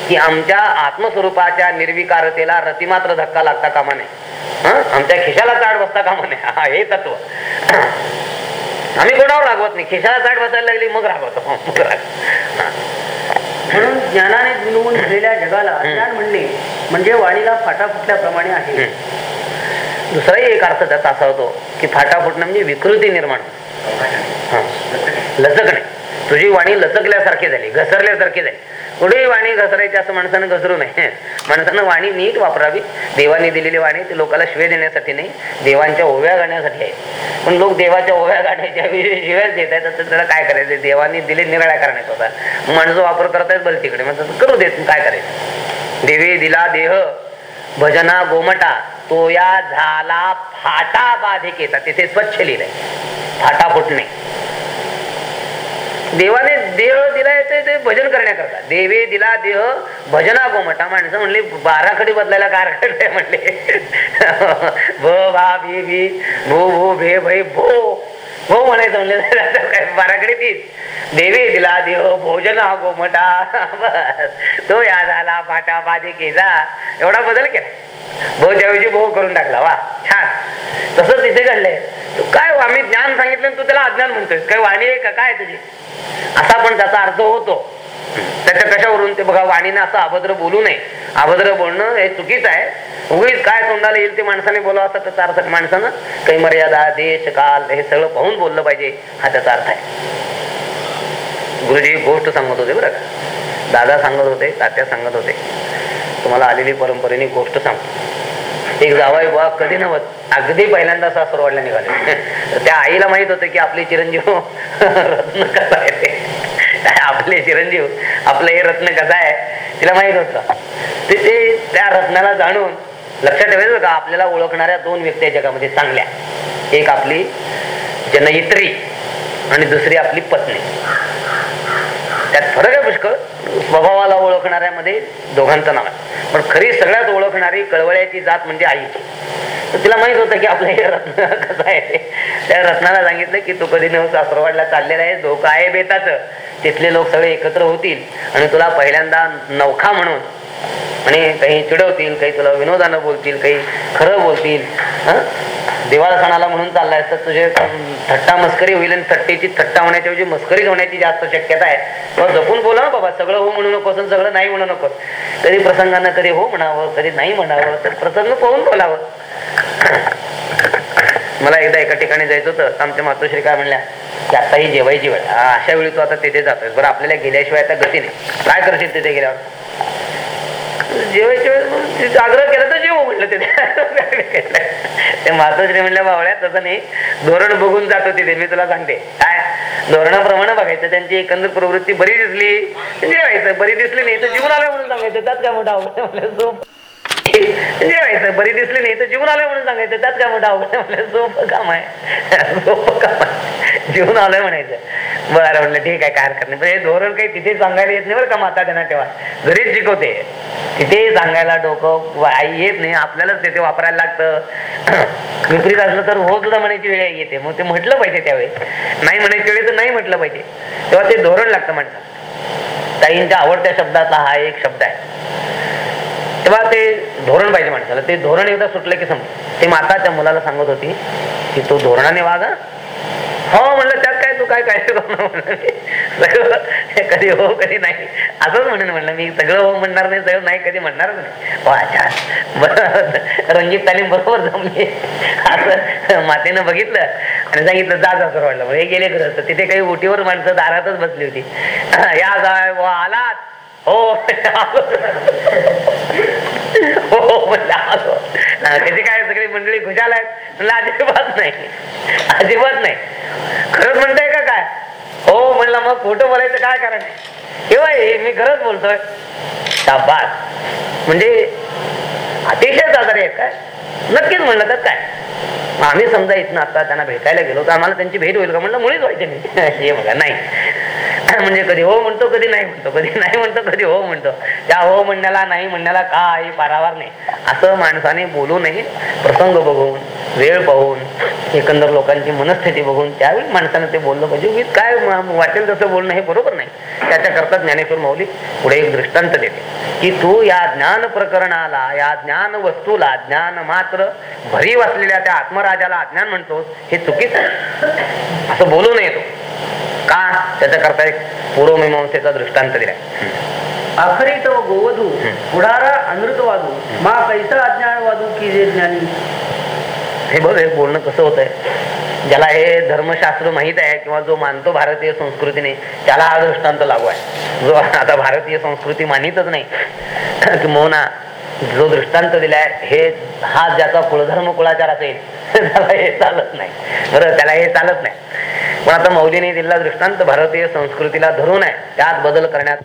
की आमच्या आत्मस्वरूपाच्या निर्विकारतेला रतिमात्र धक्का लागता कामा नये. आमच्या खिशाला चाड बसता कामा नये. हा हे तत्व. आम्ही कोणावर रागवत नाही. खिशाला चाट बसायला लागली मग रागवतो. मग राग म्हणून ज्ञानाने दुमदुमून भरलेल्या जगाला अज्ञान म्हणणे म्हणजे वाणीला फाटा फुटल्याप्रमाणे आहे. दुसराही एक अर्थ त्याचा असा होतो की फाटा फुटणं म्हणजे विकृती निर्माण. लचकणे तुझी वाणी लचकल्यासारखी झाली घसरल्यासारखी झाली. कुठेही वाणी घसरायची असं माणसानं घसरू नये. माणसानं वाणी नीट वापरावी. देवाने दिलेली वाणी ती लोकांना शिवे देण्यासाठी नाही देवांच्या ओव्या गाण्यासाठी आहे. पण लोक देवाच्या ओव्या गाण्याच्या शिव्याच देत आहेत तर त्याला काय करायचं? देवाने दिले निराळ्या करण्याचा होता माणसं वापर करतायत बल तिकडे. म्हणतात करू देत काय करायचं? देवे दिला देह भजना गोमटा तो या झाला फाटा बाधिकेचा तिथे स्वच्छ लिहिलंय. फाटा फुटणे. देवाने देह दिलाय ते भजन करण्याकरता. देवे दिला देह भजना गोमटा माणसं म्हणले बाराखडी बदलायला कारकड म्हणले. (laughs) भ भा भी भी भो भो भे भय भो. हो म्हणायचं म्हणले (laughs) काय बाराखडी तीच देवी दिला देव भोजन हा गोमटा. (laughs) बस. तो या झाला फाटा बाधिकेचा एवढा बदल केला. भो त्याऐवजी भो करून टाकला वा. छान. तसं तिथे घडलंय. तू काय आम्ही ज्ञान सांगितलं तू त्याला अज्ञान म्हणतोय काय वाणी आहे का? काय तुझी? असा पण त्याचा अर्थ होतो. त्याच्या कशावरून ते बघा वाणीने असं अभद्र बोलू नये. अभद्र बोलणं हे चुकीचं आहे. उगीच काय तोंडाला येईल ते माणसाने बोलावं असं त्याचा अर्थ माणसानं काही मर्यादा देश काल हे सगळं पाहून बोललं पाहिजे. हा त्याचा अर्थ आहे. गुरुजी गोष्ट सांगत होते बरं का. दादा सांगत होते तात्या सांगत होते. तुम्हाला आलेली परंपरेने गोष्ट सांगतो. एक जावाई बुवा कधी नव्हत अगदी पहिल्यांदा सासर वाढल्या निघाले. (laughs) त्या आईला माहीत होतं की आपले चिरंजीव (laughs) रत्न कसा येते आपले चिरंजीव? आपलं हे रत्न कसा आहे? तिला माहीत होत. ते ते त्या रत्नाला जाणून लक्षात ठेवायचं का आपल्याला ओळखणाऱ्या दोन व्यक्ती जगामध्ये चांगल्या. एक आपली जनयित्री आणि दुसरी आपली पत्नी. त्यात फरक आहे पुष्कळ. स्वभावाला ओळखणाऱ्यामध्ये दोघांचं नाव आहे. पण खरी सगळ्यात ओळखणारी कळवळ्याची जात म्हणजे आईची. तर तिला माहीत होतं की आपलं हे रत्न (laughs) कसं आहे त्या रत्नाला सांगितलं की तू कधी नऊ सासरवाडला चाललेला आहे धोका आहे बेताचं. तिथले लोक सगळे एकत्र होतील आणि तुला पहिल्यांदा नौखा म्हणून आणि काही चिडवतील काही तुला विनोदानं बोलतील काही खरं बोलतील हं? दिवाळ सणाला म्हणून चाललाय तर तुझे थट्टा मस्करी होईल आणि थट्टेची थट्टा होण्याच्या ऐवजी मस्करी होण्याची जास्त शक्यता आहे. जपून बोला ना बाबा सगळं हो म्हणू नकोस आणि सगळं नाही म्हणू नकोस. कधी प्रसंगांना कधी हो म्हणावं कधी नाही म्हणावं तर प्रसंग पाहून बोलावं. मला एकदा एका ठिकाणी जायचं होतं. आमच्या मातोश्री काय म्हणल्या की आता ही जेवायची वेळ अशा वेळी तू आता तिथे जातोय बरं आपल्याला गेल्याशिवाय आता गती नाही. काय करशील तिथे गेल्यावर? जेवायच्या वेळ आग्रह केला तर जेवू म्हटलं तिथे ते मातोश्री म्हणल्या बावळ्या तसं नाही. धोरण बघून जातो तिथे मी तुला सांगते. काय? धोरणाप्रमाणे बघायचं त्यांची एकंदर प्रवृत्ती बरी दिसली. म्हणजे तर जेवायचं बरी दिसली नाही तर जीवन आलं म्हणून सांगायचं त्यात काय मोठा अवघड जेवायचं बरी दिसली नाही तर जीवन आलंय म्हणून सांगायचं त्यात काय मोठा अवघड म्हणलं झोप काम आहे. झोप काम आहे. जीवन आलंय म्हणायचं. बरं म्हणलं ठीक आहे काय हरकत नाही. पण हे धोरण काही तिथे सांगायला येत नाही बरं का माता त्यांना तेव्हा घरीच शिकवते तिथे सांगायला डोकं आई येत नाही. आपल्यालाच तिथे वापरायला लागतं. (clears throat) विपरीत असलं तर हो म्हणायची वेळ येते. मग ते म्हटलं पाहिजे त्यावेळी. नाही म्हणायची वेळी तर नाही म्हटलं पाहिजे. तेव्हा ते धोरण लागतं म्हणतात. ताईंच्या आवडत्या शब्दातला हा एक शब्द आहे. तेव्हा ते धोरण पाहिजे माणसाला. ते धोरण एकदा सुटलं की समज ते माता त्या मुलाला सांगत होती की तो धोरणाने वागा हो. म्हणलं त्यात काय तू काय काय सगळं कधी हो कधी नाही. असंच म्हणेन म्हणलं मी सगळं हो म्हणणार नाही सगळं नाही कधी म्हणणारच नाही. वा छान. बरं रंगीत तालीम बरोबर जमली. असं मातेनं बघितलं आणि सांगितलं जा जा सर वाटलं हे गेले खरं तर तिथे काही ओटीवर माणसं दारातच बसली होती. या जा वा आलात. हो हो. हो हो. म्हणलं आलो हो. त्याची काय सगळी मंडळी खुशाल आहेत? म्हणलं अजिबात नाही. अजिबात नाही. खरंच म्हणताय का काय? हो म्हणलं मग खोटं बोलायचं काय कारण किंवा मी खरंच बोलतोय. शाबास. म्हणजे अतिशय आजारी आहेत काय? नक्कीच म्हणलं तर काय? आम्ही समजा इथनं आता त्यांना भेटायला गेलो तर आम्हाला त्यांची भेट होईल का? म्हणलं मुळीच व्हायचे नाही. (laughs) हे बघा नाही. (clears throat) म्हणजे कधी हो म्हणतो कधी नाही म्हणतो कधी नाही म्हणतो कधी हो म्हणतो. त्या हो म्हणण्याला नाही म्हणण्याला काय पारावार नाही. असं माणसाने बोलू नये प्रसंग बघून वेळ पाहून एकंदर लोकांची मनस्थिती बघून त्यावेळी माणसानं ते बोललं पाहिजे. उगीच काय वाटेल तसं बोलणं हे बरोबर नाही. त्याच्याकरता ज्ञानेश्वर माऊली पुढे एक दृष्टांत देते की तू या ज्ञान प्रकरणाला या ज्ञान वस्तूला ज्ञान मात मात्र भरी असलेल्या त्या आत्मराजाला अज्ञान म्हणतोस हे चुकीचं आहे. असं बोलू नये तो. का? त्याच्याकरता एक पूर्वमीमांसेचा दृष्टांत दिलाय. आखरी तो गोवधू पुढारा अनृत वादू मा कैसा अज्ञान वादू की जे ज्ञानी? हे बघ हे बोलणं कसं होतंय? ज्याला हे धर्मशास्त्र माहीत आहे किंवा जो मानतो भारतीय संस्कृतीने त्याला हा दृष्टांत लागू आहे. जो आता भारतीय संस्कृती मानितच नाही. (laughs) किंवा जो दृष्टांत दिलाय हे हा ज्याचा कुळधर्म कुळाचार असेल (laughs) त्याला हे चालत नाही. बरं त्याला हे चालत नाही. पण आता मौलीने दिलेला दृष्टांत भारतीय संस्कृतीला धरून आहे. त्यात बदल करण्यात